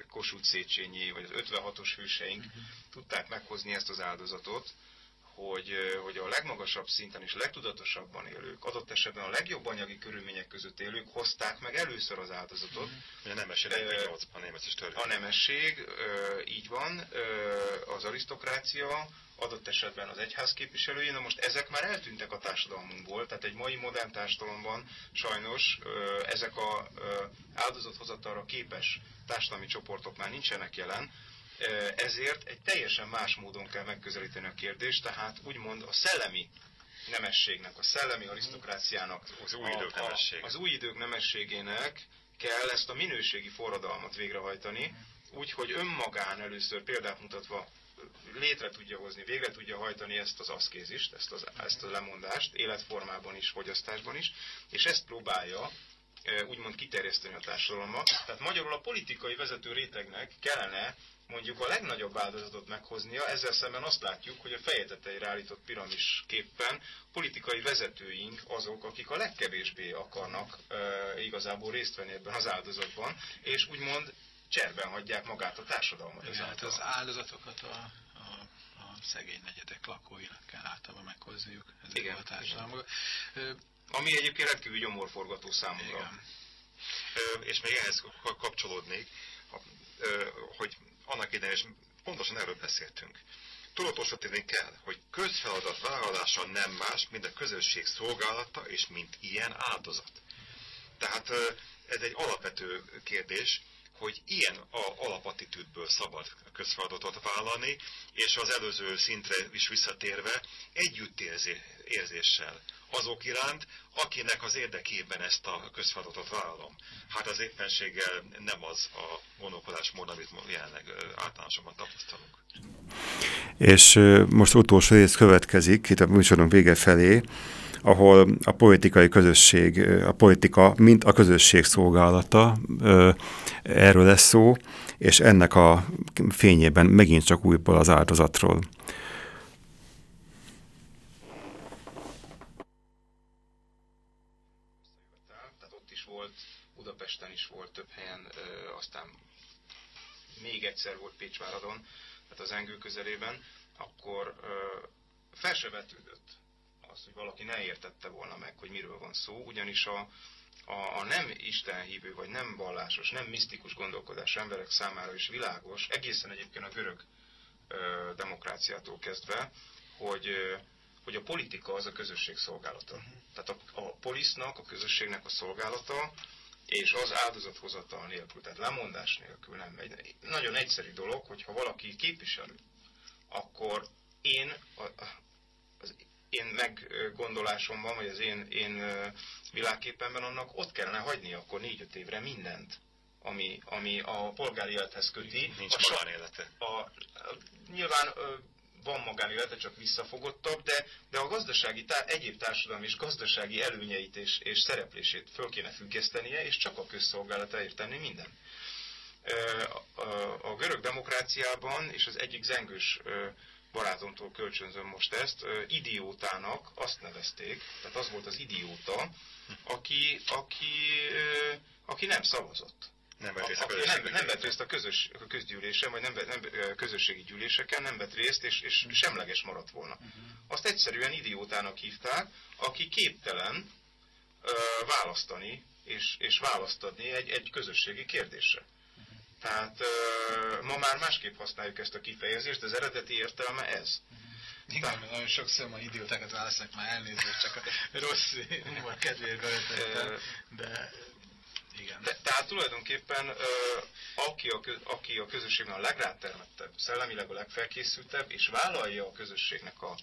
Kossuth Széchenyi, vagy az 56-os hőseink tudták meghozni ezt az áldozatot, hogy, hogy a legmagasabb szinten és a legtudatosabban élők, adott esetben a legjobb anyagi körülmények között élők hozták meg először az áldozatot. ugye nem esett Ö, 48-ban német és törvény. A nemesség, így van, az arisztokrácia, adott esetben az egyház képviselői, na most ezek már eltűntek a társadalmunkból, tehát egy mai modern társadalomban sajnos ezek a áldozathozatalra képes társadalmi csoportok már nincsenek jelen, ezért egy teljesen más módon kell megközelíteni a kérdést, tehát úgymond a szellemi nemességnek, a szellemi arisztokráciának, Az új idők a- az új idők nemességének kell ezt a minőségi forradalmat végrehajtani, úgyhogy önmagán először példát mutatva létre tudja hozni, végre tudja hajtani ezt az aszkézist, ezt, az, ezt a lemondást, életformában is, fogyasztásban is, és ezt próbálja úgymond kiterjeszteni a társadalomba. Tehát magyarul a politikai vezető rétegnek kellene mondjuk a legnagyobb áldozatot meghoznia, ezzel szemben azt látjuk, hogy a feje tetejére állított piramis képpen politikai vezetőink azok, akik a legkevésbé akarnak e, igazából részt venni ebben az áldozatban, és úgymond cserben hagyják magát a társadalmat. Igen, hát az áldozatokat a, a, a szegény negyedek lakóinak kell általában meghozniuk Igen, a társadalmakból. Ö, Ami egyébként rendkívül gyomorforgató számomra. Igen. Ö, és még ehhez ka- kapcsolódnék, hogy annak idején is pontosan erről beszéltünk. Tudatosítani kell, hogy közfeladat vállalása nem más, mint a közösség szolgálata, és mint ilyen áldozat. Tehát ez egy alapvető kérdés, hogy ilyen a alapattitűdből szabad közfeladatot vállalni, és az előző szintre is visszatérve együttérzéssel azok iránt, akinek az érdekében ezt a közfeladatot vállalom. Hát az éppenséggel nem az a gondolkodásmód, amit mo- jelenleg általánosabban tapasztalunk. És most utolsó rész következik, itt a műsoron vége felé, ahol a politikai közösség, a politika, mint a közösség szolgálata, erről lesz szó, és ennek a fényében megint csak újból az áldozatról. Tehát ott is volt, Budapesten is volt több helyen, ö, aztán még egyszer volt Pécsváradon, tehát az Engő közelében, akkor fel se vetődött az, hogy valaki ne értette volna meg, hogy miről van szó, ugyanis a, a, a nem istenhívő, vagy nem vallásos, nem misztikus gondolkodás emberek számára is világos, egészen egyébként a görög ö, demokráciától kezdve, hogy, ö, hogy a politika az a közösség szolgálata. Tehát a, a polisznak, a közösségnek a szolgálata, és az áldozathozatal nélkül, tehát lemondás nélkül nem megy. Nagyon egyszerű dolog, hogyha valaki képviselő, akkor én a, az én meggondolásomban, vagy az én, én világképemben annak ott kellene hagyni akkor négy-öt évre mindent, ami, ami a polgári élethez köti. Nincs a, magánélete. a, a, nyilván van magánélete, csak visszafogottabb, de, de a gazdasági, tá- egyéb társadalmi és gazdasági előnyeit és, és szereplését föl kéne függesztenie, és csak a közszolgálatáért tenni minden. A, görög demokráciában, és az egyik zengős barátomtól kölcsönzöm most ezt, idiótának azt nevezték, tehát az volt az idióta, aki, aki, aki nem szavazott. Nem vett részt a Aki nem, nem vett részt a, közös, a közgyűlésen, vagy nem, nem, közösségi gyűléseken, nem vett részt, és, és semleges maradt volna. Azt egyszerűen idiótának hívták, aki képtelen ö, választani, és, és választ adni egy, egy közösségi kérdésre. Tehát ö, ma már másképp használjuk ezt a kifejezést, az eredeti értelme ez. Igen, mert nagyon sokszor ma idiótákat válaszolnak már elnézést, csak a rossz humor kedvéért de igen. De, tehát tulajdonképpen ö, aki, a, aki a közösségben a legrátermettebb, szellemileg a legfelkészültebb, és vállalja a közösségnek a,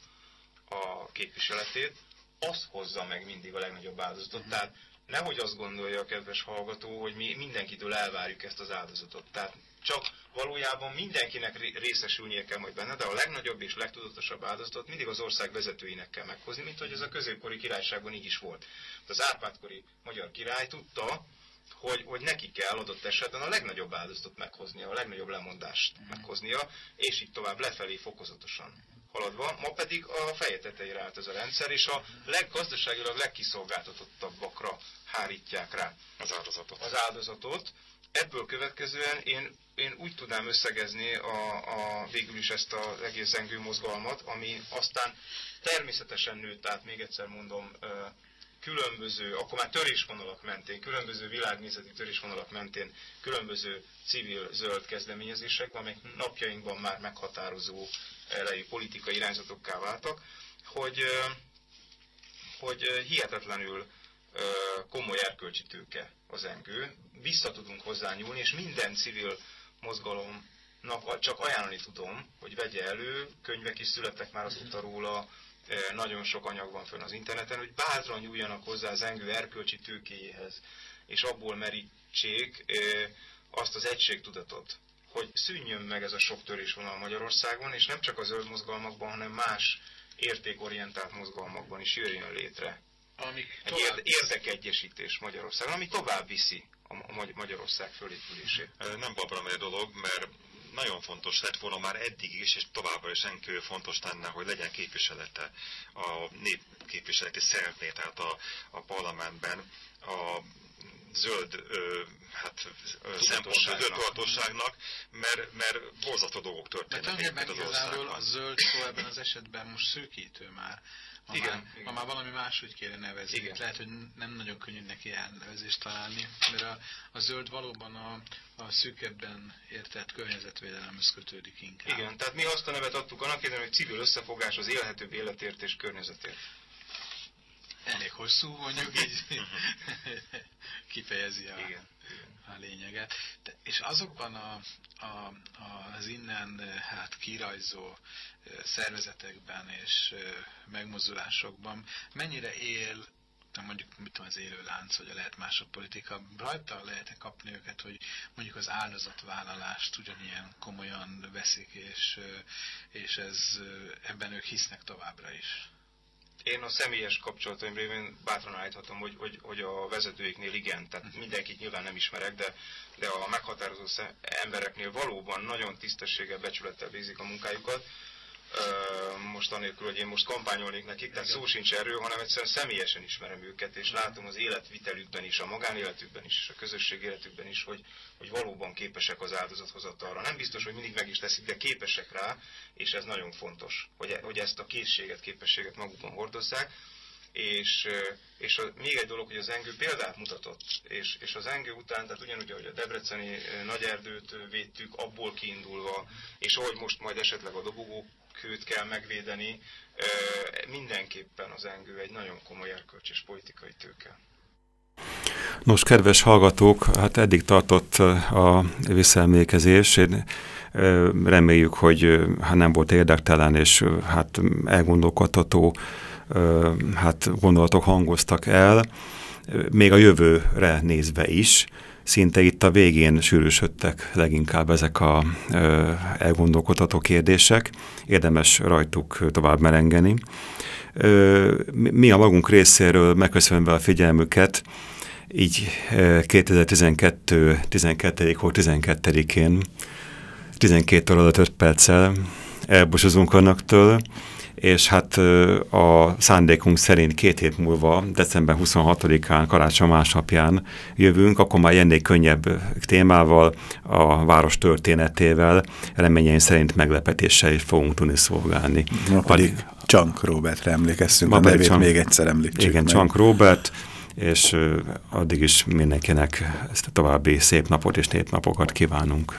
a képviseletét, az hozza meg mindig a legnagyobb áldozatot. Tehát nehogy azt gondolja a kedves hallgató, hogy mi mindenkitől elvárjuk ezt az áldozatot. Tehát csak valójában mindenkinek ré- részesülnie kell majd benne, de a legnagyobb és legtudatosabb áldozatot mindig az ország vezetőinek kell meghozni, mint hogy ez a középkori királyságban így is volt. Az Árpádkori magyar király tudta, hogy, hogy neki kell adott esetben a legnagyobb áldozatot meghoznia, a legnagyobb lemondást meghoznia, és így tovább lefelé fokozatosan haladva. Ma pedig a feje tetejére állt ez a rendszer, és a leggazdaságilag legkiszolgáltatottabbakra hárítják rá Az áldozatot. az áldozatot. Ebből következően én, én úgy tudnám összegezni a, a, végül is ezt az egész zengő mozgalmat, ami aztán természetesen nőtt át, még egyszer mondom, különböző, akkor már törésvonalak mentén, különböző világnézeti törésvonalak mentén, különböző civil zöld kezdeményezések, amelyek napjainkban már meghatározó elejű politikai irányzatokká váltak, hogy, hogy hihetetlenül komoly erkölcsi tőke az engő. Vissza tudunk hozzá nyúlni, és minden civil mozgalomnak csak ajánlani tudom, hogy vegye elő, könyvek is születtek már azóta róla, nagyon sok anyag van fönn az interneten, hogy bátran nyúljanak hozzá az engő erkölcsi tőkéjéhez, és abból merítsék azt az egységtudatot, hogy szűnjön meg ez a sok törésvonal Magyarországon, és nem csak a zöld mozgalmakban, hanem más értékorientált mozgalmakban is jöjjön létre. Amik egy tovább érde- érdekegyesítés Magyarországon, ami tovább viszi a Ma- Magy- Magyarország fölépülését. Nem babra megy a dolog, mert nagyon fontos lett volna már eddig is, és továbbra is rendkívül fontos lenne, hogy legyen képviselete a népképviseleti szervné, tehát a, a parlamentben a zöld ö, hát, tudatosságnak, mert, mert borzasztó dolgok történnek egyébként az országban. a zöld szó ebben az esetben most szűkítő már. Ma, Igen, már, igen. ma már valami máshogy kéne nevezni. Igen. Lehet, hogy nem nagyon könnyű neki elnevezést találni, mert a, a zöld valóban a, a szűkebben értett környezetvédelemhez kötődik inkább. Igen, tehát mi azt a nevet adtuk annak idején, hogy civil összefogás az élhetőbb életért és környezetért. Elég hosszú, mondjuk így kifejezi a, Igen. A lényeget. De, és azokban a, a, az innen hát kirajzó szervezetekben és megmozdulásokban mennyire él mondjuk mit tudom, az élő lánc, vagy a lehet másabb politika, rajta lehet-e kapni őket, hogy mondjuk az áldozatvállalást ugyanilyen komolyan veszik, és, és ez, ebben ők hisznek továbbra is. Én a személyes kapcsolataim révén bátran állíthatom, hogy, hogy, hogy a vezetőiknél igen, tehát mindenkit nyilván nem ismerek, de, de a meghatározó embereknél valóban nagyon tisztességgel, becsülettel végzik a munkájukat. Most anélkül, hogy én most kampányolnék nekik, tehát szó sincs erről, hanem egyszerűen személyesen ismerem őket, és látom az életvitelükben is, a magánéletükben is, a közösség életükben is, hogy, hogy valóban képesek az áldozathozatalra. Nem biztos, hogy mindig meg is teszik, de képesek rá, és ez nagyon fontos, hogy, e- hogy ezt a készséget, képességet magukban hordozzák. És, és a, még egy dolog, hogy az Engő példát mutatott, és, és az Engő után, tehát ugyanúgy, ahogy a Debreceni Nagyerdőt védtük, abból kiindulva, és ahogy most majd esetleg a dobogókőt kell megvédeni, mindenképpen az Engő egy nagyon komoly erkölcs és politikai tőke. Nos, kedves hallgatók, hát eddig tartott a visszaemlékezés. Én reméljük, hogy hát nem volt érdektelen, és hát elgondolkodtató ö, hát gondolatok hangoztak el, még a jövőre nézve is. Szinte itt a végén sűrűsödtek leginkább ezek a ö, elgondolkodható kérdések. Érdemes rajtuk tovább merengeni. Mi- a magunk részéről megköszönve a figyelmüket, így eh, 2012. 12. hó 12-én 12 óra alatt 5 perccel elbúcsúzunk annaktól, és hát a szándékunk szerint két hét múlva, december 26-án, karácsony másnapján jövünk, akkor már ennél könnyebb témával, a város történetével, reményeim szerint meglepetéssel is fogunk tudni szolgálni. Ma pedig Csank Robertre emlékeztünk, Ma a nevét Csank- még egyszer említsük Igen, meg. Csank Robert, és addig is mindenkinek ezt a további szép napot és népnapokat kívánunk.